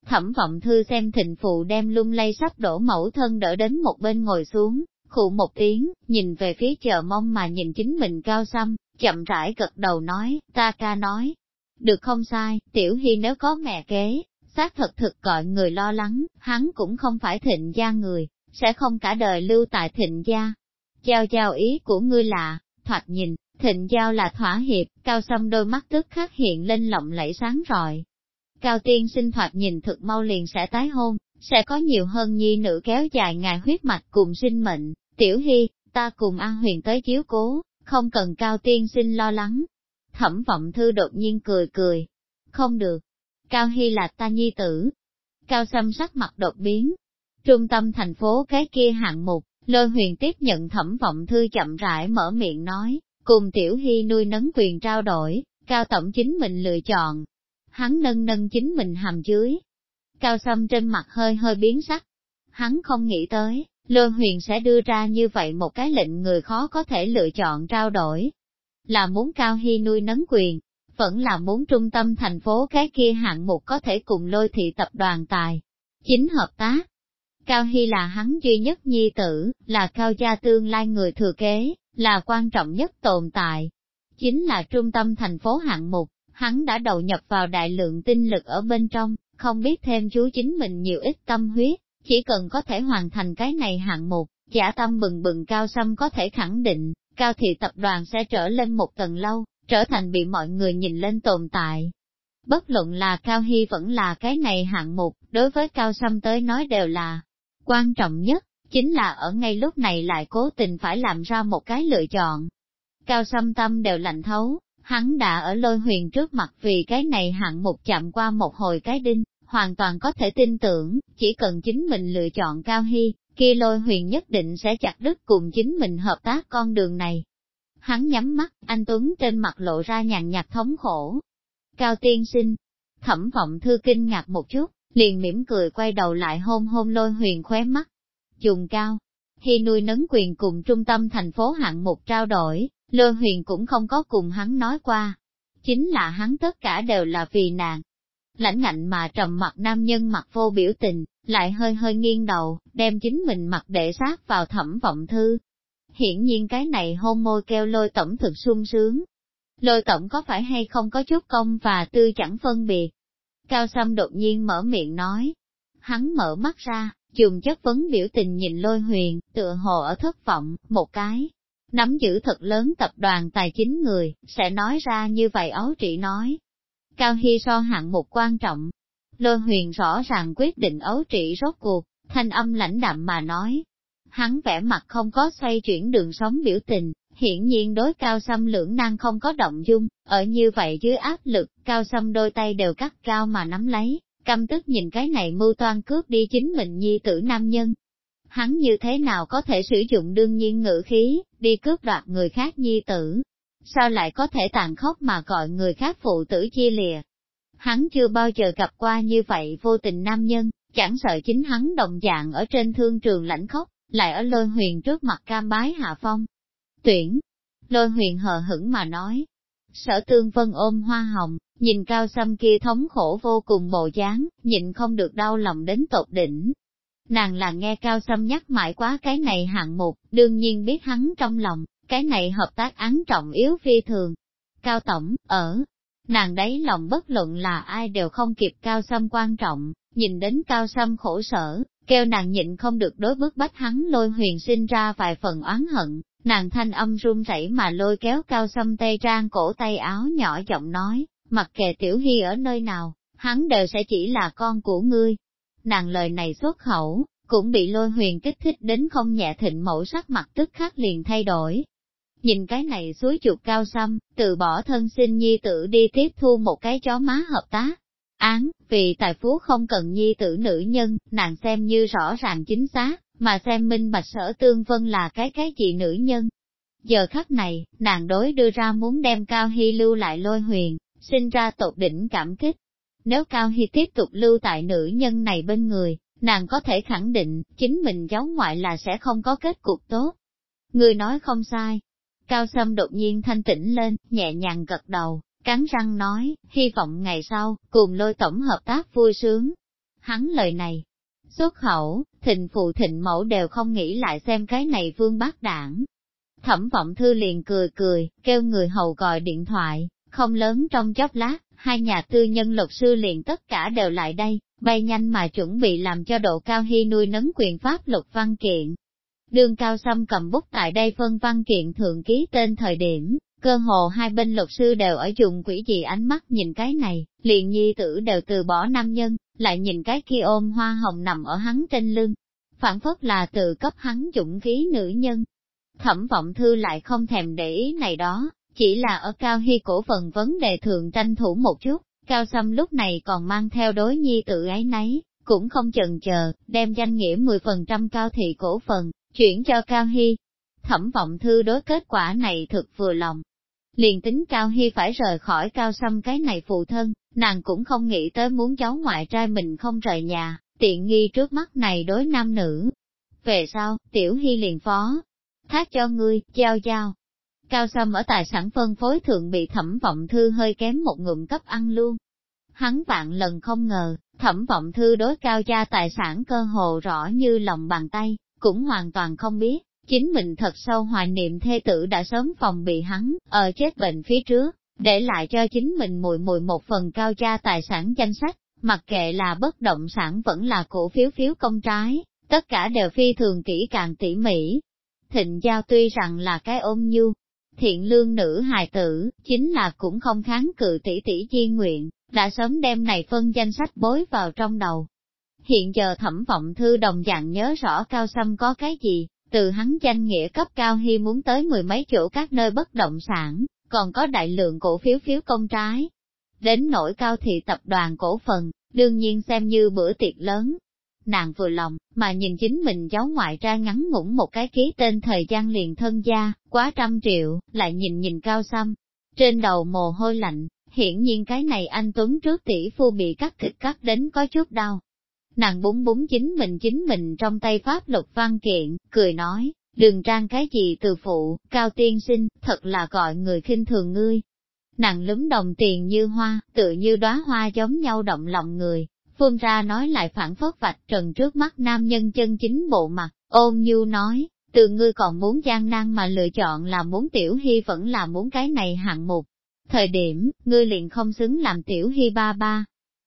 Thẩm vọng thư xem thịnh phụ đem lung lay sắp đổ mẫu thân đỡ đến một bên ngồi xuống, khụ một tiếng, nhìn về phía chờ mong mà nhìn chính mình cao xăm, chậm rãi gật đầu nói, ta ca nói. Được không sai, tiểu hy nếu có mẹ kế, xác thật thực gọi người lo lắng, hắn cũng không phải thịnh gia người, sẽ không cả đời lưu tại thịnh gia. Giao giao ý của ngươi là, thoạt nhìn, thịnh giao là thỏa hiệp, cao xăm đôi mắt tức khắc hiện lên lộng lẫy sáng rọi. Cao tiên sinh thoạt nhìn thực mau liền sẽ tái hôn, sẽ có nhiều hơn nhi nữ kéo dài ngày huyết mạch cùng sinh mệnh, tiểu hy, ta cùng An Huyền tới chiếu cố, không cần cao tiên sinh lo lắng. Thẩm vọng thư đột nhiên cười cười. Không được. Cao Hy là ta nhi tử. Cao xâm sắc mặt đột biến. Trung tâm thành phố cái kia hạng mục, lôi huyền tiếp nhận thẩm vọng thư chậm rãi mở miệng nói, cùng tiểu hy nuôi nấng quyền trao đổi, cao tổng chính mình lựa chọn. Hắn nâng nâng chính mình hàm dưới. Cao xâm trên mặt hơi hơi biến sắc. Hắn không nghĩ tới, Lôi huyền sẽ đưa ra như vậy một cái lệnh người khó có thể lựa chọn trao đổi. Là muốn Cao Hy nuôi nấng quyền, vẫn là muốn trung tâm thành phố cái kia hạng mục có thể cùng lôi thị tập đoàn tài. Chính hợp tác. Cao Hy là hắn duy nhất nhi tử, là cao gia tương lai người thừa kế, là quan trọng nhất tồn tại. Chính là trung tâm thành phố hạng mục, hắn đã đầu nhập vào đại lượng tinh lực ở bên trong, không biết thêm chú chính mình nhiều ít tâm huyết. Chỉ cần có thể hoàn thành cái này hạng mục, giả tâm bừng bừng cao xâm có thể khẳng định, cao thị tập đoàn sẽ trở lên một tầng lâu, trở thành bị mọi người nhìn lên tồn tại. Bất luận là Cao Hy vẫn là cái này hạng mục, đối với Cao Sâm tới nói đều là quan trọng nhất, chính là ở ngay lúc này lại cố tình phải làm ra một cái lựa chọn. Cao Sâm tâm đều lạnh thấu, hắn đã ở lôi huyền trước mặt vì cái này hạng mục chạm qua một hồi cái đinh, hoàn toàn có thể tin tưởng, chỉ cần chính mình lựa chọn Cao Hy, kia lôi huyền nhất định sẽ chặt đứt cùng chính mình hợp tác con đường này. Hắn nhắm mắt, anh Tuấn trên mặt lộ ra nhàn nhạt thống khổ. Cao tiên sinh, thẩm vọng thư kinh ngạc một chút, liền mỉm cười quay đầu lại hôn hôn lôi huyền khóe mắt. Dùng cao, khi nuôi nấng quyền cùng trung tâm thành phố hạng mục trao đổi, lôi huyền cũng không có cùng hắn nói qua. Chính là hắn tất cả đều là vì nàng, lãnh ngạnh mà trầm mặt nam nhân mặt vô biểu tình, lại hơi hơi nghiêng đầu, đem chính mình mặt để sát vào thẩm vọng thư. Hiển nhiên cái này hôn môi keo lôi tổng thực sung sướng. Lôi tổng có phải hay không có chút công và tư chẳng phân biệt. Cao Sâm đột nhiên mở miệng nói. Hắn mở mắt ra, dùng chất vấn biểu tình nhìn lôi huyền, tựa hồ ở thất vọng, một cái. Nắm giữ thật lớn tập đoàn tài chính người, sẽ nói ra như vậy ấu trị nói, Cao Hy so hạng một quan trọng. Lôi huyền rõ ràng quyết định ấu trị rốt cuộc, thanh âm lãnh đạm mà nói. Hắn vẻ mặt không có xoay chuyển đường sống biểu tình, hiển nhiên đối cao xâm lưỡng năng không có động dung, ở như vậy dưới áp lực, cao xâm đôi tay đều cắt cao mà nắm lấy, căm tức nhìn cái này mưu toan cướp đi chính mình nhi tử nam nhân. Hắn như thế nào có thể sử dụng đương nhiên ngữ khí, đi cướp đoạt người khác nhi tử, sao lại có thể tàn khốc mà gọi người khác phụ tử chia lìa. Hắn chưa bao giờ gặp qua như vậy vô tình nam nhân, chẳng sợ chính hắn đồng dạng ở trên thương trường lãnh khốc, lại ở lôi huyền trước mặt cam bái hạ phong. Tuyển, lôi huyền hờ hững mà nói. Sở tương vân ôm hoa hồng, nhìn cao xăm kia thống khổ vô cùng bộ dáng, nhịn không được đau lòng đến tột đỉnh. Nàng là nghe cao sâm nhắc mãi quá cái này hạng mục, đương nhiên biết hắn trong lòng, cái này hợp tác án trọng yếu phi thường. Cao Tổng, ở, nàng đấy lòng bất luận là ai đều không kịp Cao Sâm quan trọng, nhìn đến Cao Sâm khổ sở, kêu nàng nhịn không được đối bức bách hắn lôi huyền sinh ra vài phần oán hận, nàng thanh âm run rẩy mà lôi kéo Cao Sâm tây trang cổ tay áo nhỏ giọng nói, mặc kệ Tiểu Hy ở nơi nào, hắn đều sẽ chỉ là con của ngươi. Nàng lời này xuất khẩu, cũng bị lôi huyền kích thích đến không nhẹ thịnh mẫu sắc mặt tức khắc liền thay đổi, Nhìn cái này suối chuột cao xăm, từ bỏ thân sinh nhi tử đi tiếp thu một cái chó má hợp tác. Án, vì tài phú không cần nhi tử nữ nhân, nàng xem như rõ ràng chính xác, mà xem minh bạch sở tương vân là cái cái gì nữ nhân. Giờ khắc này, nàng đối đưa ra muốn đem Cao Hy lưu lại lôi huyền, sinh ra tột đỉnh cảm kích. Nếu Cao Hy tiếp tục lưu tại nữ nhân này bên người, nàng có thể khẳng định, chính mình cháu ngoại là sẽ không có kết cục tốt. Người nói không sai, Cao Sâm đột nhiên thanh tĩnh lên, nhẹ nhàng gật đầu, cắn răng nói, hy vọng ngày sau, cùng lôi tổng hợp tác vui sướng. Hắn lời này, xuất khẩu, thịnh phụ thịnh mẫu đều không nghĩ lại xem cái này vương bác đảng. Thẩm vọng thư liền cười cười, kêu người hầu gọi điện thoại, không lớn trong chốc lát, hai nhà tư nhân luật sư liền tất cả đều lại đây, bay nhanh mà chuẩn bị làm cho độ cao hy nuôi nấng quyền pháp luật văn kiện. Đường cao xâm cầm bút tại đây phân văn kiện thượng ký tên thời điểm, cơ hồ hai bên luật sư đều ở dùng quỷ gì ánh mắt nhìn cái này, liền nhi tử đều từ bỏ nam nhân, lại nhìn cái kia ôm hoa hồng nằm ở hắn trên lưng. Phản phất là từ cấp hắn dũng khí nữ nhân. Thẩm vọng thư lại không thèm để ý này đó, chỉ là ở cao hy cổ phần vấn đề thường tranh thủ một chút, cao xâm lúc này còn mang theo đối nhi tự ấy nấy, cũng không chần chờ, đem danh nghĩa 10% cao thị cổ phần, chuyển cho cao hy. Thẩm vọng thư đối kết quả này thực vừa lòng. Liền tính cao hy phải rời khỏi cao xâm cái này phụ thân, nàng cũng không nghĩ tới muốn cháu ngoại trai mình không rời nhà, tiện nghi trước mắt này đối nam nữ. Về sau, tiểu hy liền phó, thác cho ngươi, giao giao, Cao Sâm ở tài sản phân phối thượng bị thẩm vọng thư hơi kém một ngụm cấp ăn luôn. Hắn vạn lần không ngờ, thẩm vọng thư đối cao gia tài sản cơ hồ rõ như lòng bàn tay, cũng hoàn toàn không biết, chính mình thật sâu hoài niệm thê tử đã sớm phòng bị hắn, ở chết bệnh phía trước, để lại cho chính mình mùi mùi một phần cao gia tài sản danh sách, mặc kệ là bất động sản vẫn là cổ phiếu phiếu công trái, tất cả đều phi thường kỹ càng tỉ mỉ. Thịnh Giao tuy rằng là cái ôm nhu, thiện lương nữ hài tử, chính là cũng không kháng cự tỷ tỷ chi nguyện, đã sớm đem này phân danh sách bối vào trong đầu. Hiện giờ thẩm vọng thư đồng dạng nhớ rõ cao xâm có cái gì, từ hắn danh nghĩa cấp cao hy muốn tới mười mấy chỗ các nơi bất động sản, còn có đại lượng cổ phiếu phiếu công trái. Đến nỗi cao thị tập đoàn cổ phần, đương nhiên xem như bữa tiệc lớn, nàng vừa lòng, mà nhìn chính mình cháu ngoại ra ngắn ngủn một cái ký tên thời gian liền thân gia, quá trăm triệu, lại nhìn nhìn cao xăm. Trên đầu mồ hôi lạnh, hiển nhiên cái này anh Tuấn trước tỷ phu bị cắt thịt cắt đến có chút đau. Nàng búng búng chính mình chính mình trong tay pháp luật văn kiện, cười nói, đừng trang cái gì từ phụ, cao tiên sinh, thật là gọi người khinh thường ngươi. Nàng lúm đồng tiền như hoa, tự như đóa hoa giống nhau động lòng người, Phương ra nói lại phản phất vạch trần trước mắt nam nhân chân chính bộ mặt, ôm nhu nói, từ ngươi còn muốn gian nan mà lựa chọn là muốn tiểu hy vẫn là muốn cái này hạng mục. Thời điểm, ngươi liền không xứng làm tiểu hy ba ba.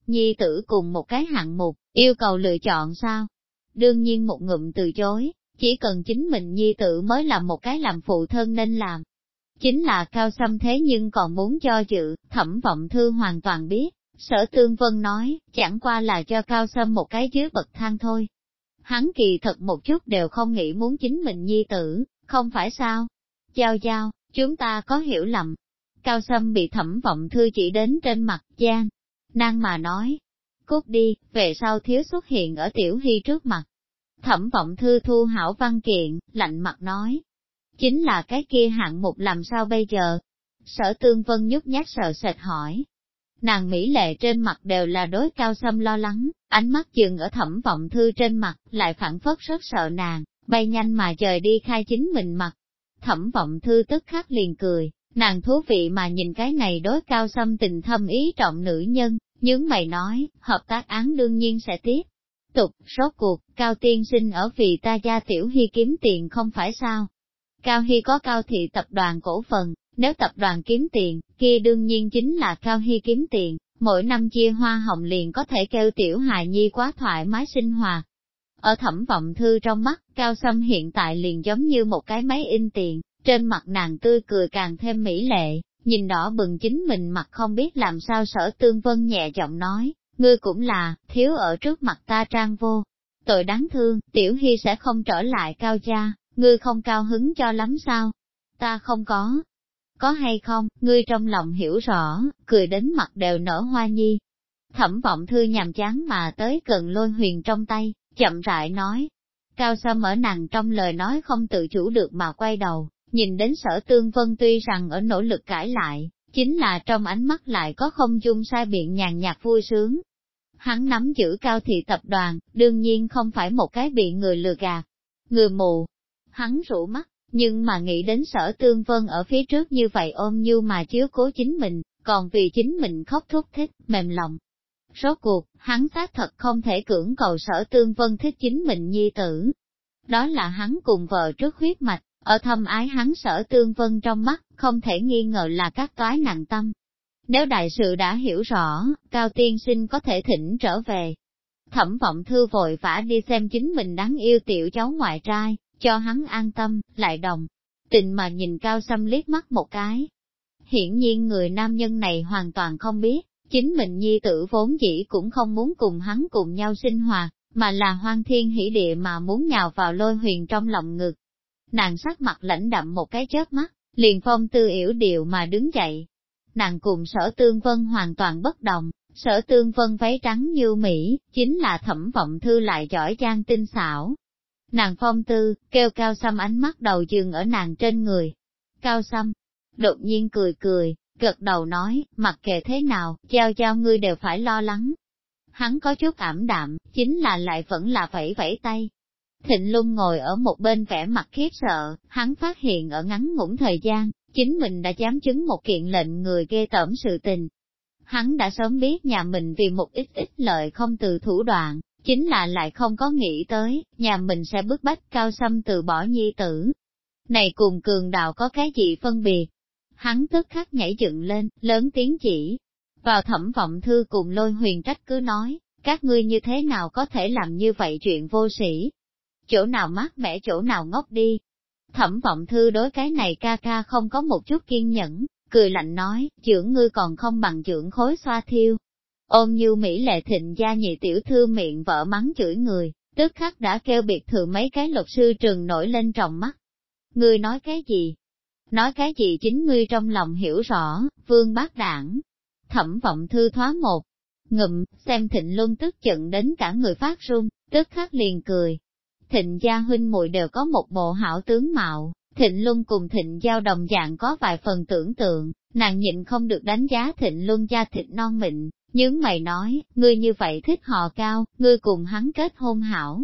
Nhi tử cùng một cái hạng mục, yêu cầu lựa chọn sao? Đương nhiên một ngụm từ chối, chỉ cần chính mình nhi tử mới là một cái làm phụ thân nên làm. Chính là cao xâm thế nhưng còn muốn cho dự, thẩm vọng thư hoàn toàn biết, Sở Tương Vân nói, chẳng qua là cho Cao Sâm một cái dưới bậc thang thôi. Hắn kỳ thật một chút đều không nghĩ muốn chính mình nhi tử, không phải sao? Giao giao, chúng ta có hiểu lầm. Cao Sâm bị thẩm vọng thư chỉ đến trên mặt Giang. Nàng mà nói, cút đi, về sau thiếu xuất hiện ở Tiểu Hy trước mặt. Thẩm vọng thư thu hảo văn kiện, lạnh mặt nói. Chính là cái kia hạng mục làm sao bây giờ? Sở Tương Vân nhút nhát sợ sệt hỏi, Nàng Mỹ lệ trên mặt đều là đối cao xâm lo lắng, ánh mắt dừng ở thẩm vọng thư trên mặt, lại phản phất rất sợ nàng, bay nhanh mà trời đi khai chính mình mặt. Thẩm vọng thư tức khắc liền cười, nàng thú vị mà nhìn cái này đối cao xâm tình thâm ý trọng nữ nhân, nhưng mày nói, hợp tác án đương nhiên sẽ tiếp. Tục, rốt cuộc, Cao Tiên sinh ở vì ta gia tiểu hy kiếm tiền không phải sao. Cao Hy có Cao Thị tập đoàn cổ phần, nếu tập đoàn kiếm tiền, kia đương nhiên chính là Cao Hy kiếm tiền, mỗi năm chia hoa hồng liền có thể kêu tiểu hài nhi quá thoải mái sinh hoạt. Ở thẩm vọng thư trong mắt, Cao Sâm hiện tại liền giống như một cái máy in tiền, trên mặt nàng tươi cười càng thêm mỹ lệ, nhìn đỏ bừng chính mình mặt không biết làm sao sở tương vân nhẹ giọng nói, ngươi cũng là, thiếu ở trước mặt ta trang vô. Tội đáng thương, tiểu hy sẽ không trở lại cao gia, ngươi không cao hứng cho lắm sao? Ta không có, có hay không, ngươi trong lòng hiểu rõ, cười đến mặt đều nở hoa nhi. Thẩm vọng thư nhàm chán mà tới gần lôi huyền trong tay, chậm rãi nói. Cao sâm ở nàng trong lời nói không tự chủ được mà quay đầu, nhìn đến sở tương vân tuy rằng ở nỗ lực cãi lại, chính là trong ánh mắt lại có không chung sai biện nhàn nhạt vui sướng. Hắn nắm giữ cao thị tập đoàn, đương nhiên không phải một cái bị người lừa gạt, người mù. Hắn rủ mắt, nhưng mà nghĩ đến sở tương vân ở phía trước như vậy ôm như mà chiếu cố chính mình, còn vì chính mình khóc thúc thích, mềm lòng. Rốt cuộc, hắn xác thật không thể cưỡng cầu sở tương vân thích chính mình nhi tử. Đó là hắn cùng vợ trước huyết mạch, ở thâm ái hắn sở tương vân trong mắt, không thể nghi ngờ là các toái nặng tâm. Nếu đại sự đã hiểu rõ, Cao Tiên Sinh có thể thỉnh trở về. Thẩm vọng thư vội vã đi xem chính mình đáng yêu tiểu cháu ngoại trai, cho hắn an tâm, lại đồng. Tình mà nhìn Cao Sâm liếc mắt một cái. Hiển nhiên người nam nhân này hoàn toàn không biết, chính mình nhi tử vốn dĩ cũng không muốn cùng hắn cùng nhau sinh hoạt, mà là hoang thiên hỷ địa mà muốn nhào vào lôi huyền trong lòng ngực. Nàng sắc mặt lãnh đậm một cái chớp mắt, liền phong tư yểu điệu mà đứng dậy. Nàng cùng sở tương vân hoàn toàn bất đồng, sở tương vân váy trắng như Mỹ, chính là thẩm vọng thư lại giỏi trang tinh xảo. Nàng phong tư, kêu cao xăm ánh mắt đầu dừng ở nàng trên người. Cao xăm, đột nhiên cười cười, gật đầu nói, mặc kệ thế nào, giao giao ngươi đều phải lo lắng. Hắn có chút ảm đạm, chính là lại vẫn là vẫy vẫy tay. Thịnh lung ngồi ở một bên vẻ mặt khiếp sợ, hắn phát hiện ở ngắn ngủn thời gian, chính mình đã dám chứng một kiện lệnh người ghê tởm sự tình. Hắn đã sớm biết nhà mình vì một ít ít lợi không từ thủ đoạn, chính là lại không có nghĩ tới, nhà mình sẽ bức bách cao xâm từ bỏ nhi tử. Này cùng cường đạo có cái gì phân biệt? hắn tức khắc nhảy dựng lên, lớn tiếng chỉ. Vào thẩm vọng thư cùng lôi huyền trách cứ nói, các ngươi như thế nào có thể làm như vậy chuyện vô sĩ? Chỗ nào mát mẻ chỗ nào ngốc đi? Thẩm vọng thư đối cái này ca ca không có một chút kiên nhẫn, cười lạnh nói, trưởng ngươi còn không bằng trưởng khối xoa thiêu. Ôm như Mỹ lệ thịnh gia nhị tiểu thư miệng vợ mắng chửi người, tức khắc đã kêu biệt thự mấy cái luật sư trường nổi lên trọng mắt. Ngươi nói cái gì? Nói cái gì chính ngươi trong lòng hiểu rõ, vương bác đảng. Thẩm vọng thư thoá một, ngụm, xem thịnh luân tức giận đến cả người phát run, tức khắc liền cười. Thịnh gia huynh muội đều có một bộ hảo tướng mạo, thịnh luân cùng thịnh giao đồng dạng có vài phần tưởng tượng, nàng nhịn không được đánh giá thịnh luân gia thịt non mịn, nhưng mày nói, ngươi như vậy thích họ cao, ngươi cùng hắn kết hôn hảo.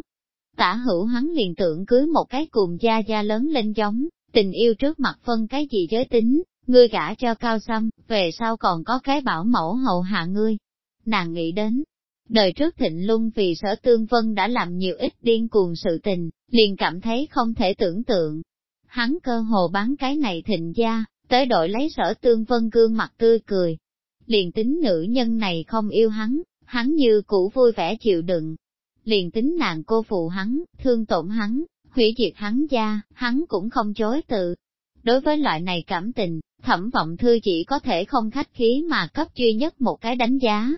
Tả hữu hắn liền tưởng cưới một cái cùng gia gia lớn lên giống, tình yêu trước mặt phân cái gì giới tính, ngươi gả cho cao xăm, về sau còn có cái bảo mẫu hậu hạ ngươi. Nàng nghĩ đến, đời trước thịnh luân vì sở tương vân đã làm nhiều ít điên cuồng sự tình, liền cảm thấy không thể tưởng tượng. Hắn cơ hồ bán cái này thịnh gia, tới đội lấy sở tương vân gương mặt tươi cười. Liền tính nữ nhân này không yêu hắn, hắn như cũ vui vẻ chịu đựng. Liền tính nàng cô phụ hắn, thương tổn hắn, hủy diệt hắn gia, hắn cũng không chối từ. Đối với loại này cảm tình, thẩm vọng thư chỉ có thể không khách khí mà cấp duy nhất một cái đánh giá.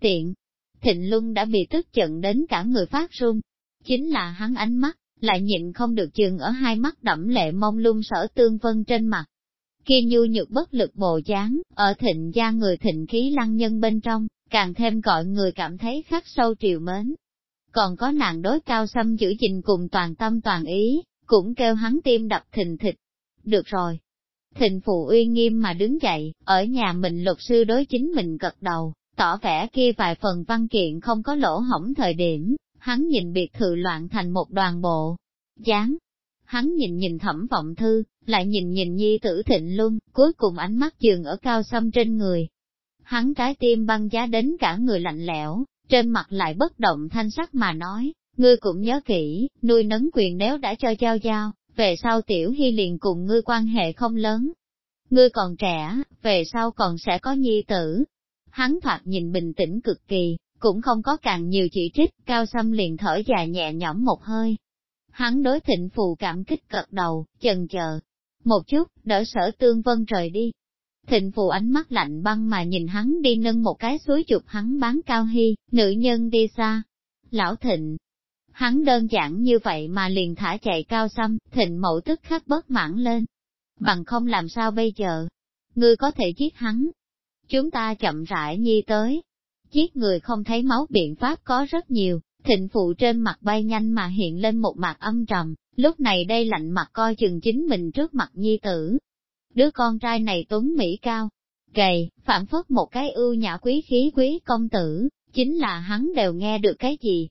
Tiện, Thịnh Luân đã bị tức giận đến cả người phát run. Chính là hắn ánh mắt, lại nhịn không được chừng ở hai mắt đẫm lệ mông lung sở tương vân trên mặt. Kia nhu nhược bất lực bồ dáng, ở thịnh gia người thịnh khí lăng nhân bên trong, càng thêm gọi người cảm thấy khắc sâu triều mến còn có nàng đối cao xâm giữ gìn cùng toàn tâm toàn ý, cũng kêu hắn tim đập thình thịch. Được rồi. Thịnh phụ uy nghiêm mà đứng dậy, ở nhà mình luật sư đối chính mình gật đầu, tỏ vẻ kia vài phần văn kiện không có lỗ hỏng thời điểm, hắn nhìn biệt thự loạn thành một đoàn bộ. Dáng. Hắn nhìn nhìn thẩm vọng thư, lại nhìn nhìn nhi tử thịnh luân, cuối cùng ánh mắt dừng ở cao xâm trên người. Hắn trái tim băng giá đến cả người lạnh lẽo, trên mặt lại bất động thanh sắc mà nói, ngươi cũng nhớ kỹ, nuôi nấng quyền nếu đã cho giao giao, về sau tiểu hy liền cùng ngươi quan hệ không lớn. Ngươi còn trẻ, về sau còn sẽ có nhi tử. Hắn thoạt nhìn bình tĩnh cực kỳ, cũng không có càng nhiều chỉ trích, cao xâm liền thở dài nhẹ nhõm một hơi. Hắn đối thịnh phù cảm kích cật đầu, chần chờ. Một chút, đỡ sở tương vân rời đi, Thịnh phù ánh mắt lạnh băng mà nhìn hắn đi nâng một cái suối chụp hắn bán cao hy, nữ nhân đi xa. Lão thịnh, hắn đơn giản như vậy mà liền thả chạy cao xăm, thịnh mẫu tức khắc bớt mãn lên. Bằng không làm sao bây giờ? Ngươi có thể giết hắn. Chúng ta chậm rãi nhi tới. Giết người không thấy máu biện pháp có rất nhiều, thịnh phụ trên mặt bay nhanh mà hiện lên một mặt âm trầm, lúc này đây lạnh mặt coi chừng chính mình trước mặt nhi tử, Đứa con trai này tuấn Mỹ cao, gầy, phản phất một cái ưu nhã quý khí quý công tử, chính là hắn đều nghe được cái gì.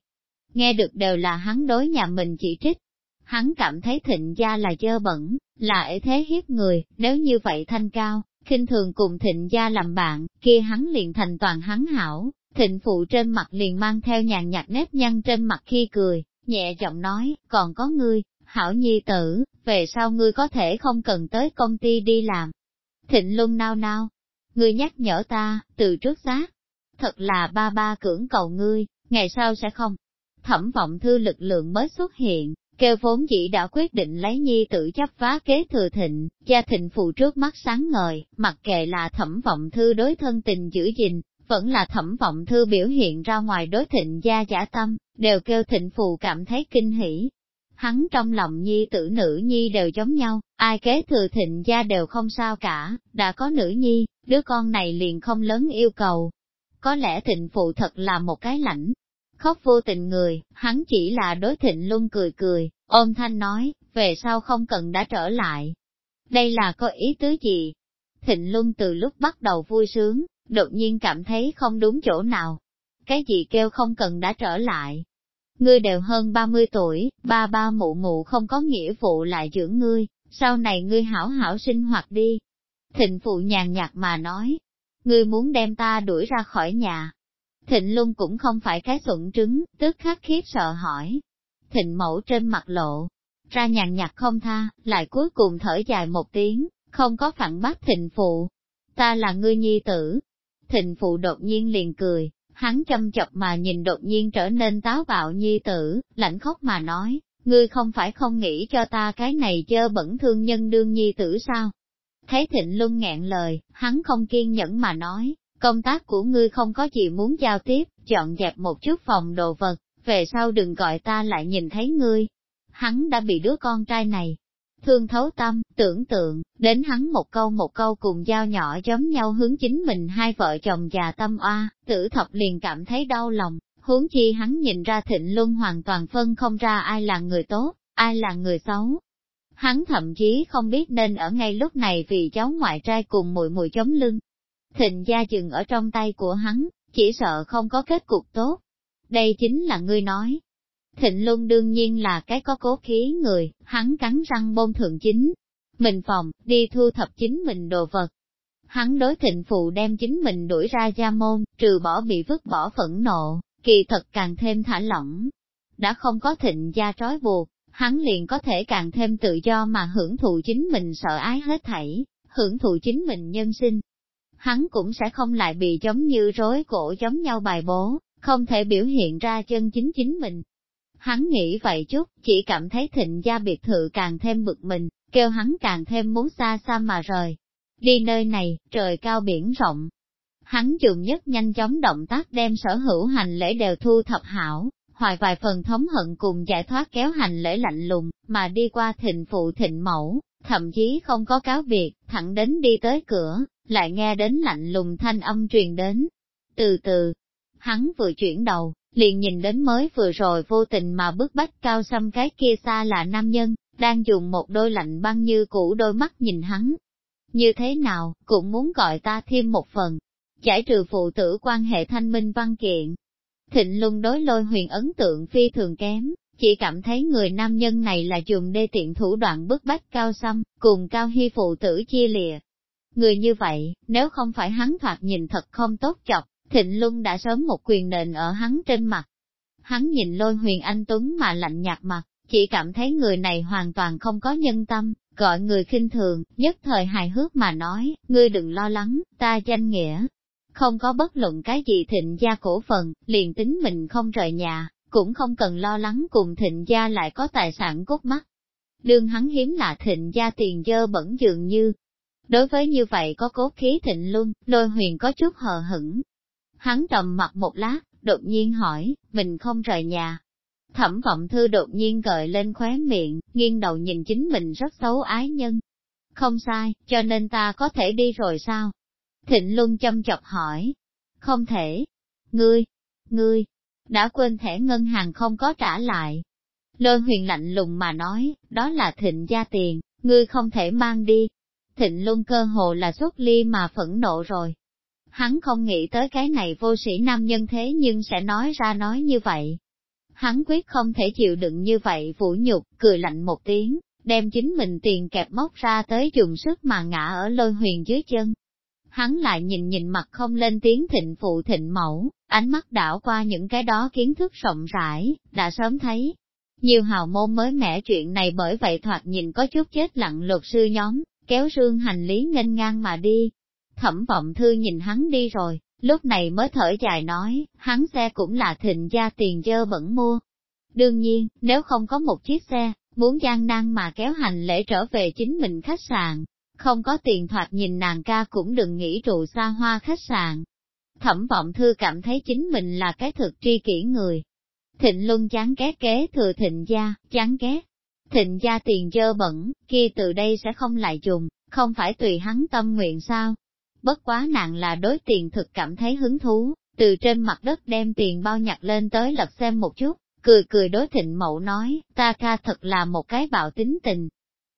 Nghe được đều là hắn đối nhà mình chỉ trích. Hắn cảm thấy thịnh gia là dơ bẩn, là ế thế hiếp người, nếu như vậy thanh cao, khinh thường cùng thịnh gia làm bạn, kia hắn liền thành toàn hắn hảo, Thịnh phụ trên mặt liền mang theo nhàn nhạt nếp nhăn trên mặt khi cười, nhẹ giọng nói, còn có ngươi, hảo nhi tử, về sau ngươi có thể không cần tới công ty đi làm. Thịnh lung nao nao, ngươi nhắc nhở ta, từ trước xác, thật là ba ba cưỡng cầu ngươi, ngày sau sẽ không. Thẩm vọng thư lực lượng mới xuất hiện, kêu vốn dĩ đã quyết định lấy nhi tử chấp phá kế thừa thịnh, gia thịnh phụ trước mắt sáng ngời, mặc kệ là thẩm vọng thư đối thân tình giữ gìn, vẫn là thẩm vọng thư biểu hiện ra ngoài đối thịnh gia giả tâm, đều kêu thịnh phụ cảm thấy kinh hỉ. Hắn trong lòng nhi tử nữ nhi đều giống nhau, ai kế thừa thịnh gia đều không sao cả, đã có nữ nhi, đứa con này liền không lớn yêu cầu. Có lẽ thịnh phụ thật là một cái lãnh, khóc vô tình người, hắn chỉ là đối thịnh luôn cười cười, ôm thanh nói, về sau không cần đã trở lại. Đây là có ý tứ gì? Thịnh Luân từ lúc bắt đầu vui sướng, đột nhiên cảm thấy không đúng chỗ nào. Cái gì kêu không cần đã trở lại? Ngươi đều hơn 30 tuổi, ba ba mụ mụ không có nghĩa vụ lại dưỡng ngươi, sau này ngươi hảo hảo sinh hoạt đi. Thịnh phụ nhàn nhạt mà nói, ngươi muốn đem ta đuổi ra khỏi nhà, Thịnh luôn cũng không phải cái xuẩn trứng, tức khắc khiếp sợ hỏi. Thịnh mẫu trên mặt lộ, ra nhàn nhạt không tha, lại cuối cùng thở dài một tiếng, không có phản bác thịnh phụ. Ta là ngươi nhi tử. Thịnh phụ đột nhiên liền cười, hắn châm chọc mà nhìn đột nhiên trở nên táo bạo nhi tử, lạnh khóc mà nói, ngươi không phải không nghĩ cho ta cái này chơ bẩn thương nhân đương nhi tử sao? Thấy thịnh luân ngẹn lời, hắn không kiên nhẫn mà nói, Công tác của ngươi không có gì muốn giao tiếp, chọn dẹp một chút phòng đồ vật, về sau đừng gọi ta lại nhìn thấy ngươi. Hắn đã bị đứa con trai này thương thấu tâm, tưởng tượng, đến hắn một câu một câu cùng dao nhỏ giống nhau hướng chính mình hai vợ chồng già tâm oa, tử thập liền cảm thấy đau lòng, huống chi hắn nhìn ra thịnh luân hoàn toàn phân không ra ai là người tốt, ai là người xấu. Hắn thậm chí không biết nên ở ngay lúc này vì cháu ngoại trai cùng mùi mùi chống lưng, Thịnh gia dừng ở trong tay của hắn, chỉ sợ không có kết cục tốt. Đây chính là ngươi nói. Thịnh Luân đương nhiên là cái có cố khí người, hắn cắn răng bôn thượng chính. Mình phòng, đi thu thập chính mình đồ vật. Hắn đối thịnh phụ đem chính mình đuổi ra gia môn, trừ bỏ bị vứt bỏ phẫn nộ, kỳ thật càng thêm thả lỏng. Đã không có thịnh gia trói buộc, hắn liền có thể càng thêm tự do mà hưởng thụ chính mình sợ ái hết thảy, hưởng thụ chính mình nhân sinh hắn cũng sẽ không lại bị giống như rối cổ giống nhau bài bố, không thể biểu hiện ra chân chính chính mình. Hắn nghĩ vậy chút, chỉ cảm thấy thịnh gia biệt thự càng thêm bực mình, kêu hắn càng thêm muốn xa xa mà rời. Đi nơi này, trời cao biển rộng. Hắn dùng nhất nhanh chóng động tác đem sở hữu hành lễ đều thu thập hảo, hoài vài phần thống hận cùng giải thoát kéo hành lễ lạnh lùng, mà đi qua thịnh phụ thịnh mẫu, thậm chí không có cáo biệt, thẳng đến đi tới cửa, lại nghe đến lạnh lùng thanh âm truyền đến. Từ từ, hắn vừa chuyển đầu, liền nhìn đến mới vừa rồi vô tình mà bức bách cao xăm cái kia xa là nam nhân, đang dùng một đôi lạnh băng như cũ đôi mắt nhìn hắn. Như thế nào, cũng muốn gọi ta thêm một phần, giải trừ phụ tử quan hệ thanh minh văn kiện. Thịnh luân đối lôi huyền ấn tượng phi thường kém, chỉ cảm thấy người nam nhân này là dùng đê tiện thủ đoạn bức bách cao xăm, cùng cao hy phụ tử chia lìa, Người như vậy, nếu không phải hắn thoạt nhìn thật không tốt chọc, Thịnh Luân đã sớm một quyền nện ở hắn trên mặt. Hắn nhìn lôi huyền anh Tuấn mà lạnh nhạt mặt, chỉ cảm thấy người này hoàn toàn không có nhân tâm, gọi người khinh thường, nhất thời hài hước mà nói, ngươi đừng lo lắng, ta danh nghĩa. Không có bất luận cái gì thịnh gia cổ phần, liền tính mình không rời nhà, cũng không cần lo lắng cùng thịnh gia lại có tài sản cốt mắt. Đương hắn hiếm là thịnh gia tiền dơ bẩn dường như, Đối với như vậy có cố khí thịnh luân, lôi huyền có chút hờ hững. Hắn trầm mặt một lát, đột nhiên hỏi, mình không rời nhà. Thẩm vọng thư đột nhiên gợi lên khóe miệng, nghiêng đầu nhìn chính mình rất xấu ái nhân. Không sai, cho nên ta có thể đi rồi sao? Thịnh Luân châm chọc hỏi. Không thể. Ngươi, ngươi, đã quên thẻ ngân hàng không có trả lại. Lôi huyền lạnh lùng mà nói, đó là thịnh gia tiền, ngươi không thể mang đi, Thịnh Luân cơ hồ là xuất ly mà phẫn nộ rồi. Hắn không nghĩ tới cái này vô sĩ nam nhân thế nhưng sẽ nói ra nói như vậy. Hắn quyết không thể chịu đựng như vậy vũ nhục, cười lạnh một tiếng, đem chính mình tiền kẹp móc ra tới dùng sức mà ngã ở lôi huyền dưới chân. hắn lại nhìn nhìn mặt không lên tiếng thịnh phụ thịnh mẫu, ánh mắt đảo qua những cái đó kiến thức rộng rãi, đã sớm thấy. Nhiều hào môn mới mẻ chuyện này bởi vậy thoạt nhìn có chút chết lặng luật sư nhóm, kéo rương hành lý nghênh ngang mà đi. Thẩm vọng thư nhìn hắn đi rồi, lúc này mới thở dài nói, hắn xe cũng là thịnh gia tiền dơ bẩn mua. Đương nhiên, nếu không có một chiếc xe, muốn gian nan mà kéo hành lễ trở về chính mình khách sạn, không có tiền thoạt nhìn nàng ca cũng đừng nghĩ trụ xa hoa khách sạn. Thẩm vọng thư cảm thấy chính mình là cái thực tri kỷ người. Thịnh luân chán ghét kế thừa thịnh gia, chán ghét. Thịnh gia tiền dơ bẩn, kia từ đây sẽ không lại dùng, không phải tùy hắn tâm nguyện sao. Bất quá nàng là đối tiền thực cảm thấy hứng thú, từ trên mặt đất đem tiền bao nhặt lên tới lật xem một chút, cười cười đối thịnh mậu nói, ta ca thật là một cái bạo tính tình,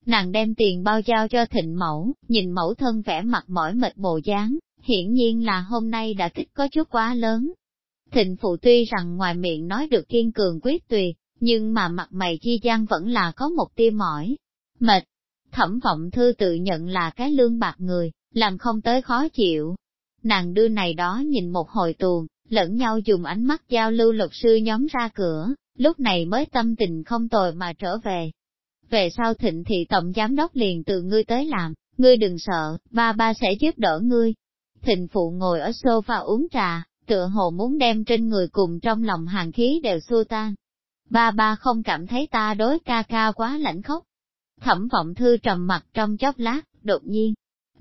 Nàng đem tiền bao giao cho thịnh mẫu, nhìn mẫu thân vẻ mặt mỏi mệt bộ dáng, hiển nhiên là hôm nay đã kích có chút quá lớn. Thịnh phụ tuy rằng ngoài miệng nói được kiên cường quyết tuyệt, nhưng mà mặt mày chi gian vẫn là có một tia mỏi, mệt. Thẩm vọng thư tự nhận là cái lương bạc người, làm không tới khó chịu. Nàng đưa này đó nhìn một hồi tuồng, lẫn nhau dùng ánh mắt giao lưu luật sư nhóm ra cửa, lúc này mới tâm tình không tồi mà trở về, về sau thịnh thị tổng giám đốc liền từ ngươi tới làm, ngươi đừng sợ, ba ba sẽ giúp đỡ ngươi. Thịnh phụ ngồi ở sofa uống trà, tựa hồ muốn đem trên người cùng trong lòng hàng khí đều xua tan. Ba ba không cảm thấy ta đối ca ca quá lãnh khốc. Thẩm vọng thư trầm mặt trong chốc lát, đột nhiên,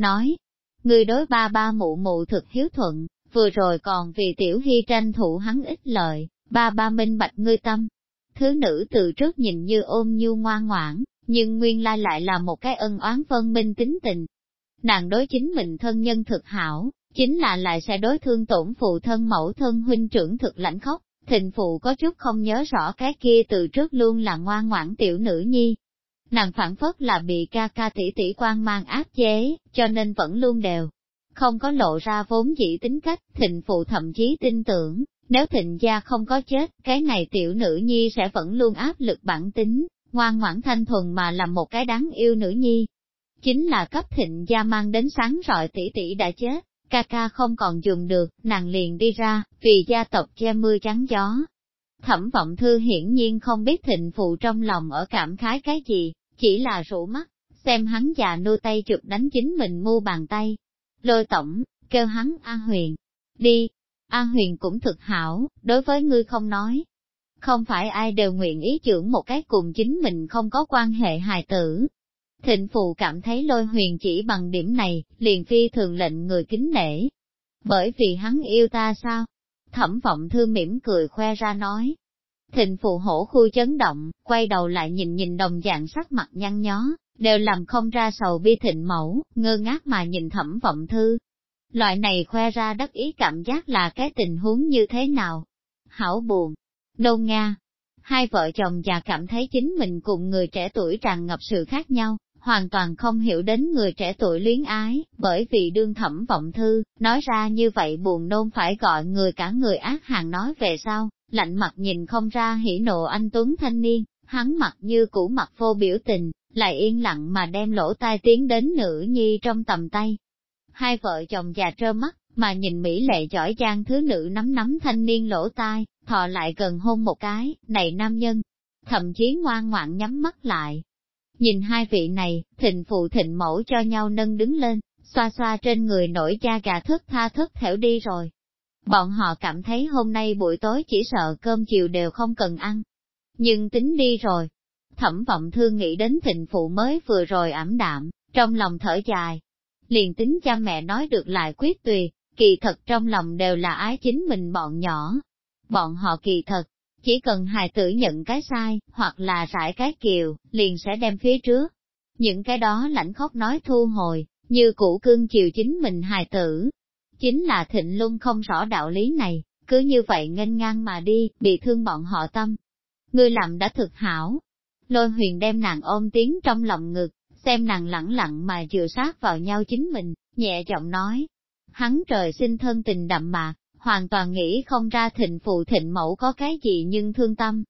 nói, người đối ba ba mụ mụ thực hiếu thuận, vừa rồi còn vì tiểu hy tranh thủ hắn ít lợi, ba ba minh bạch ngươi tâm, Thứ nữ từ trước nhìn như ôm nhu ngoan ngoãn, nhưng nguyên lai lại là một cái ân oán phân minh tính tình. Nàng đối chính mình thân nhân thực hảo, chính là lại sẽ đối thương tổn phụ thân mẫu thân huynh trưởng thực lãnh khóc. Thịnh phụ có chút không nhớ rõ cái kia từ trước luôn là ngoan ngoãn tiểu nữ nhi. Nàng phản phất là bị ca ca tỷ tỷ quan mang áp chế, cho nên vẫn luôn đều. Không có lộ ra vốn dĩ tính cách, thịnh phụ thậm chí tin tưởng, nếu thịnh gia không có chết, cái này tiểu nữ nhi sẽ vẫn luôn áp lực bản tính, ngoan ngoãn thanh thuần mà làm một cái đáng yêu nữ nhi. Chính là cấp thịnh gia mang đến sáng rọi tỷ tỷ đã chết, ca ca không còn dùng được, nàng liền đi ra, vì gia tộc che mưa trắng gió. Thẩm vọng thư hiển nhiên không biết thịnh phụ trong lòng ở cảm khái cái gì, chỉ là rủ mắt, xem hắn già nô tay chụp đánh chính mình mu bàn tay. Lôi tổng, kêu hắn A Huyền, đi, a Huyền cũng thực hảo, đối với ngươi không nói. Không phải ai đều nguyện ý trưởng một cái cùng chính mình không có quan hệ hài tử. Thịnh phụ cảm thấy lôi huyền chỉ bằng điểm này, liền phi thường lệnh người kính nể. Bởi vì hắn yêu ta sao? Thẩm vọng thư mỉm cười khoe ra nói. Thịnh phụ hổ khu chấn động, quay đầu lại nhìn nhìn đồng dạng sắc mặt nhăn nhó, đều làm không ra sầu bi thịnh mẫu, ngơ ngác mà nhìn thẩm vọng thư, Loại này khoe ra đắc ý cảm giác là cái tình huống như thế nào? Hảo buồn. Đâu Nga. Hai vợ chồng già cảm thấy chính mình cùng người trẻ tuổi tràn ngập sự khác nhau, hoàn toàn không hiểu đến người trẻ tuổi luyến ái, bởi vì đương thẩm vọng thư, nói ra như vậy buồn nôn phải gọi người cả người ác hàng nói về sau, lạnh mặt nhìn không ra hỉ nộ anh Tuấn thanh niên, hắn mặt như cũ mặt vô biểu tình, lại yên lặng mà đem lỗ tai tiến đến nữ nhi trong tầm tay, Hai vợ chồng già trơ mắt, mà nhìn Mỹ lệ giỏi giang thứ nữ nắm nắm thanh niên lỗ tai, thọ lại gần hôn một cái, này nam nhân, thậm chí ngoan ngoãn nhắm mắt lại. Nhìn hai vị này, thịnh phụ thịnh mẫu cho nhau nâng đứng lên, xoa xoa trên người nổi da gà thức tha thức thẻo đi rồi. Bọn họ cảm thấy hôm nay buổi tối chỉ sợ cơm chiều đều không cần ăn. Nhưng tính đi rồi. Thẩm vọng thương nghĩ đến thịnh phụ mới vừa rồi ảm đạm, trong lòng thở dài, liền tính cha mẹ nói được lại quyết tùy, kỳ thật trong lòng đều là ái chính mình bọn nhỏ. Bọn họ kỳ thật, chỉ cần hài tử nhận cái sai, hoặc là rải cái kiều, liền sẽ đem phía trước. Những cái đó lãnh khóc nói thu hồi, như cũ cương chiều chính mình hài tử. Chính là thịnh luân không rõ đạo lý này, cứ như vậy nghênh ngang mà đi, bị thương bọn họ tâm. Ngươi làm đã thực hảo. Lôi huyền đem nàng ôm tiếng trong lòng ngực, xem nàng lẳng lặng mà dựa sát vào nhau chính mình, nhẹ giọng nói. Hắn trời sinh thân tình đậm mạc, hoàn toàn nghĩ không ra thịnh phụ thịnh mẫu có cái gì nhưng thương tâm.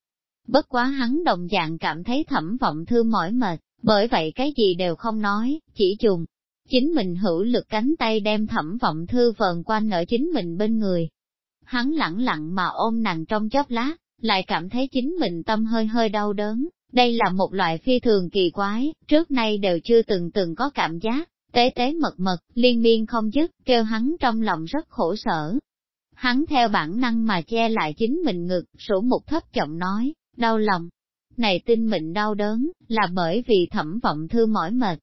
Bất quá hắn đồng dạng cảm thấy thẩm vọng thư mỏi mệt, bởi vậy cái gì đều không nói, chỉ dùng, chính mình hữu lực cánh tay đem thẩm vọng thư vờn quanh ở chính mình bên người. Hắn lặng lặng mà ôm nàng trong chớp lát, lại cảm thấy chính mình tâm hơi hơi đau đớn. Đây là một loại phi thường kỳ quái, trước nay đều chưa từng từng có cảm giác, tế tế mật mật, liên miên không dứt, kêu hắn trong lòng rất khổ sở. Hắn theo bản năng mà che lại chính mình ngực, sổ một thấp giọng nói, đau lòng. Này tin mình đau đớn, là bởi vì thẩm vọng thư mỏi mệt.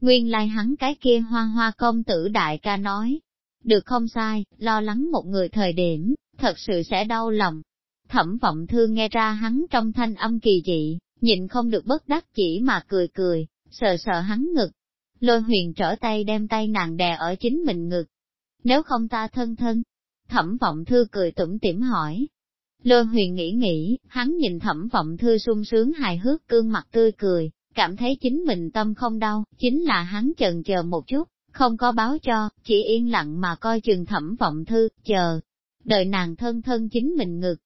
Nguyên lai like hắn cái kia hoa hoa công tử đại ca nói, được không sai, lo lắng một người thời điểm, thật sự sẽ đau lòng. Thẩm vọng thư nghe ra hắn trong thanh âm kỳ dị, nhịn không được bất đắc chỉ mà cười cười, sờ sờ hắn ngực. Lôi huyền trở tay đem tay nàng đè ở chính mình ngực. Nếu không ta thân thân, thẩm vọng thư cười tủm tỉm hỏi. Lôi huyền nghĩ nghĩ, hắn nhìn thẩm vọng thư sung sướng hài hước cương mặt tươi cười, cảm thấy chính mình tâm không đau, chính là hắn chần chờ một chút, không có báo cho, chỉ yên lặng mà coi chừng thẩm vọng thư, chờ, đợi nàng thân thân chính mình ngực.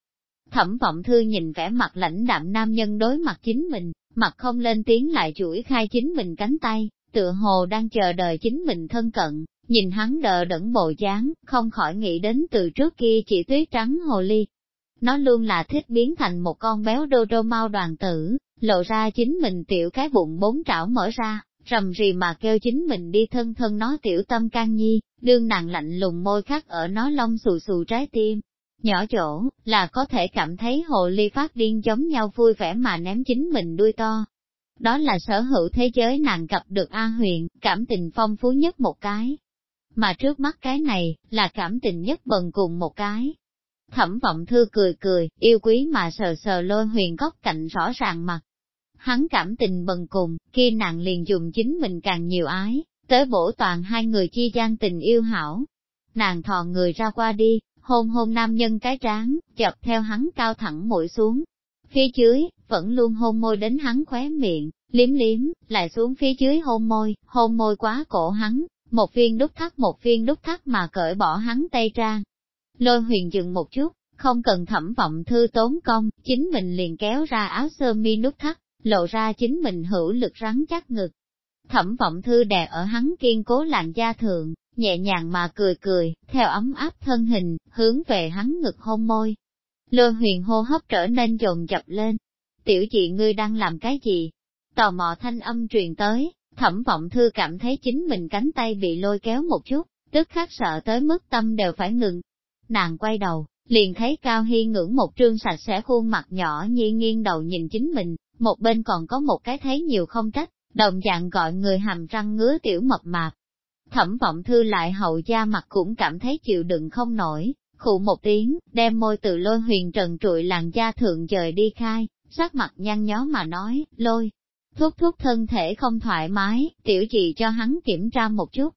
Thẩm vọng thư nhìn vẻ mặt lãnh đạm nam nhân đối mặt chính mình, mặt không lên tiếng lại chuỗi khai chính mình cánh tay, tựa hồ đang chờ đợi chính mình thân cận, nhìn hắn đờ đẫn bộ dáng, không khỏi nghĩ đến từ trước kia chỉ tuyết trắng hồ ly. Nó luôn là thích biến thành một con béo đô đô mau đoàn tử, lộ ra chính mình tiểu cái bụng bốn trảo mở ra, rầm rì mà kêu chính mình đi thân thân nó tiểu tâm can nhi, đương nàng lạnh lùng môi khắc ở nó lông xù xù trái tim. Nhỏ chỗ, là có thể cảm thấy hồ ly phát điên giống nhau vui vẻ mà ném chính mình đuôi to. Đó là sở hữu thế giới nàng gặp được A huyền, cảm tình phong phú nhất một cái. Mà trước mắt cái này, là cảm tình nhất bần cùng một cái. Thẩm vọng thư cười cười, yêu quý mà sờ sờ lôi huyền góc cạnh rõ ràng mặt, hắn cảm tình bần cùng, kia nàng liền dùng chính mình càng nhiều ái, tới bổ toàn hai người chi gian tình yêu hảo. Nàng thò người ra qua đi, hôn hôn nam nhân cái trán, chọc theo hắn cao thẳng mũi xuống. Phía dưới, vẫn luôn hôn môi đến hắn khóe miệng, liếm liếm, lại xuống phía dưới hôn môi, hôn môi quá cổ hắn, một viên đúc thắt một viên đúc thắt mà cởi bỏ hắn tay ra Lôi huyền dừng một chút, không cần thẩm vọng thư tốn công, chính mình liền kéo ra áo sơ mi nút thắt, lộ ra chính mình hữu lực rắn chắc ngực. Thẩm vọng thư đè ở hắn kiên cố làn da thượng, nhẹ nhàng mà cười cười, theo ấm áp thân hình, hướng về hắn ngực hôn môi. Lôi huyền hô hấp trở nên dồn dập lên. Tiểu chị ngươi đang làm cái gì? Tò mò thanh âm truyền tới, thẩm vọng thư cảm thấy chính mình cánh tay bị lôi kéo một chút, tức khắc sợ tới mức tâm đều phải ngừng. Nàng quay đầu, liền thấy Cao Hy ngưỡng một trương sạch sẽ khuôn mặt nhỏ nhi nghiêng đầu nhìn chính mình, một bên còn có một cái thấy nhiều không trách, đồng dạng gọi người hàm răng ngứa tiểu mập mạp. Thẩm vọng thư lại hậu da mặt cũng cảm thấy chịu đựng không nổi, khụ một tiếng, đem môi từ lôi huyền trần trụi làn da thượng dời đi khai, sắc mặt nhăn nhó mà nói, lôi, thuốc thuốc thân thể không thoải mái, tiểu gì cho hắn kiểm tra một chút.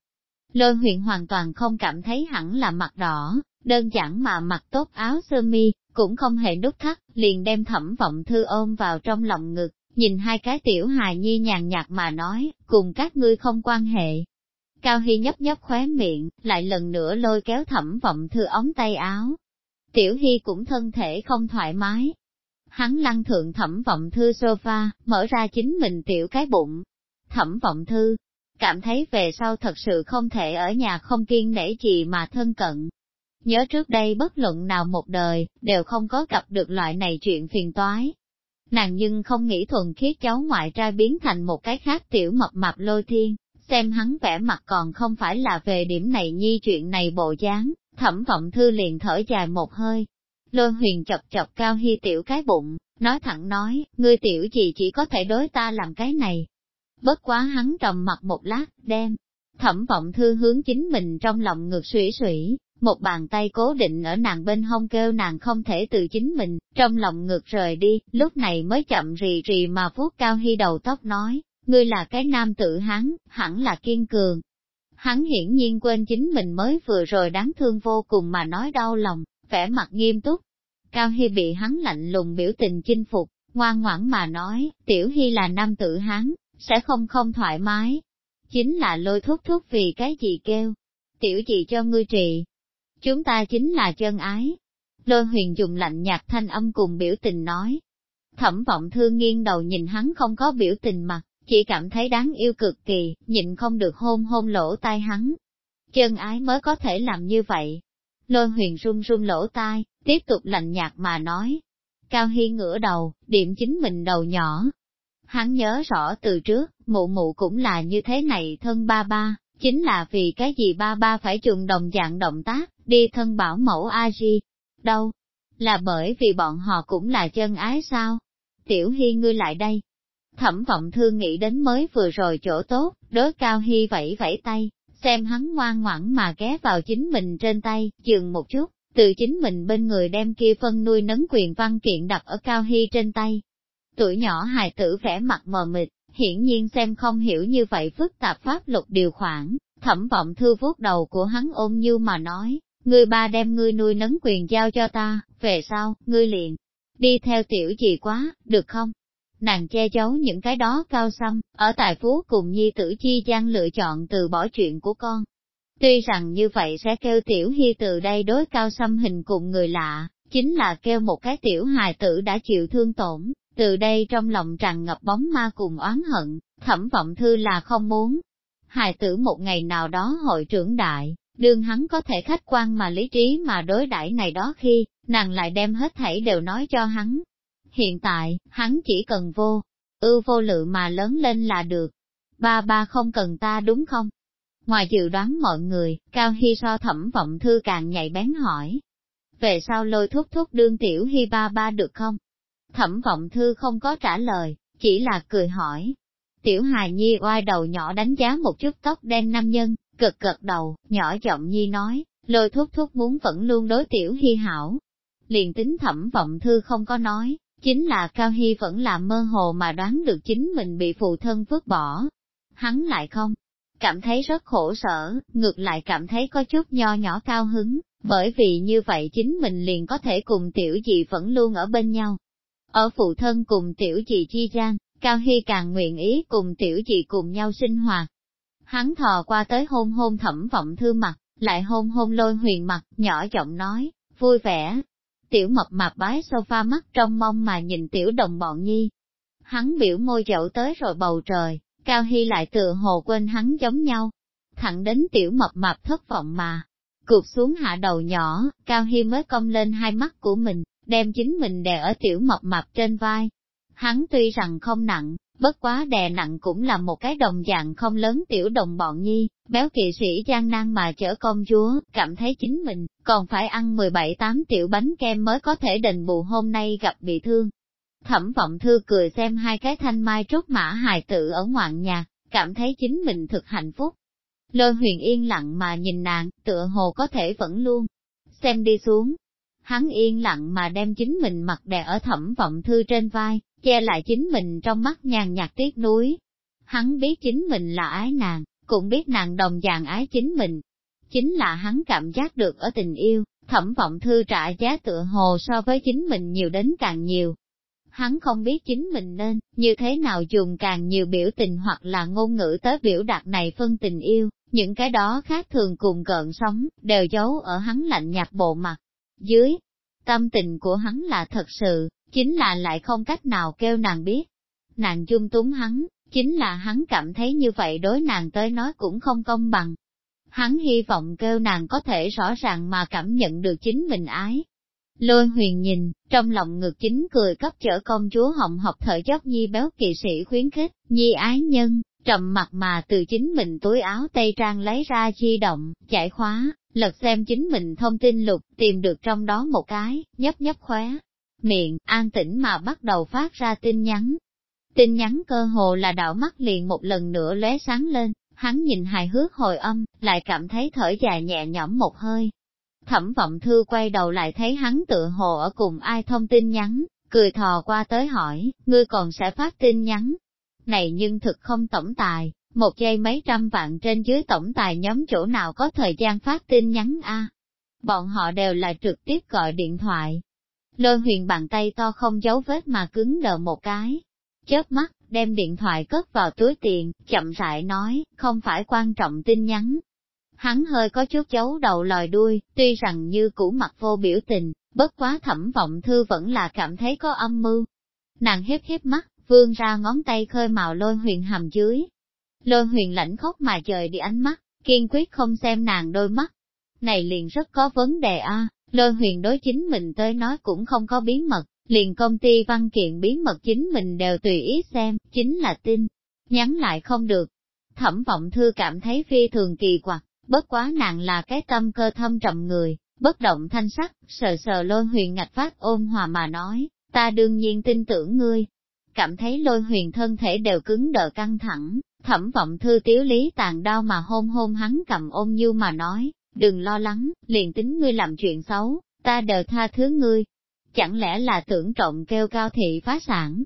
Lôi huyền hoàn toàn không cảm thấy hẳn là mặt đỏ, đơn giản mà mặc tốt áo sơ mi, cũng không hề nút thắt, liền đem thẩm vọng thư ôm vào trong lòng ngực, nhìn hai cái tiểu hài nhi nhàn nhạt mà nói, cùng các ngươi không quan hệ. Cao Hy nhấp nhấp khóe miệng, lại lần nữa lôi kéo thẩm vọng thư ống tay áo. Tiểu Hy cũng thân thể không thoải mái. Hắn lăn thượng thẩm vọng thư sofa, mở ra chính mình tiểu cái bụng. Thẩm vọng thư, cảm thấy về sau thật sự không thể ở nhà không kiên nể gì mà thân cận, Nhớ trước đây bất luận nào một đời, đều không có gặp được loại này chuyện phiền toái. Nàng nhưng không nghĩ thuần khiết cháu ngoại trai biến thành một cái khác tiểu mập mạp lôi thiên, xem hắn vẻ mặt còn không phải là về điểm này nhi chuyện này bộ dáng, thẩm vọng thư liền thở dài một hơi. Lôi huyền chọc chọc cao hy tiểu cái bụng, nói thẳng nói, ngươi tiểu gì chỉ có thể đối ta làm cái này. Bất quá hắn trầm mặt một lát, đem, thẩm vọng thư hướng chính mình trong lòng ngược sủy sủy, một bàn tay cố định ở nàng bên hông kêu nàng không thể từ chính mình, trong lòng ngược rời đi, lúc này mới chậm rì rì mà vuốt cao hy đầu tóc nói, ngươi là cái nam tự hắn, hẳn là kiên cường. Hắn hiển nhiên quên chính mình mới vừa rồi đáng thương vô cùng mà nói đau lòng, vẻ mặt nghiêm túc. Cao Hy bị hắn lạnh lùng biểu tình chinh phục, ngoan ngoãn mà nói, tiểu Hy là nam tự hắn, sẽ không không thoải mái. Chính là lôi thúc thúc vì cái gì kêu, tiểu gì cho ngươi trị, Chúng ta chính là chân ái. Lôi huyền dùng lạnh nhạt thanh âm cùng biểu tình nói. Thẩm vọng thương nghiêng đầu nhìn hắn không có biểu tình mặt, chỉ cảm thấy đáng yêu cực kỳ, nhịn không được hôn hôn lỗ tai hắn. Chân ái mới có thể làm như vậy. Lôi huyền run run lỗ tai, tiếp tục lạnh nhạt mà nói. Cao Hy ngửa đầu, điểm chính mình đầu nhỏ. Hắn nhớ rõ từ trước, mụ mụ cũng là như thế này thân ba ba, chính là vì cái gì ba ba phải dùng đồng dạng động tác, đi thân bảo mẫu A-di. Đâu? Là bởi vì bọn họ cũng là chân ái sao? Tiểu Hy ngươi lại đây. Thẩm vọng thương nghĩ đến mới vừa rồi chỗ tốt, đối cao Hy vẫy vẫy tay, xem hắn ngoan ngoãn mà ghé vào chính mình trên tay, chừng một chút, từ chính mình bên người đem kia phân nuôi nấng quyền văn kiện đặt ở cao Hy trên tay. Tuổi nhỏ hài tử vẻ mặt mờ mịt, hiển nhiên xem không hiểu như vậy phức tạp pháp luật điều khoản, thẩm vọng thư vuốt đầu của hắn ôm như mà nói, ngươi ba đem ngươi nuôi nấng quyền giao cho ta, về sau, ngươi liền, đi theo tiểu gì quá, được không? Nàng che giấu những cái đó cao xăm, ở tài phú cùng nhi tử chi gian lựa chọn từ bỏ chuyện của con. Tuy rằng như vậy sẽ kêu tiểu hy từ đây đối cao xăm hình cùng người lạ, chính là kêu một cái tiểu hài tử đã chịu thương tổn, từ đây trong lòng tràn ngập bóng ma cùng oán hận, thẩm vọng thư là không muốn. Hài tử một ngày nào đó hội trưởng đại, đương hắn có thể khách quan mà lý trí mà đối đãi này đó khi, nàng lại đem hết thảy đều nói cho hắn. Hiện tại, hắn chỉ cần vô, ưu vô lự mà lớn lên là được. Ba ba không cần ta đúng không? Ngoài dự đoán mọi người, Cao Hy so thẩm vọng thư càng nhạy bén hỏi. Về sau lôi thúc thúc đương tiểu Hy ba ba được không? Thẩm vọng thư không có trả lời, chỉ là cười hỏi. Tiểu hài nhi oai đầu nhỏ đánh giá một chút tóc đen nam nhân, cực cực đầu, nhỏ giọng nhi nói, lôi thúc thúc muốn vẫn luôn đối tiểu hy hảo. Liền tính thẩm vọng thư không có nói, chính là Cao Hy vẫn là mơ hồ mà đoán được chính mình bị phụ thân vứt bỏ. Hắn lại không, cảm thấy rất khổ sở, ngược lại cảm thấy có chút nho nhỏ cao hứng, bởi vì như vậy chính mình liền có thể cùng tiểu dị vẫn luôn ở bên nhau. Ở phụ thân cùng tiểu dị chi gian, Cao Hy càng nguyện ý cùng tiểu dị cùng nhau sinh hoạt. Hắn thò qua tới hôn hôn thẩm vọng thư mặt, lại hôn hôn lôi huyền mặt, nhỏ giọng nói, vui vẻ. Tiểu mập mạp bái sofa mắt trong mong mà nhìn tiểu đồng bọn nhi. Hắn biểu môi dậu tới rồi bầu trời, Cao Hy lại tựa hồ quên hắn giống nhau. Thẳng đến tiểu mập mạp thất vọng mà, cụp xuống hạ đầu nhỏ, Cao Hy mới cong lên hai mắt của mình, đem chính mình đè ở tiểu mập mạp trên vai. Hắn tuy rằng không nặng, bất quá đè nặng cũng là một cái đồng dạng không lớn tiểu đồng bọn nhi, béo kỵ sĩ gian nan mà chở công chúa, cảm thấy chính mình, còn phải ăn 17-8 tiểu bánh kem mới có thể đền bù hôm nay gặp bị thương. Thẩm vọng thư cười xem hai cái thanh mai trúc mã hài tử ở ngoạn nhà, cảm thấy chính mình thực hạnh phúc. Lôi huyền yên lặng mà nhìn nàng, tựa hồ có thể vẫn luôn. Xem đi xuống, hắn yên lặng mà đem chính mình mặc đè ở thẩm vọng thư trên vai, che lại chính mình trong mắt nhàn nhạt tiếc nuối. Hắn biết chính mình là ái nàng, cũng biết nàng đồng dạng ái chính mình. Chính là hắn cảm giác được ở tình yêu, thẩm vọng thư trả giá tựa hồ so với chính mình nhiều đến càng nhiều. Hắn không biết chính mình nên, như thế nào dùng càng nhiều biểu tình hoặc là ngôn ngữ tới biểu đạt này phân tình yêu, những cái đó khác thường cùng gợn sóng, đều giấu ở hắn lạnh nhạt bộ mặt. Dưới, tâm tình của hắn là thật sự, chính là lại không cách nào kêu nàng biết. Nàng dung túng hắn, chính là hắn cảm thấy như vậy đối nàng tới nói cũng không công bằng. Hắn hy vọng kêu nàng có thể rõ ràng mà cảm nhận được chính mình ái. Lôi huyền nhìn, trong lòng ngực chính cười cấp chở công chúa hồng học thở dốc nhi béo kỳ sĩ khuyến khích, nhi ái nhân, trầm mặt mà từ chính mình túi áo tây trang lấy ra di động, giải khóa, lật xem chính mình thông tin lục, tìm được trong đó một cái, nhấp nhấp khóe, miệng, an tĩnh mà bắt đầu phát ra tin nhắn. Tin nhắn cơ hồ là đạo mắt liền một lần nữa lóe sáng lên, hắn nhìn hài hước hồi âm, lại cảm thấy thở dài nhẹ nhõm một hơi. Thẩm vọng thư quay đầu lại thấy hắn tự hồ ở cùng ai thông tin nhắn, cười thò qua tới hỏi, ngươi còn sẽ phát tin nhắn. Này nhưng thực không tổng tài, một giây mấy trăm vạn trên dưới tổng tài nhóm chỗ nào có thời gian phát tin nhắn a Bọn họ đều là trực tiếp gọi điện thoại, Lôi huyền bàn tay to không giấu vết mà cứng đờ một cái. Chớp mắt, đem điện thoại cất vào túi tiền, chậm rãi nói, không phải quan trọng tin nhắn. Hắn hơi có chút giấu đầu lòi đuôi, tuy rằng như cũ mặt vô biểu tình, bất quá thẩm vọng thư vẫn là cảm thấy có âm mưu. Nàng hiếp hiếp mắt, vươn ra ngón tay khơi màu lôi huyền hầm dưới. Lôi huyền lãnh khóc mà trời đi ánh mắt, kiên quyết không xem nàng đôi mắt. Này liền rất có vấn đề a lôi huyền đối chính mình tới nói cũng không có bí mật, liền công ty văn kiện bí mật chính mình đều tùy ý xem, chính là tin, nhắn lại không được. Thẩm vọng thư cảm thấy phi thường kỳ quặc, bất quá nàng là cái tâm cơ thâm trầm người, bất động thanh sắc, sờ sờ lôi huyền ngạch phát ôn hòa mà nói, ta đương nhiên tin tưởng ngươi. Cảm thấy lôi huyền thân thể đều cứng đờ căng thẳng, thẩm vọng thư tiếu lý tàn đau mà hôn hôn hắn cầm ôm như mà nói, đừng lo lắng, liền tính ngươi làm chuyện xấu, ta đều tha thứ ngươi. Chẳng lẽ là tưởng trọng kêu cao thị phá sản?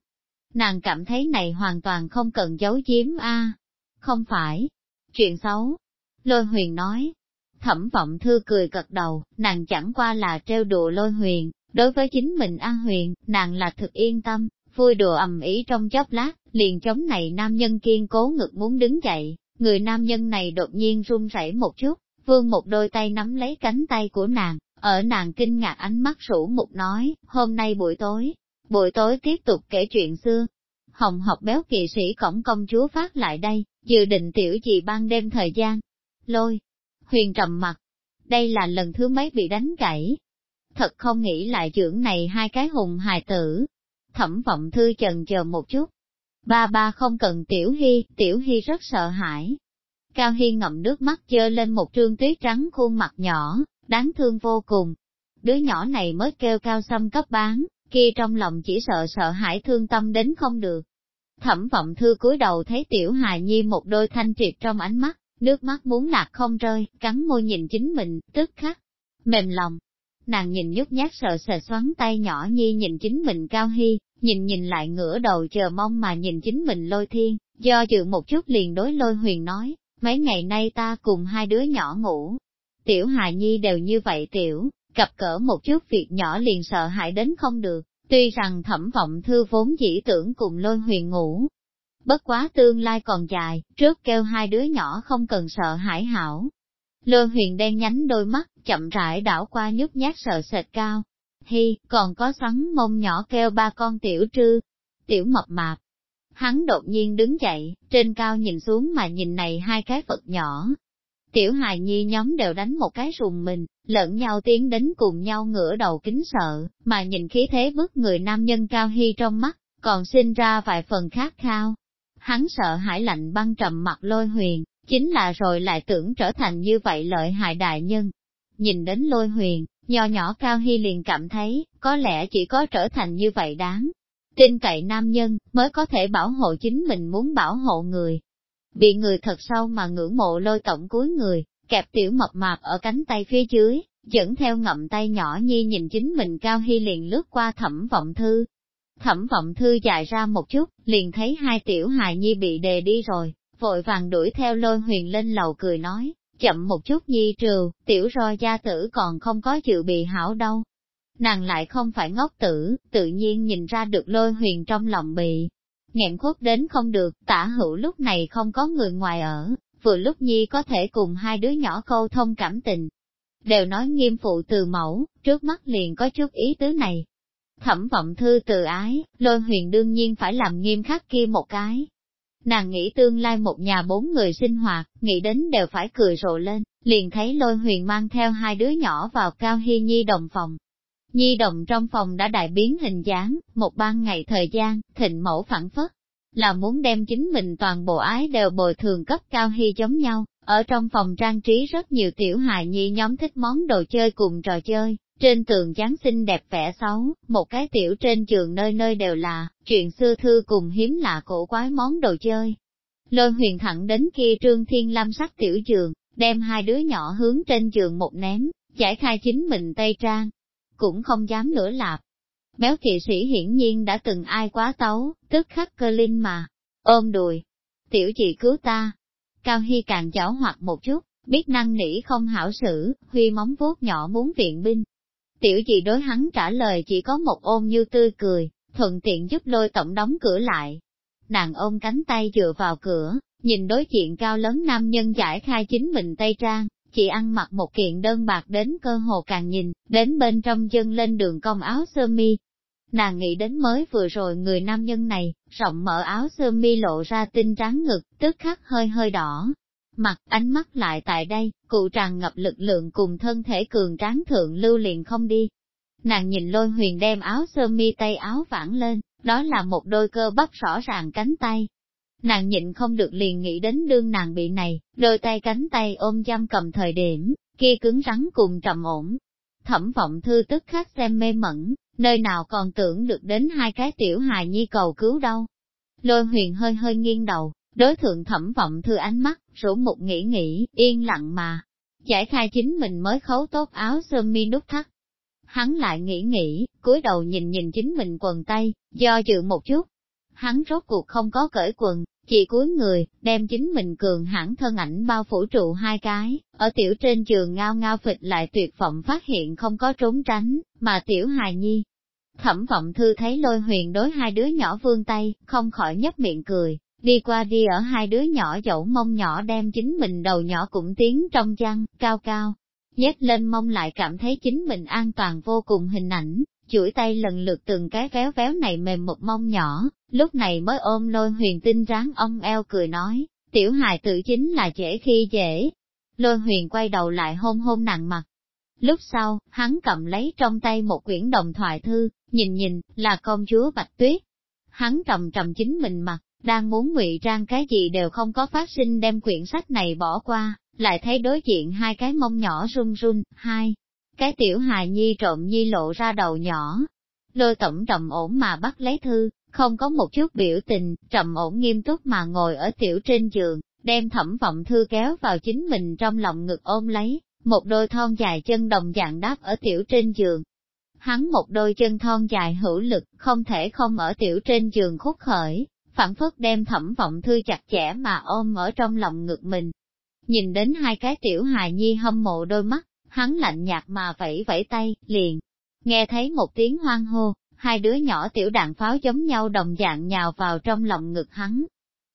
Nàng cảm thấy này hoàn toàn không cần giấu giếm a Không phải. Chuyện xấu. Lôi huyền nói. Thẩm vọng thư cười gật đầu, nàng chẳng qua là trêu đùa lôi huyền, đối với chính mình an huyền, nàng là thực yên tâm, vui đùa ầm ý trong chốc lát, liền chống này nam nhân kiên cố ngực muốn đứng dậy, người nam nhân này đột nhiên run rẩy một chút, vương một đôi tay nắm lấy cánh tay của nàng, ở nàng kinh ngạc ánh mắt rủ mục nói, hôm nay buổi tối, buổi tối tiếp tục kể chuyện xưa. Hồng học béo kỵ sĩ cổng công chúa phát lại đây, dự định tiểu gì ban đêm thời gian. Lôi, huyền trầm mặt, đây là lần thứ mấy bị đánh gãy. Thật không nghĩ lại dưỡng này hai cái hùng hài tử. Thẩm vọng thư chần chờ một chút. Ba ba không cần tiểu hy, tiểu hy rất sợ hãi. Cao Hiên ngậm nước mắt chơ lên một trương tuyết trắng khuôn mặt nhỏ, đáng thương vô cùng. Đứa nhỏ này mới kêu cao xâm cấp bán, kia trong lòng chỉ sợ sợ hãi thương tâm đến không được. Thẩm vọng thư cúi đầu thấy tiểu hài nhi một đôi thanh triệt trong ánh mắt, nước mắt muốn lạc không rơi, cắn môi nhìn chính mình, tức khắc, mềm lòng. Nàng nhìn nhút nhát sợ sệt xoắn tay nhỏ nhi nhìn chính mình cao hy, nhìn nhìn lại ngửa đầu chờ mong mà nhìn chính mình lôi thiên, do dự một chút liền đối lôi huyền nói, mấy ngày nay ta cùng hai đứa nhỏ ngủ. Tiểu hài nhi đều như vậy tiểu, cặp cỡ một chút việc nhỏ liền sợ hãi đến không được, tuy rằng thẩm vọng thư vốn dĩ tưởng cùng lôi huyền ngủ. Bất quá tương lai còn dài, trước kêu hai đứa nhỏ không cần sợ hãi hảo. Lôi huyền đen nhánh đôi mắt, chậm rãi đảo qua nhút nhát sợ sệt cao. Hi, còn có sắn mông nhỏ kêu ba con tiểu trư, tiểu mập mạp, Hắn đột nhiên đứng dậy, trên cao nhìn xuống mà nhìn này hai cái vật nhỏ. Tiểu hài nhi nhóm đều đánh một cái rùng mình, lẫn nhau tiến đến cùng nhau ngửa đầu kính sợ, mà nhìn khí thế bức người nam nhân cao hy trong mắt, còn sinh ra vài phần khát khao. Hắn sợ hãi lạnh băng trầm mặt lôi huyền, chính là rồi lại tưởng trở thành như vậy lợi hại đại nhân. Nhìn đến lôi huyền, nho nhỏ cao hy liền cảm thấy, có lẽ chỉ có trở thành như vậy đáng tin cậy nam nhân, mới có thể bảo hộ chính mình muốn bảo hộ người. Bị người thật sâu mà ngưỡng mộ lôi tổng cuối người, kẹp tiểu mập mạp ở cánh tay phía dưới, dẫn theo ngậm tay nhỏ nhi nhìn chính mình cao hy liền lướt qua thẩm vọng thư. Thẩm vọng thư dài ra một chút, liền thấy hai tiểu hài nhi bị đề đi rồi, vội vàng đuổi theo lôi huyền lên lầu cười nói, chậm một chút nhi trừ, tiểu roi gia tử còn không có chịu bị hảo đâu, nàng lại không phải ngốc tử, tự nhiên nhìn ra được lôi huyền trong lòng bị nghẹn khuất đến không được, tả hữu lúc này không có người ngoài ở, vừa lúc nhi có thể cùng hai đứa nhỏ câu thông cảm tình. Đều nói nghiêm phụ từ mẫu, trước mắt liền có chút ý tứ này. Thẩm vọng thư từ ái, lôi huyền đương nhiên phải làm nghiêm khắc kia một cái. Nàng nghĩ tương lai một nhà bốn người sinh hoạt, nghĩ đến đều phải cười rộ lên, liền thấy lôi huyền mang theo hai đứa nhỏ vào cao hy nhi đồng phòng, Nhi đồng trong phòng đã đại biến hình dáng, một ban ngày thời gian, thịnh mẫu phản phất, là muốn đem chính mình toàn bộ ái đều bồi thường cấp cao hy giống nhau, ở trong phòng trang trí rất nhiều tiểu hài nhi nhóm thích món đồ chơi cùng trò chơi, trên tường Giáng sinh đẹp vẽ xấu, một cái tiểu trên trường nơi nơi đều là, chuyện xưa thư cùng hiếm lạ cổ quái món đồ chơi. Lôi huyền thẳng đến kia trương thiên lam sắc tiểu trường, đem hai đứa nhỏ hướng trên trường một ném, giải khai chính mình tây trang, cũng không dám nữa lạp. Béo kỵ sĩ hiển nhiên đã từng ai quá tấu, tức khắc cơ linh mà, ôm đùi. Tiểu chị cứu ta. Cao Hy càng giảo hoạt một chút, biết năng nỉ không hảo xử, huy móng vuốt nhỏ muốn viện binh. Tiểu chị đối hắn trả lời chỉ có một ôm như tươi cười, thuận tiện giúp lôi tổng đóng cửa lại. Nàng ôm cánh tay dựa vào cửa, nhìn đối diện cao lớn nam nhân giải khai chính mình tay trang, chị ăn mặc một kiện đơn bạc đến cơ hồ càng nhìn, đến bên trong chân lên đường cong áo sơ mi. Nàng nghĩ đến mới vừa rồi người nam nhân này, rộng mở áo sơ mi lộ ra tinh trắng ngực, tức khắc hơi hơi đỏ. Mặt ánh mắt lại tại đây, cụ tràn ngập lực lượng cùng thân thể cường tráng thượng lưu liền không đi. Nàng nhìn lôi huyền đem áo sơ mi tay áo vãng lên, đó là một đôi cơ bắp rõ ràng cánh tay. Nàng nhịn không được liền nghĩ đến đương nàng bị này, đôi tay cánh tay ôm giam cầm thời điểm, kia cứng rắn cùng trầm ổn. Thẩm vọng thư tức khắc xem mê mẩn, nơi nào còn tưởng được đến hai cái tiểu hài nhi cầu cứu đâu. Lôi huyền hơi hơi nghiêng đầu, đối thượng thẩm vọng thư ánh mắt, rủ một nghĩ nghĩ, yên lặng mà. Giải khai chính mình mới khấu tốt áo sơ mi nút thắt. Hắn lại nghĩ nghĩ, cúi đầu nhìn nhìn chính mình quần tay, do dự một chút. Hắn rốt cuộc không có cởi quần, chỉ cúi người, đem chính mình cường hãn thân ảnh bao phủ trụ hai cái, ở tiểu trên trường ngao ngao phịch lại tuyệt vọng phát hiện không có trốn tránh, mà tiểu hài nhi. Thẩm vọng thư thấy lôi huyền đối hai đứa nhỏ vương tay, không khỏi nhấp miệng cười, đi qua đi ở hai đứa nhỏ dẫu mông nhỏ đem chính mình đầu nhỏ cũng tiến trong chăn, cao cao, nhét lên mông lại cảm thấy chính mình an toàn vô cùng hình ảnh, chuỗi tay lần lượt từng cái véo véo này mềm một mông nhỏ, lúc này mới ôm lôi huyền tinh ráng ông eo cười nói, tiểu hài tự chính là dễ khi dễ. Lôi huyền quay đầu lại hôn hôn nặng mặt. Lúc sau, hắn cầm lấy trong tay một quyển đồng thoại thư, nhìn nhìn, là công chúa Bạch Tuyết. Hắn trầm trầm chính mình mặt, đang muốn ngụy trang cái gì đều không có phát sinh đem quyển sách này bỏ qua, lại thấy đối diện hai cái mông nhỏ run run, hai, cái tiểu hài nhi trộm nhi lộ ra đầu nhỏ. Lôi tổng trầm ổn mà bắt lấy thư, không có một chút biểu tình, trầm ổn nghiêm túc mà ngồi ở tiểu trên giường, đem thẩm vọng thư kéo vào chính mình trong lòng ngực ôm lấy, một đôi thon dài chân đồng dạng đáp ở tiểu trên giường. Hắn một đôi chân thon dài hữu lực, không thể không ở tiểu trên giường khúc khởi, phản phất đem thẩm vọng thư chặt chẽ mà ôm ở trong lòng ngực mình. Nhìn đến hai cái tiểu hài nhi hâm mộ đôi mắt, hắn lạnh nhạt mà vẫy vẫy tay, liền. Nghe thấy một tiếng hoang hô, hai đứa nhỏ tiểu đạn pháo giống nhau đồng dạng nhào vào trong lòng ngực hắn.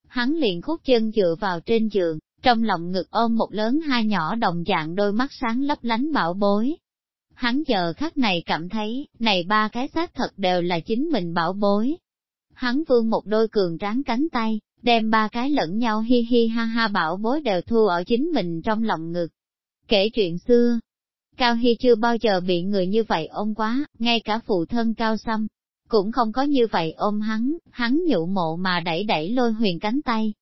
Hắn liền khúc chân dựa vào trên giường, trong lòng ngực ôm một lớn hai nhỏ đồng dạng đôi mắt sáng lấp lánh bảo bối. Hắn giờ khắc này cảm thấy, này ba cái xác thật đều là chính mình bảo bối. Hắn vương một đôi cường tráng cánh tay, đem ba cái lẫn nhau hi hi ha ha bảo bối đều thu ở chính mình trong lòng ngực. Kể chuyện xưa, Cao Hy chưa bao giờ bị người như vậy ôm quá, ngay cả phụ thân Cao Sâm, cũng không có như vậy ôm hắn, hắn nhụ mộ mà đẩy đẩy lôi huyền cánh tay.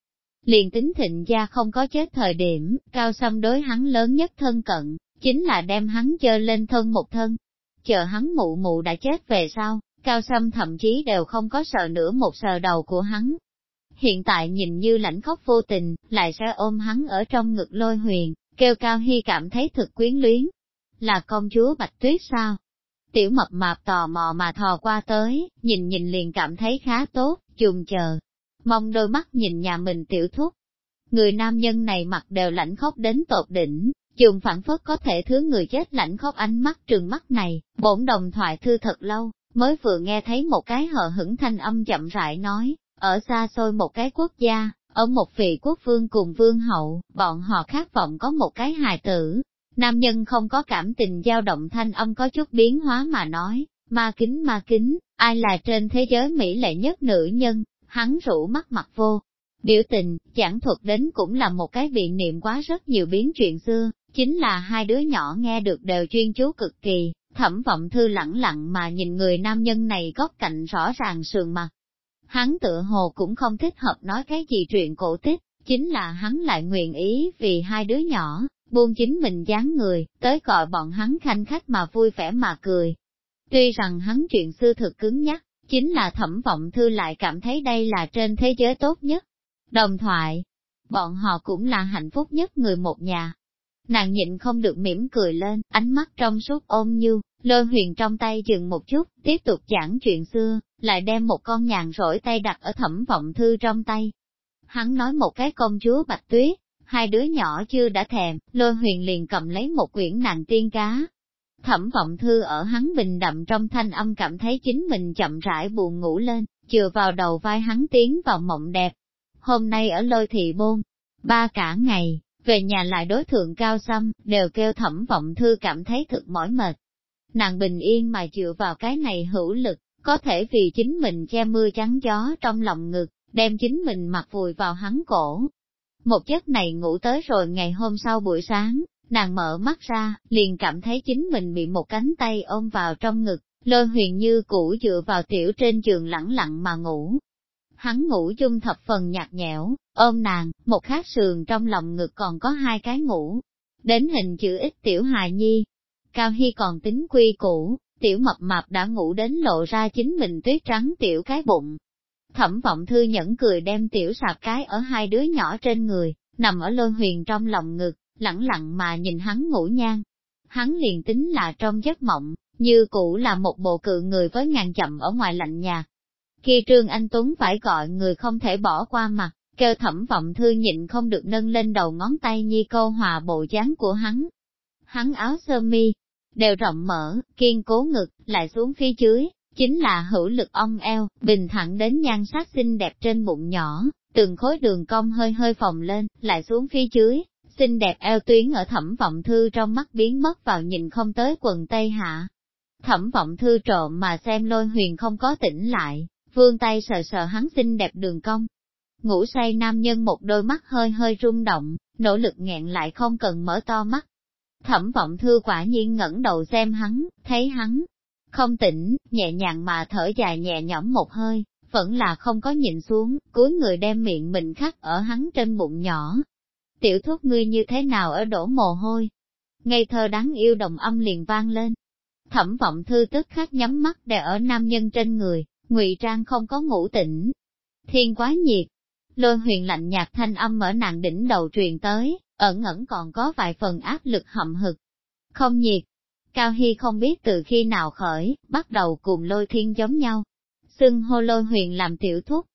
Liền tính thịnh gia không có chết thời điểm, Cao Sâm đối hắn lớn nhất thân cận, chính là đem hắn chơi lên thân một thân. Chờ hắn mụ mụ đã chết về sau, Cao Sâm thậm chí đều không có sợ nữa một sờ đầu của hắn. Hiện tại nhìn như lãnh khóc vô tình, lại sẽ ôm hắn ở trong ngực lôi huyền, kêu Cao Hy cảm thấy thực quyến luyến, là công chúa Bạch Tuyết sao? Tiểu mập mạp tò mò mà thò qua tới, nhìn nhìn liền cảm thấy khá tốt, chùm chờ. Mong đôi mắt nhìn nhà mình tiểu thúc. Người nam nhân này mặt đều lạnh khóc đến tột đỉnh, chùm phản phất có thể thứ người chết lạnh khóc ánh mắt trường mắt này, bổn đồng thoại thư thật lâu, mới vừa nghe thấy một cái hờ hững thanh âm chậm rãi nói, ở xa xôi một cái quốc gia, ở một vị quốc vương cùng vương hậu, bọn họ khát vọng có một cái hài tử, Nam nhân không có cảm tình dao động thanh âm có chút biến hóa mà nói, ma kính ma kính, ai là trên thế giới mỹ lệ nhất nữ nhân, hắn rủ mắt mặt vô. Biểu tình, giảng thuật đến cũng là một cái biện niệm quá rất nhiều biến chuyện xưa, chính là hai đứa nhỏ nghe được đều chuyên chú cực kỳ, thẩm vọng thư lẳng lặng mà nhìn người nam nhân này góc cạnh rõ ràng sườn mặt. Hắn tựa hồ cũng không thích hợp nói cái gì chuyện cổ tích, chính là hắn lại nguyện ý vì hai đứa nhỏ, buông chính mình dáng người, tới gọi bọn hắn khanh khách mà vui vẻ mà cười. Tuy rằng hắn chuyện xưa thực cứng nhắc, chính là thẩm vọng thư lại cảm thấy đây là trên thế giới tốt nhất. Đồng thoại, bọn họ cũng là hạnh phúc nhất người một nhà. Nàng nhịn không được mỉm cười lên, ánh mắt trong suốt ôm như, lôi huyền trong tay dừng một chút, tiếp tục giảng chuyện xưa, lại đem một con nhàn rỗi tay đặt ở thẩm vọng thư trong tay. Hắn nói một cái công chúa bạch tuyết, hai đứa nhỏ chưa đã thèm, lôi huyền liền cầm lấy một quyển nàng tiên cá. Thẩm vọng thư ở hắn bình đậm trong thanh âm cảm thấy chính mình chậm rãi buồn ngủ lên, chừa vào đầu vai hắn tiến vào mộng đẹp. Hôm nay ở lôi thị bôn, ba cả ngày, về nhà lại đối thượng cao xăm, đều kêu thẩm vọng thư cảm thấy thực mỏi mệt. Nàng bình yên mà chừa vào cái này hữu lực, có thể vì chính mình che mưa chắn gió trong lòng ngực, đem chính mình mặc vùi vào hắn cổ. Một giấc này ngủ tới rồi ngày hôm sau buổi sáng, nàng mở mắt ra, liền cảm thấy chính mình bị một cánh tay ôm vào trong ngực, lôi huyền như cũ dựa vào tiểu trên giường lẳng lặng mà ngủ. Hắn ngủ chung thập phần nhạt nhẽo, ôm nàng, một khát sườn trong lòng ngực còn có hai cái ngủ. Đến hình chữ ít tiểu hài nhi, Cao Hy còn tính quy củ, tiểu mập mạp đã ngủ đến lộ ra chính mình tuyết trắng tiểu cái bụng. Thẩm vọng thư nhẫn cười đem tiểu sạp cái ở hai đứa nhỏ trên người, nằm ở lôi huyền trong lòng ngực, lẳng lặng mà nhìn hắn ngủ nhang. Hắn liền tính là trong giấc mộng, như cũ là một bộ cự người với ngàn chậm ở ngoài lạnh nhà. Khi Trương Anh Tuấn phải gọi người không thể bỏ qua mặt, kêu thẩm vọng thư nhịn không được nâng lên đầu ngón tay nhi câu hòa bộ dáng của hắn. Hắn áo sơ mi, đều rộng mở, kiên cố ngực, lại xuống phía dưới, chính là hữu lực ong eo, bình thẳng đến nhan sắc xinh đẹp trên bụng nhỏ, từng khối đường cong hơi hơi phồng lên, lại xuống phía dưới, xinh đẹp eo tuyến ở thẩm vọng thư trong mắt biến mất vào nhìn không tới quần tây hạ. Thẩm vọng thư trộm mà xem lôi huyền không có tỉnh lại, vương tay sờ sờ hắn xinh đẹp đường cong. Ngủ say nam nhân một đôi mắt hơi hơi rung động, nỗ lực nghẹn lại không cần mở to mắt, Thẩm vọng thư quả nhiên ngẩng đầu xem hắn, thấy hắn, không tỉnh, nhẹ nhàng mà thở dài nhẹ nhõm một hơi, vẫn là không có nhìn xuống, cuối người đem miệng mình khắc ở hắn trên bụng nhỏ. Tiểu thuốc ngươi như thế nào ở đổ mồ hôi? Ngây thơ đáng yêu đồng âm liền vang lên. Thẩm vọng thư tức khắc nhắm mắt đè ở nam nhân trên người, ngụy trang không có ngủ tỉnh. Thiên quá nhiệt, lôi huyền lạnh nhạt thanh âm ở nàng đỉnh đầu truyền tới, ẩn ẩn còn có vài phần áp lực hậm hực. Không nhiệt, Cao Hy không biết từ khi nào khởi, bắt đầu cùng lôi thiên giống nhau. Xưng hô lôi huyền làm tiểu thúc.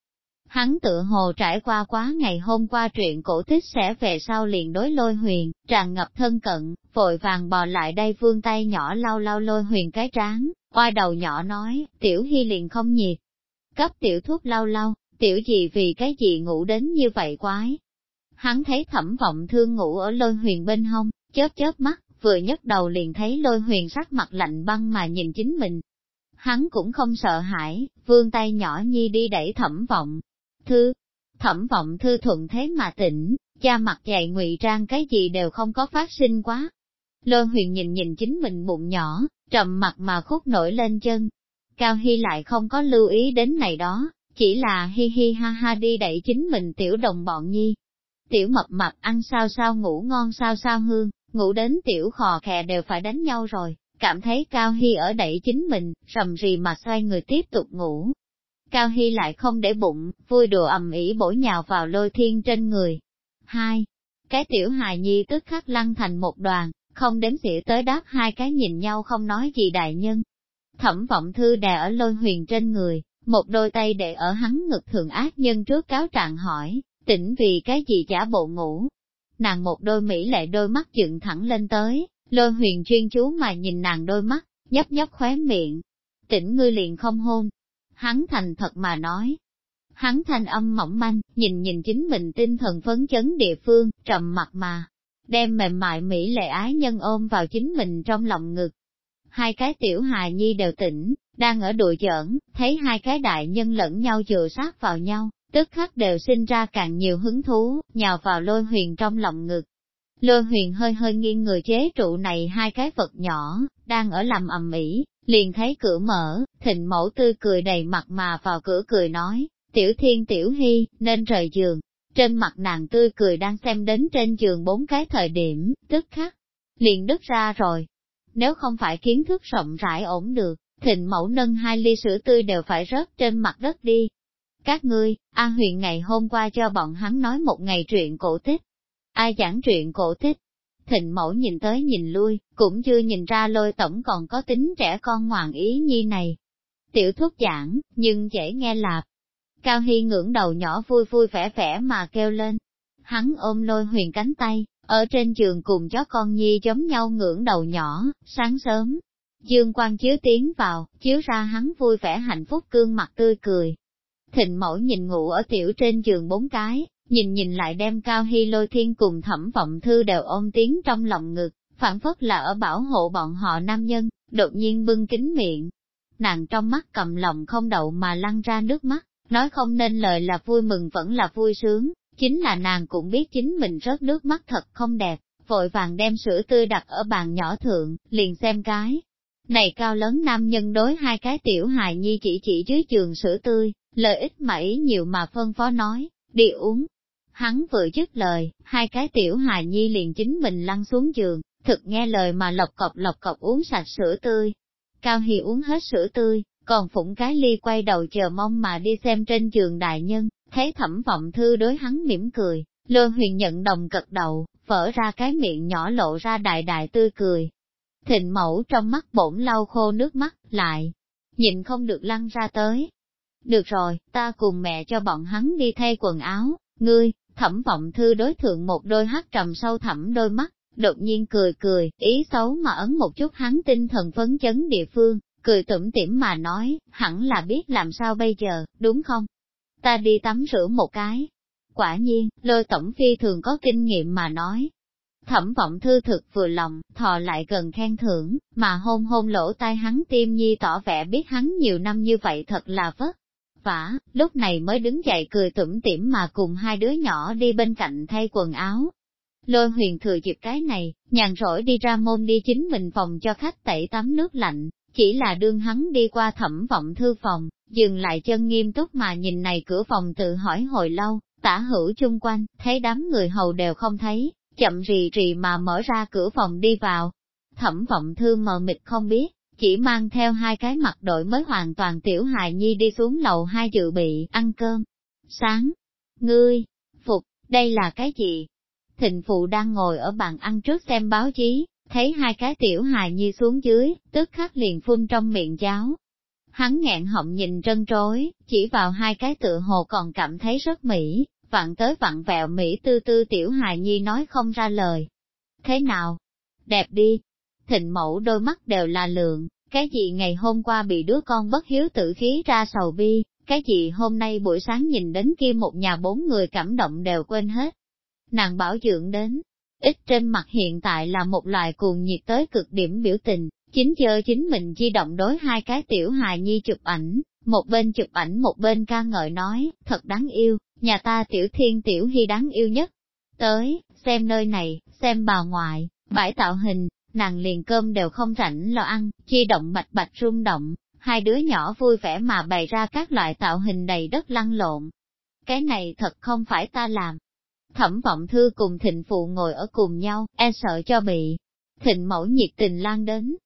Hắn tự hồ trải qua quá ngày hôm qua truyện cổ tích sẽ về sau liền đối lôi huyền, tràn ngập thân cận, vội vàng bò lại đây vương tay nhỏ lau lau lôi huyền cái trán, oai đầu nhỏ nói, tiểu hy liền không nhiệt. Cấp tiểu thuốc lau lau, tiểu gì vì cái gì ngủ đến như vậy quái, Hắn thấy thẩm vọng thương ngủ ở lôi huyền bên hông, chớp chớp mắt, vừa nhấc đầu liền thấy lôi huyền sắc mặt lạnh băng mà nhìn chính mình. Hắn cũng không sợ hãi, vương tay nhỏ nhi đi đẩy thẩm vọng. Thư, thẩm vọng thư thuận thế mà tỉnh, cha mặt dày ngụy trang cái gì đều không có phát sinh quá. Lôi huyền nhìn nhìn chính mình bụng nhỏ, trầm mặt mà khúc nổi lên chân. Cao Hy lại không có lưu ý đến này đó, chỉ là hi hi ha ha đi đẩy chính mình tiểu đồng bọn nhi, Tiểu mập mập ăn sao sao ngủ ngon sao sao hương, ngủ đến tiểu khò khè đều phải đánh nhau rồi, cảm thấy Cao Hy ở đẩy chính mình, rầm rì mà xoay người tiếp tục ngủ. Cao Hy lại không để bụng, vui đùa ầm ĩ bổ nhào vào lôi thiên trên người. Hai, cái tiểu hài nhi tức khắc lăn thành một đoàn, không đếm xỉa tới đáp hai cái nhìn nhau không nói gì đại nhân. Thẩm vọng thư đè ở lôi huyền trên người, một đôi tay để ở hắn ngực thường ác nhân trước cáo trạng hỏi, tỉnh vì cái gì giả bộ ngủ. Nàng một đôi mỹ lệ đôi mắt dựng thẳng lên tới, lôi huyền chuyên chú mà nhìn nàng đôi mắt, nhấp nhấp khóe miệng. Tỉnh ngươi liền không hôn. Hắn thành thật mà nói. Hắn thanh âm mỏng manh, nhìn nhìn chính mình tinh thần phấn chấn địa phương, trầm mặt mà, đem mềm mại mỹ lệ ái nhân ôm vào chính mình trong lòng ngực. Hai cái tiểu hài nhi đều tỉnh, đang ở đùa giỡn, thấy hai cái đại nhân lẫn nhau dựa sát vào nhau, tức khắc đều sinh ra càng nhiều hứng thú, nhào vào lôi huyền trong lòng ngực. Lôi huyền hơi hơi nghiêng người chế trụ này hai cái vật nhỏ, đang ở làm ầm ĩ, liền thấy cửa mở, thịnh mẫu tươi cười đầy mặt mà vào cửa cười nói, tiểu thiên tiểu hy, nên rời giường. Trên mặt nàng tươi cười đang xem đến trên giường bốn cái thời điểm, tức khắc, liền đứt ra rồi. Nếu không phải kiến thức rộng rãi ổn được, thịnh mẫu nâng hai ly sữa tươi đều phải rớt trên mặt đất đi, các ngươi, A huyền ngày hôm qua cho bọn hắn nói một ngày truyện cổ tích. Ai giảng truyện cổ tích? Thịnh mẫu nhìn tới nhìn lui, cũng chưa nhìn ra lôi tổng còn có tính trẻ con ngoạn ý nhi này. Tiểu thúc giảng, nhưng dễ nghe lạp. Cao Hy ngưỡng đầu nhỏ vui vui vẻ vẻ mà kêu lên. Hắn ôm lôi huyền cánh tay, ở trên giường cùng chó con nhi giống nhau ngưỡng đầu nhỏ, sáng sớm. Dương quang chiếu tiến vào, chiếu ra hắn vui vẻ hạnh phúc cương mặt tươi cười, Thịnh mẫu nhìn ngủ ở tiểu trên giường bốn cái, nhìn nhìn lại đem cao hy lôi thiên cùng thẩm vọng thư đều ôm tiếng trong lòng ngực, phản phất là ở bảo hộ bọn họ nam nhân, đột nhiên bưng kính miệng. nàng trong mắt cầm lòng không đậu mà lăn ra nước mắt, nói không nên lời là vui mừng vẫn là vui sướng, chính là nàng cũng biết chính mình rớt nước mắt thật không đẹp, vội vàng đem sữa tươi đặt ở bàn nhỏ thượng, liền xem cái. Này cao lớn nam nhân đối hai cái tiểu hài nhi chỉ chỉ dưới trường sữa tươi, lợi ích mẩy nhiều mà phân phó nói, đi uống. Hắn vừa dứt lời, hai cái tiểu hài nhi liền chính mình lăn xuống giường, thực nghe lời mà lọc cọc lọc cọc uống sạch sữa tươi. Cao Hi uống hết sữa tươi, còn phụng cái ly quay đầu chờ mong mà đi xem trên giường đại nhân, thấy thẩm vọng thư đối hắn mỉm cười, lôi huyền nhận đồng cật đầu, vỡ ra cái miệng nhỏ lộ ra đại đại tươi cười. Thịnh mẫu trong mắt bổn lau khô nước mắt, lại, nhịn không được lăn ra tới. Được rồi, ta cùng mẹ cho bọn hắn đi thay quần áo, ngươi, thẩm vọng thư đối thượng một đôi hát trầm sâu thẳm đôi mắt, đột nhiên cười cười, ý xấu mà ấn một chút hắn tinh thần phấn chấn địa phương, cười tủm tỉm mà nói, hẳn là biết làm sao bây giờ, đúng không? Ta đi tắm rửa một cái. Quả nhiên, lôi tổng phi thường có kinh nghiệm mà nói. Thẩm vọng thư thực vừa lòng, thò lại gần khen thưởng, mà hôn hôn lỗ tai hắn tim nhi tỏ vẻ biết hắn nhiều năm như vậy thật là vất vả, lúc này mới đứng dậy cười tủm tỉm mà cùng hai đứa nhỏ đi bên cạnh thay quần áo, Lôi huyền thừa dịp cái này, nhàn rỗi đi ra môn đi chính mình phòng cho khách tẩy tắm nước lạnh, chỉ là đương hắn đi qua thẩm vọng thư phòng, dừng lại chân nghiêm túc mà nhìn này cửa phòng tự hỏi hồi lâu, tả hữu chung quanh, thấy đám người hầu đều không thấy, chậm rì rì mà mở ra cửa phòng đi vào. Thẩm vọng thư mờ mịt không biết, chỉ mang theo hai cái mặt đội mới hoàn toàn tiểu hài nhi đi xuống lầu hai dự bị ăn cơm. Sáng, ngươi, phục, đây là cái gì? Thịnh phụ đang ngồi ở bàn ăn trước xem báo chí, thấy hai cái tiểu hài nhi xuống dưới, tức khắc liền phun trong miệng cháo. Hắn nghẹn họng nhìn trân trối, chỉ vào hai cái tựa hồ còn cảm thấy rất mỹ, vặn tới vặn vẹo mỹ tư tư tiểu hài nhi nói không ra lời. Thế nào? Đẹp đi. Thịnh mẫu đôi mắt đều là lượng, cái gì ngày hôm qua bị đứa con bất hiếu tự khí ra sầu bi, cái gì hôm nay buổi sáng nhìn đến kia một nhà bốn người cảm động đều quên hết nàng bảo dưỡng đến. Ít trên mặt hiện tại là một loại cuồng nhiệt tới cực điểm biểu tình, chính giờ chính mình di động đối hai cái tiểu hài nhi chụp ảnh, một bên chụp ảnh một bên ca ngợi nói, thật đáng yêu, nhà ta tiểu thiên tiểu hy đáng yêu nhất. Tới, xem nơi này, xem bà ngoại, bãi tạo hình, nàng liền cơm đều không rảnh lo ăn, chi động bạch bạch rung động, hai đứa nhỏ vui vẻ mà bày ra các loại tạo hình đầy đất lăn lộn. Cái này thật không phải ta làm, Thẩm vọng thư cùng thịnh phụ ngồi ở cùng nhau, e sợ cho bị thịnh mẫu nhiệt tình lan đến.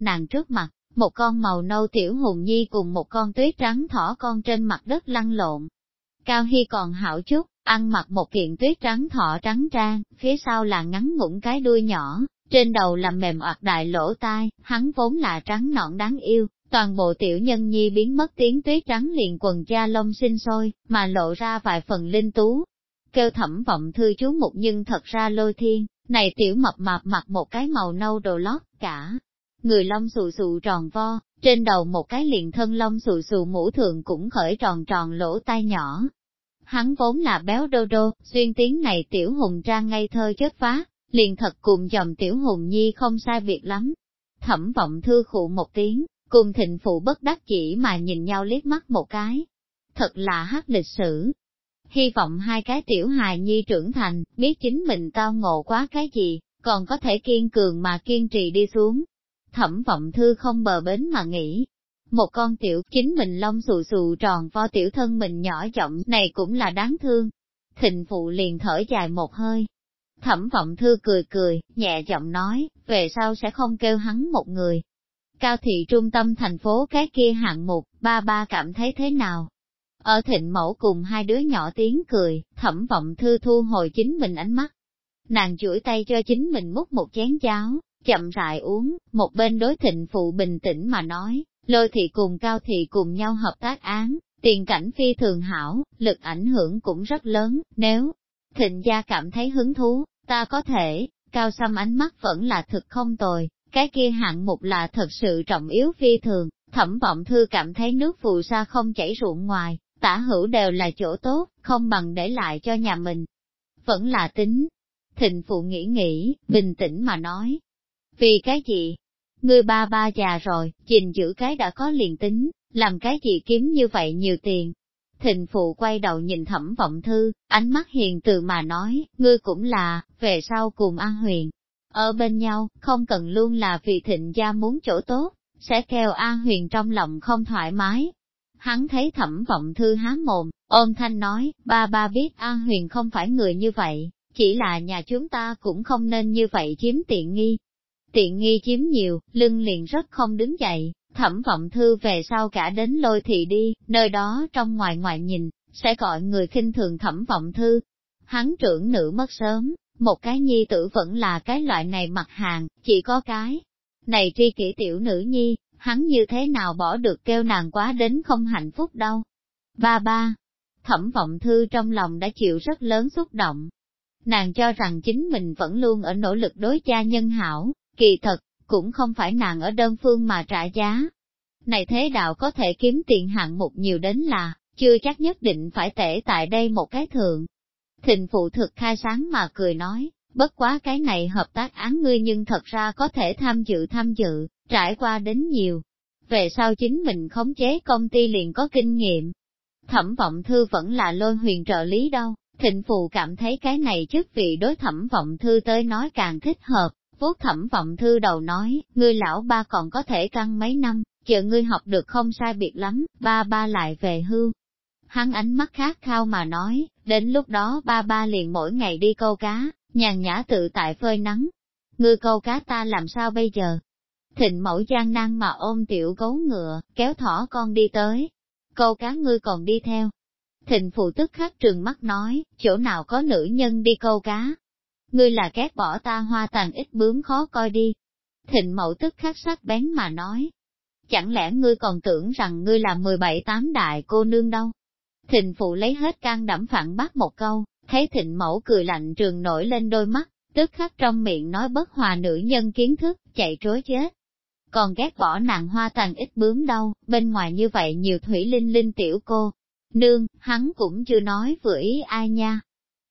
Nàng trước mặt, một con màu nâu tiểu hùng nhi cùng một con tuyết trắng thỏ con trên mặt đất lăn lộn. Cao Hy còn hảo chút, ăn mặc một kiện tuyết trắng thỏ trắng trang, phía sau là ngắn ngủn cái đuôi nhỏ, trên đầu làm mềm oạt đại lỗ tai, hắn vốn là trắng nõn đáng yêu, toàn bộ tiểu nhân nhi biến mất tiếng tuyết trắng liền quần da lông sinh sôi, mà lộ ra vài phần linh tú, kêu thẩm vọng thư chú mục nhưng thật ra lôi thiên, này tiểu mập mạp mặc một cái màu nâu đồ lót cả. Người lông xù xù tròn vo, trên đầu một cái liền thân lông xù xù mũ thường cũng khởi tròn tròn lỗ tai nhỏ. Hắn vốn là béo đô đô, xuyên tiếng này tiểu hùng trang ngây thơ chất phá, liền thật cùng dòng tiểu hùng nhi không sai việc lắm. Thẩm vọng thư khụ một tiếng, cùng thịnh phụ bất đắc chỉ mà nhìn nhau liếc mắt một cái. Thật là hát lịch sử, hy vọng hai cái tiểu hài nhi trưởng thành, biết chính mình tao ngộ quá cái gì, còn có thể kiên cường mà kiên trì đi xuống. Thẩm vọng thư không bờ bến mà nghĩ, một con tiểu chính mình lông xù xù tròn vo tiểu thân mình nhỏ giọng này cũng là đáng thương. Thịnh phụ liền thở dài một hơi. Thẩm vọng thư cười cười, nhẹ giọng nói, về sau sẽ không kêu hắn một người. Cao thị trung tâm thành phố cái kia hạng mục, ba ba cảm thấy thế nào? Ở thịnh mẫu cùng hai đứa nhỏ tiếng cười, thẩm vọng thư thu hồi chính mình ánh mắt. Nàng chuỗi tay cho chính mình múc một chén cháo, chậm rãi uống, một bên đối thịnh phụ bình tĩnh mà nói, lôi thị cùng cao thị cùng nhau hợp tác án, tiền cảnh phi thường hảo, lực ảnh hưởng cũng rất lớn, nếu thịnh gia cảm thấy hứng thú, ta có thể, cao xăm ánh mắt vẫn là thực không tồi, cái kia hạng mục là thật sự trọng yếu phi thường, thẩm vọng thư cảm thấy nước phù sa không chảy ruộng ngoài, tả hữu đều là chỗ tốt, không bằng để lại cho nhà mình. Vẫn là tính. Thịnh phụ nghĩ nghĩ, bình tĩnh mà nói. Vì cái gì? ngươi ba ba già rồi, gìn giữ cái đã có liền tính, làm cái gì kiếm như vậy nhiều tiền. Thịnh phụ quay đầu nhìn thẩm vọng thư, ánh mắt hiền từ mà nói, ngươi cũng là, về sau cùng An Huyền. Ở bên nhau, không cần luôn là vì thịnh gia muốn chỗ tốt, sẽ kêu An Huyền trong lòng không thoải mái. Hắn thấy thẩm vọng thư há mồm, ôm thanh nói, ba ba biết An Huyền không phải người như vậy, chỉ là nhà chúng ta cũng không nên như vậy chiếm tiện nghi. Tiện nghi chiếm nhiều, lưng liền rất không đứng dậy, thẩm vọng thư về sau cả đến lôi thị đi, nơi đó trong ngoài ngoài nhìn, sẽ gọi người khinh thường thẩm vọng thư. Hắn trưởng nữ mất sớm, một cái nhi tử vẫn là cái loại này mặt hàng, chỉ có cái. Này tri kỷ tiểu nữ nhi, hắn như thế nào bỏ được kêu nàng quá đến không hạnh phúc đâu. Ba ba, thẩm vọng thư trong lòng đã chịu rất lớn xúc động. Nàng cho rằng chính mình vẫn luôn ở nỗ lực đối cha nhân hảo, kỳ thật, cũng không phải nàng ở đơn phương mà trả giá. Này thế đạo có thể kiếm tiền hạng mục nhiều đến là, chưa chắc nhất định phải tể tại đây một cái thượng. Thịnh phụ thực khai sáng mà cười nói, bất quá cái này hợp tác án ngươi nhưng thật ra có thể tham dự tham dự, trải qua đến nhiều. Về sau chính mình khống chế công ty liền có kinh nghiệm. Thẩm vọng thư vẫn là lôi huyền trợ lý đâu, thịnh phụ cảm thấy cái này chức vị đối thẩm vọng thư tới nói càng thích hợp, vuốt thẩm vọng thư đầu nói, ngươi lão ba còn có thể căng mấy năm, chờ ngươi học được không sai biệt lắm, ba ba lại về hưu. Hắn ánh mắt khác khao mà nói, đến lúc đó ba ba liền mỗi ngày đi câu cá, nhàn nhã tự tại phơi nắng. Ngươi câu cá ta làm sao bây giờ? Thịnh mẫu gian năng mà ôm tiểu gấu ngựa, kéo thỏ con đi tới. Câu cá ngươi còn đi theo. Thịnh phụ tức khắc trừng mắt nói, chỗ nào có nữ nhân đi câu cá. Ngươi là ghét bỏ ta hoa tàn ít bướm khó coi đi. Thịnh mẫu tức khắc sắc bén mà nói. Chẳng lẽ ngươi còn tưởng rằng ngươi là 17 tám đại cô nương đâu? Thịnh phụ lấy hết can đảm phản bác một câu, thấy thịnh mẫu cười lạnh trường nổi lên đôi mắt, tức khắc trong miệng nói bất hòa nữ nhân kiến thức, chạy trối chết. Còn ghét bỏ nàng hoa tàn ít bướm đâu, bên ngoài như vậy nhiều thủy linh linh tiểu cô. Nương, hắn cũng chưa nói vừa ý ai nha.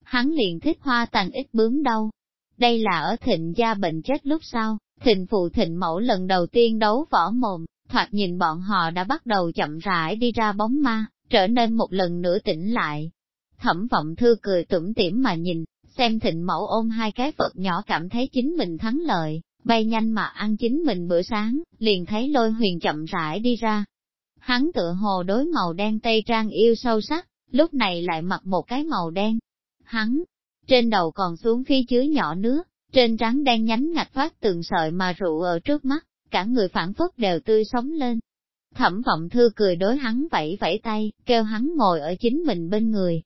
Hắn liền thích hoa tàn ít bướm đâu. Đây là ở thịnh gia bệnh chết lúc sau, thịnh phụ thịnh mẫu lần đầu tiên đấu võ mồm, thoạt nhìn bọn họ đã bắt đầu chậm rãi đi ra bóng ma, trở nên một lần nữa tỉnh lại. Thẩm vọng thư cười tủm tỉm mà nhìn, xem thịnh mẫu ôm hai cái vật nhỏ cảm thấy chính mình thắng lợi, bay nhanh mà ăn chính mình bữa sáng, liền thấy lôi huyền chậm rãi đi ra. Hắn tựa hồ đối màu đen tây trang yêu sâu sắc, lúc này lại mặc một cái màu đen. Hắn, trên đầu còn xuống phía dưới nhỏ nước, trên trắng đen nhánh ngạch phát từng sợi mà rượu ở trước mắt, cả người phản phất đều tươi sống lên. Thẩm vọng thư cười đối hắn vẫy vẫy tay, kêu hắn ngồi ở chính mình bên người.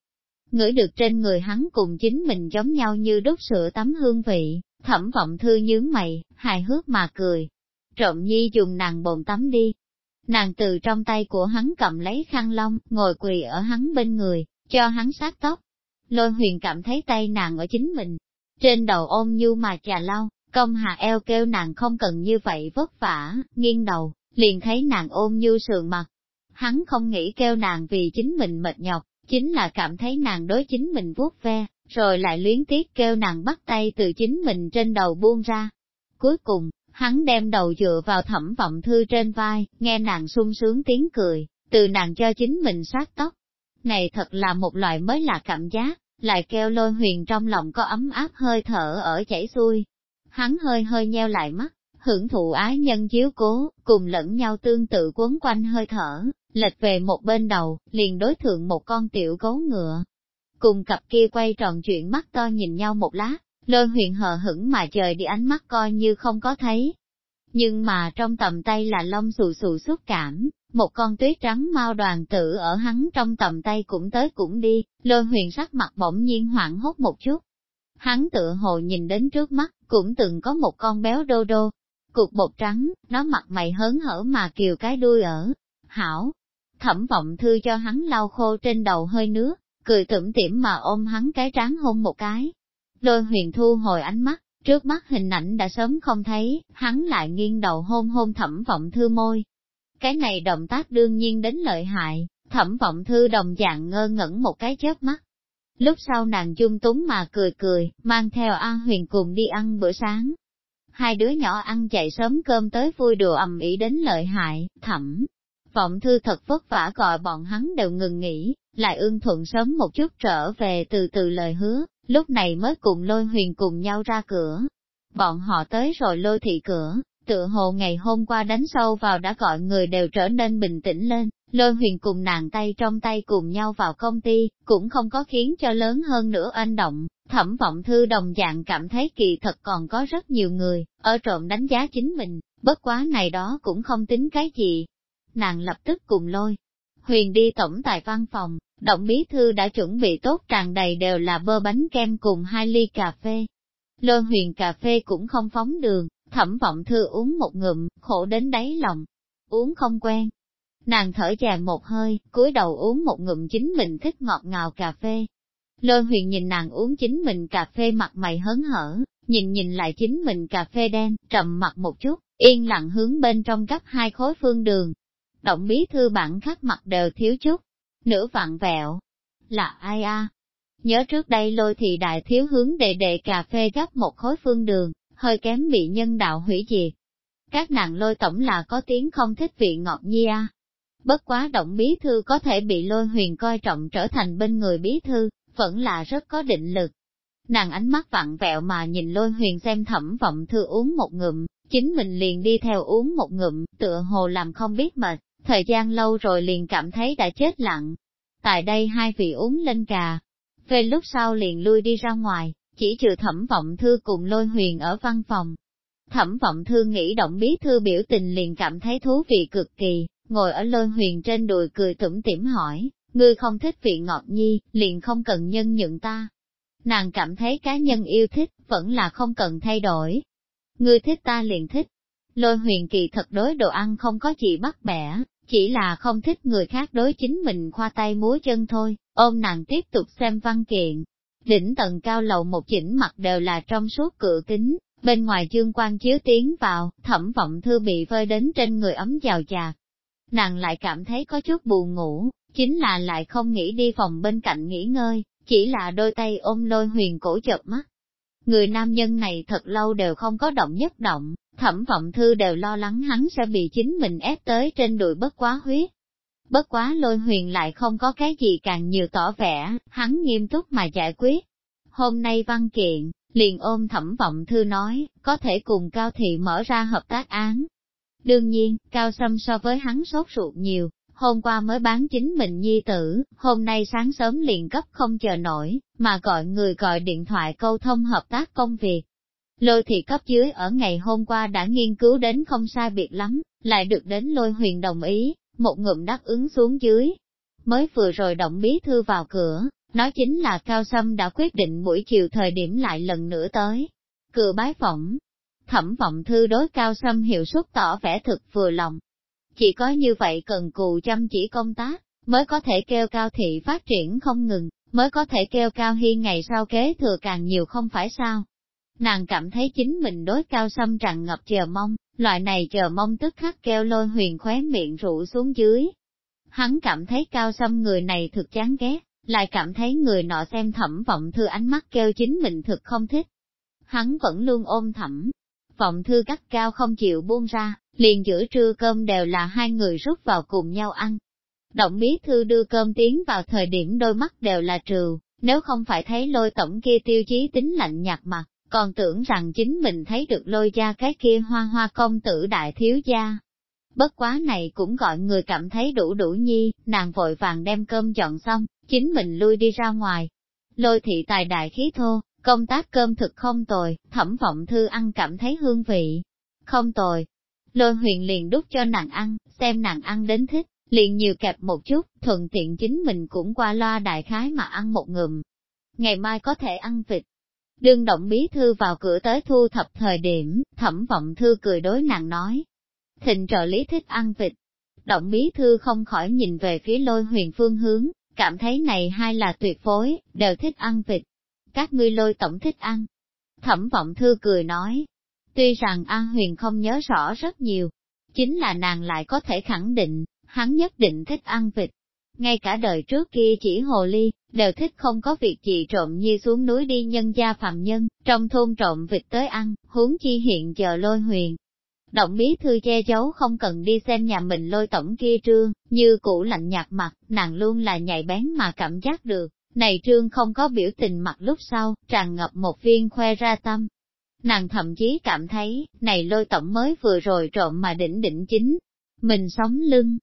Ngửi được trên người hắn cùng chính mình giống nhau như đốt sữa tắm hương vị, thẩm vọng thư nhướng mày, hài hước mà cười. Trộm nhi dùng nàng bồn tắm đi. Nàng từ trong tay của hắn cầm lấy khăn lông, ngồi quỳ ở hắn bên người, cho hắn sát tóc. Lôi huyền cảm thấy tay nàng ở chính mình, trên đầu ôm như mà chà lau, công hạ eo kêu nàng không cần như vậy vất vả, nghiêng đầu, liền thấy nàng ôm như sườn mặt. Hắn không nghĩ kêu nàng vì chính mình mệt nhọc, chính là cảm thấy nàng đối chính mình vuốt ve, rồi lại luyến tiếc kêu nàng bắt tay từ chính mình trên đầu buông ra. Cuối cùng, hắn đem đầu dựa vào thẩm vọng thư trên vai, nghe nàng sung sướng tiếng cười, từ nàng cho chính mình sát tóc. Này thật là một loại mới lạ cảm giác, lại kêu lôi huyền trong lòng có ấm áp hơi thở ở chảy xuôi. Hắn hơi hơi nheo lại mắt, hưởng thụ ái nhân chiếu cố, cùng lẫn nhau tương tự quấn quanh hơi thở, lệch về một bên đầu, liền đối thượng một con tiểu gấu ngựa. Cùng cặp kia quay tròn chuyện mắt to nhìn nhau một lát, lôi huyền hờ hững mà trời đi ánh mắt coi như không có thấy. Nhưng mà trong tầm tay là lông xù xù xúc cảm, một con tuyết trắng mau đoàn tử ở hắn trong tầm tay cũng tới cũng đi, lôi huyền sắc mặt bỗng nhiên hoảng hốt một chút. Hắn tự hồ nhìn đến trước mắt, cũng từng có một con béo đô đô, cục bột trắng, nó mặt mày hớn hở mà kiều cái đuôi ở. Hảo, thẩm vọng thư cho hắn lau khô trên đầu hơi nước, cười tủm tỉm mà ôm hắn cái trán hôn một cái. Lôi huyền thu hồi ánh mắt, trước mắt hình ảnh đã sớm không thấy, hắn lại nghiêng đầu hôn hôn thẩm vọng thư môi. Cái này động tác đương nhiên đến lợi hại, thẩm vọng thư đồng dạng ngơ ngẩn một cái chớp mắt. Lúc sau nàng dung túng mà cười cười, mang theo An Huyền cùng đi ăn bữa sáng. hai đứa nhỏ ăn chạy sớm cơm tới vui đùa ầm ĩ đến lợi hại, thẩm. Vọng thư thật vất vả gọi bọn hắn đều ngừng nghỉ, lại ương thuận sớm một chút trở về từ từ lời hứa, lúc này mới cùng lôi huyền cùng nhau ra cửa. Bọn họ tới rồi lôi thị cửa, tựa hồ ngày hôm qua đánh sâu vào đã gọi người đều trở nên bình tĩnh lên, lôi huyền cùng nàng tay trong tay cùng nhau vào công ty, cũng không có khiến cho lớn hơn nữa anh động, thẩm vọng thư đồng dạng cảm thấy kỳ thật còn có rất nhiều người, ở trộm đánh giá chính mình, bất quá này đó cũng không tính cái gì. Nàng lập tức cùng lôi, huyền đi tổng tài văn phòng, động bí thư đã chuẩn bị tốt tràn đầy đều là bơ bánh kem cùng hai ly cà phê. Lôi huyền cà phê cũng không phóng đường, thẩm vọng thư uống một ngụm, khổ đến đáy lòng. Uống không quen. Nàng thở dài một hơi, cúi đầu uống một ngụm chính mình thích ngọt ngào cà phê. Lôi huyền nhìn nàng uống chính mình cà phê mặt mày hớn hở, nhìn nhìn lại chính mình cà phê đen, trầm mặt một chút, yên lặng hướng bên trong gấp hai khối phương đường. Động bí thư bản khắc mặt đều thiếu chút, nửa vặn vẹo. Là ai a? Nhớ trước đây lôi thì đại thiếu hướng đề đề cà phê gấp một khối phương đường, hơi kém bị nhân đạo hủy diệt. Các nàng lôi tổng là có tiếng không thích vị ngọt nhi a. Bất quá động bí thư có thể bị lôi huyền coi trọng trở thành bên người bí thư, vẫn là rất có định lực. Nàng ánh mắt vặn vẹo mà nhìn lôi huyền xem thẩm vọng thư uống một ngụm, chính mình liền đi theo uống một ngụm, tựa hồ làm không biết mệt, thời gian lâu rồi liền cảm thấy đã chết lặng. Tại đây hai vị uống lên cà, về lúc sau liền lui đi ra ngoài, chỉ trừ thẩm vọng thư cùng lôi huyền ở văn phòng. Thẩm vọng thư nghĩ động bí thư biểu tình liền cảm thấy thú vị cực kỳ, ngồi ở lôi huyền trên đùi cười tủm tỉm hỏi, ngươi không thích vị ngọt nhi, liền không cần nhân nhượng ta. Nàng cảm thấy cá nhân yêu thích, vẫn là không cần thay đổi. Ngươi thích ta liền thích. Lôi huyền kỳ thật đối đồ ăn không có gì bắt bẻ, chỉ là không thích người khác đối chính mình khoa tay múa chân thôi, ôm nàng tiếp tục xem văn kiện. Đỉnh tầng cao lầu một chỉnh mặt đều là trong suốt cửa kính, bên ngoài chương quan chiếu tiến vào, thẩm vọng thư bị vơi đến trên người ấm giàu chạc. Nàng lại cảm thấy có chút buồn ngủ, chính là lại không nghĩ đi phòng bên cạnh nghỉ ngơi, chỉ là đôi tay ôm lôi huyền cổ chợp mắt. Người nam nhân này thật lâu đều không có động nhất động, thẩm vọng thư đều lo lắng hắn sẽ bị chính mình ép tới trên đùi bất quá huyết. Bất quá lôi huyền lại không có cái gì càng nhiều tỏ vẻ, hắn nghiêm túc mà giải quyết. Hôm nay văn kiện, liền ôm thẩm vọng thư nói, có thể cùng Cao Thị mở ra hợp tác án. Đương nhiên, Cao Sâm so với hắn sốt ruột nhiều, hôm qua mới bán chính mình nhi tử, hôm nay sáng sớm liền cấp không chờ nổi, mà gọi người gọi điện thoại câu thông hợp tác công việc. Lôi thị cấp dưới ở ngày hôm qua đã nghiên cứu đến không sai biệt lắm, lại được đến lôi huyền đồng ý, một ngụm đáp ứng xuống dưới. Mới vừa rồi động bí thư vào cửa, nói chính là Cao Sâm đã quyết định buổi chiều thời điểm lại lần nữa tới. Cửa bái phỏng, thẩm vọng thư đối Cao Sâm hiệu suất tỏ vẻ thực vừa lòng. Chỉ có như vậy cần cù chăm chỉ công tác, mới có thể kêu Cao Thị phát triển không ngừng, mới có thể kêu Cao Hy ngày sau kế thừa càng nhiều không phải sao. Nàng cảm thấy chính mình đối cao xâm tràn ngập chờ mong, loại này chờ mong tức khắc kêu lôi huyền khóe miệng rũ xuống dưới. Hắn cảm thấy cao xâm người này thực chán ghét, lại cảm thấy người nọ xem thẩm vọng thư ánh mắt kêu chính mình thực không thích. Hắn vẫn luôn ôm thẩm, vọng thư cắt cao không chịu buông ra, liền giữa trưa cơm đều là hai người rút vào cùng nhau ăn. Động bí thư đưa cơm tiến vào thời điểm đôi mắt đều là trừ, nếu không phải thấy lôi tổng kia tiêu chí tính lạnh nhạt mặt, còn tưởng rằng chính mình thấy được lôi ra cái kia hoa hoa công tử đại thiếu gia. Bất quá này cũng gọi người cảm thấy đủ đủ nhi, nàng vội vàng đem cơm dọn xong, chính mình lui đi ra ngoài. Lôi thị tài đại khí thô, công tác cơm thực không tồi, thẩm vọng thư ăn cảm thấy hương vị. Không tồi. Lôi huyền liền đút cho nàng ăn, xem nàng ăn đến thích, liền nhiều kẹp một chút, thuận tiện chính mình cũng qua loa đại khái mà ăn một ngụm. Ngày mai có thể ăn vịt, Đương động bí thư vào cửa tới thu thập thời điểm, thẩm vọng thư cười đối nàng nói. Thịnh trợ lý thích ăn vịt. Động bí thư không khỏi nhìn về phía lôi huyền phương hướng, cảm thấy này hai là tuyệt phối, đều thích ăn vịt. Các ngươi lôi tổng thích ăn. Thẩm vọng thư cười nói. Tuy rằng An Huyền không nhớ rõ rất nhiều, chính là nàng lại có thể khẳng định, hắn nhất định thích ăn vịt ngay cả đời trước kia chỉ hồ ly, đều thích không có việc gì trộm nhi xuống núi đi nhân gia phạm nhân, trong thôn trộm vịt tới ăn, huống chi hiện giờ lôi huyền. Động bí thư che giấu không cần đi xem nhà mình lôi tổng kia trương, như cũ lạnh nhạt mặt, nàng luôn là nhạy bén mà cảm giác được, này trương không có biểu tình mặt lúc sau, tràn ngập một viên khoe ra tâm. Nàng thậm chí cảm thấy, này lôi tổng mới vừa rồi trộm mà đỉnh đỉnh chính, mình sống lưng.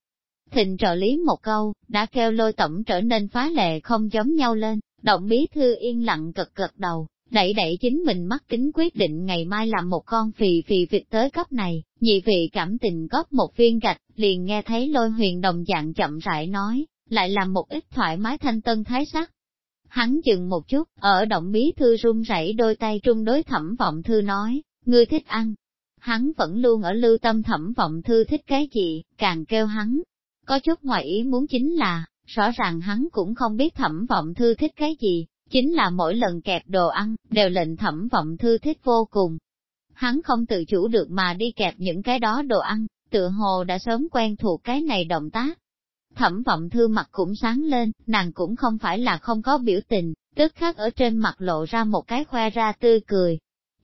Thịnh trợ lý một câu, đã kêu lôi tổng trở nên phá lệ không giống nhau lên, động bí thư yên lặng cực cực đầu, đẩy đẩy chính mình mắc kính quyết định ngày mai làm một con phì phì vịt tới cấp này, nhị vị cảm tình góp một viên gạch, liền nghe thấy lôi huyền đồng dạng chậm rãi nói, lại làm một ít thoải mái thanh tân thái sắc. Hắn dừng một chút, ở động bí thư run rẩy đôi tay trung đối thẩm vọng thư nói, ngươi thích ăn. Hắn vẫn luôn ở lưu tâm thẩm vọng thư thích cái gì, càng kêu hắn. Có chút ngoài ý muốn chính là, rõ ràng hắn cũng không biết thẩm vọng thư thích cái gì, chính là mỗi lần kẹp đồ ăn, đều lệnh thẩm vọng thư thích vô cùng. Hắn không tự chủ được mà đi kẹp những cái đó đồ ăn, tựa hồ đã sớm quen thuộc cái này động tác. Thẩm vọng thư mặt cũng sáng lên, nàng cũng không phải là không có biểu tình, tức khắc ở trên mặt lộ ra một cái khoe ra tươi cười.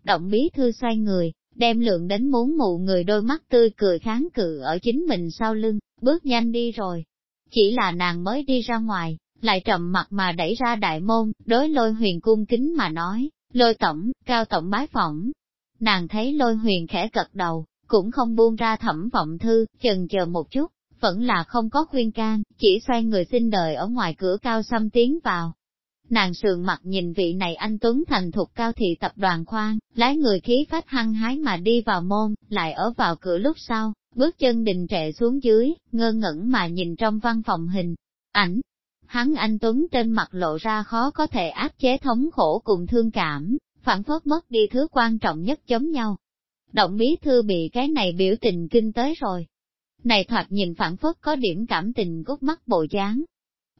Động bí thư xoay người, đem lượng đến muốn mụ người đôi mắt tươi cười kháng cự ở chính mình sau lưng, bước nhanh đi rồi. Chỉ là nàng mới đi ra ngoài, lại trầm mặt mà đẩy ra đại môn, đối lôi huyền cung kính mà nói, lôi tổng, cao tổng bái phỏng. Nàng thấy lôi huyền khẽ cật đầu, cũng không buông ra thẩm vọng thư, chần chờ một chút, vẫn là không có khuyên can, chỉ xoay người xin đời ở ngoài cửa cao xăm tiến vào. Nàng sườn mặt nhìn vị này anh Tuấn thành thục cao thị tập đoàn khoan, lái người khí phách hăng hái mà đi vào môn, lại ở vào cửa lúc sau, bước chân đình trệ xuống dưới, ngơ ngẩn mà nhìn trong văn phòng hình, ảnh, hắn anh Tuấn trên mặt lộ ra khó có thể áp chế thống khổ cùng thương cảm, phản phất mất đi thứ quan trọng nhất chống nhau. Động bí thư bị cái này biểu tình kinh tới rồi. Này thoạt nhìn phản phất có điểm cảm tình gút mắt bộ dáng.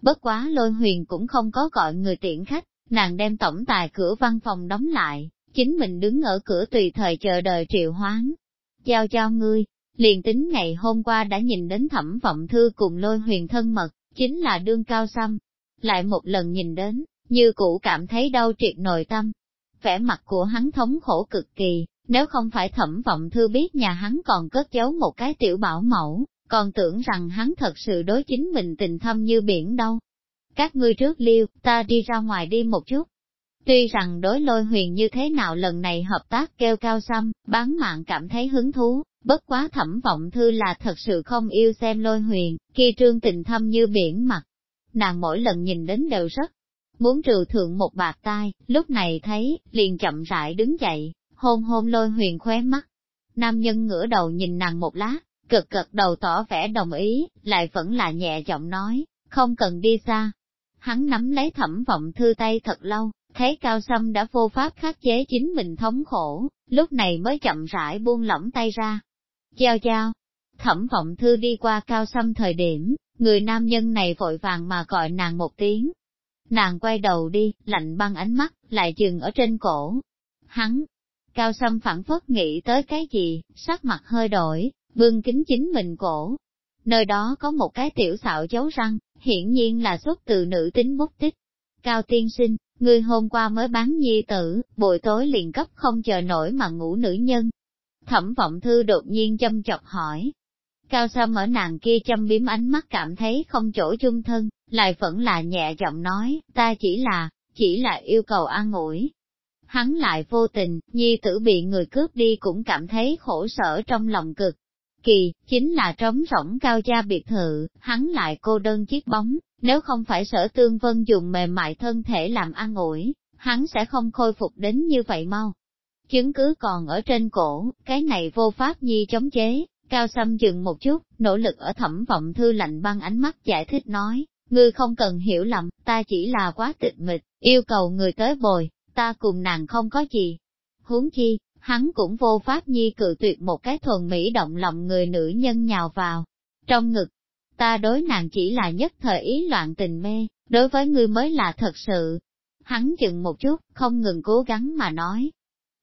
Bất quá lôi huyền cũng không có gọi người tiện khách, nàng đem tổng tài cửa văn phòng đóng lại, chính mình đứng ở cửa tùy thời chờ đợi triệu hoán. Giao cho ngươi, liền tính ngày hôm qua đã nhìn đến thẩm vọng thư cùng lôi huyền thân mật, chính là đương cao xăm. Lại một lần nhìn đến, như cũ cảm thấy đau triệt nội tâm. Vẻ mặt của hắn thống khổ cực kỳ, nếu không phải thẩm vọng thư biết nhà hắn còn cất giấu một cái tiểu bảo mẫu, còn tưởng rằng hắn thật sự đối chính mình tình thâm như biển đâu. Các ngươi trước liêu, ta đi ra ngoài đi một chút. Tuy rằng đối lôi huyền như thế nào lần này hợp tác kêu cao xăm, bán mạng cảm thấy hứng thú, bất quá thẩm vọng thư là thật sự không yêu xem lôi huyền, khi trương tình thâm như biển mặt. Nàng mỗi lần nhìn đến đều rất muốn trừ thượng một bạc tai, lúc này thấy, liền chậm rãi đứng dậy, hôn hôn lôi huyền khóe mắt. Nam nhân ngửa đầu nhìn nàng một lát, cực cực đầu tỏ vẻ đồng ý, lại vẫn là nhẹ giọng nói, không cần đi xa. Hắn nắm lấy thẩm vọng thư tay thật lâu, thấy cao sâm đã vô pháp khắc chế chính mình thống khổ, lúc này mới chậm rãi buông lỏng tay ra, Giao giao, thẩm vọng thư đi qua cao sâm thời điểm, người nam nhân này vội vàng mà gọi nàng một tiếng. Nàng quay đầu đi, lạnh băng ánh mắt, lại dừng ở trên cổ. Hắn, cao sâm phản phất nghĩ tới cái gì, sắc mặt hơi đổi, bưng kính chính mình cổ. Nơi đó có một cái tiểu xạo dấu răng, hiển nhiên là xuất từ nữ tính bút tích. Cao tiên sinh, người hôm qua mới bán nhi tử, buổi tối liền cấp không chờ nổi mà ngủ nữ nhân, Thẩm vọng thư đột nhiên châm chọc hỏi. Cao Sâm ở nàng kia châm biếm ánh mắt cảm thấy không chỗ chung thân, lại vẫn là nhẹ giọng nói, ta chỉ là, chỉ là yêu cầu an ủi. Hắn lại vô tình, nhi tử bị người cướp đi cũng cảm thấy khổ sở trong lòng cực. Kỳ, chính là trống rỗng cao gia biệt thự, hắn lại cô đơn chiếc bóng, nếu không phải sở tương vân dùng mềm mại thân thể làm an ủi, hắn sẽ không khôi phục đến như vậy mau. Chứng cứ còn ở trên cổ, cái này vô pháp nhi chống chế, cao xâm dừng một chút, nỗ lực ở thẩm vọng thư lạnh băng ánh mắt giải thích nói, ngươi không cần hiểu lầm, ta chỉ là quá tịch mịch, yêu cầu người tới bồi, ta cùng nàng không có gì. Huống chi, hắn cũng vô pháp nhi cự tuyệt một cái thuần mỹ động lòng người nữ nhân nhào vào. Trong ngực, ta đối nàng chỉ là nhất thời ý loạn tình mê, đối với ngươi mới là thật sự. Hắn dừng một chút, không ngừng cố gắng mà nói,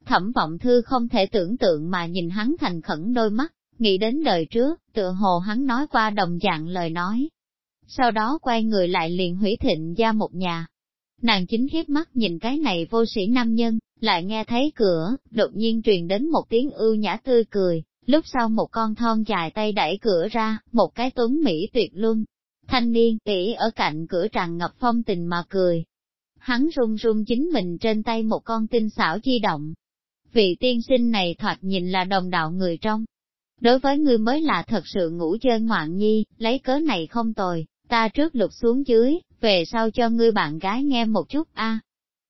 Thẩm vọng thư không thể tưởng tượng mà nhìn hắn thành khẩn đôi mắt, nghĩ đến đời trước, tựa hồ hắn nói qua đồng dạng lời nói. sau đó quay người lại liền hủy thịnh ra một nhà. Nàng chính khiếp mắt nhìn cái này vô sĩ nam nhân, lại nghe thấy cửa, đột nhiên truyền đến một tiếng ưu nhã tươi cười, lúc sau một con thon dài tay đẩy cửa ra, một cái tuấn Mỹ tuyệt luân. Thanh niên ỉ ở cạnh cửa tràn ngập phong tình mà cười. Hắn run run chính mình trên tay một con tinh xảo chi động. Vị tiên sinh này thoạt nhìn là đồng đạo người trong. Đối với ngươi mới là thật sự ngủ chơi ngoạn nhi, lấy cớ này không tồi, ta trước lục xuống dưới, về sau cho ngươi bạn gái nghe một chút a.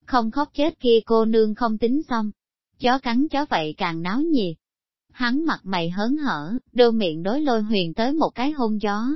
Không khóc chết kia cô nương không tính xong. Chó cắn chó vậy càng náo nhiệt. Hắn mặt mày hớn hở, đôi miệng đối lôi huyền tới một cái hôn gió,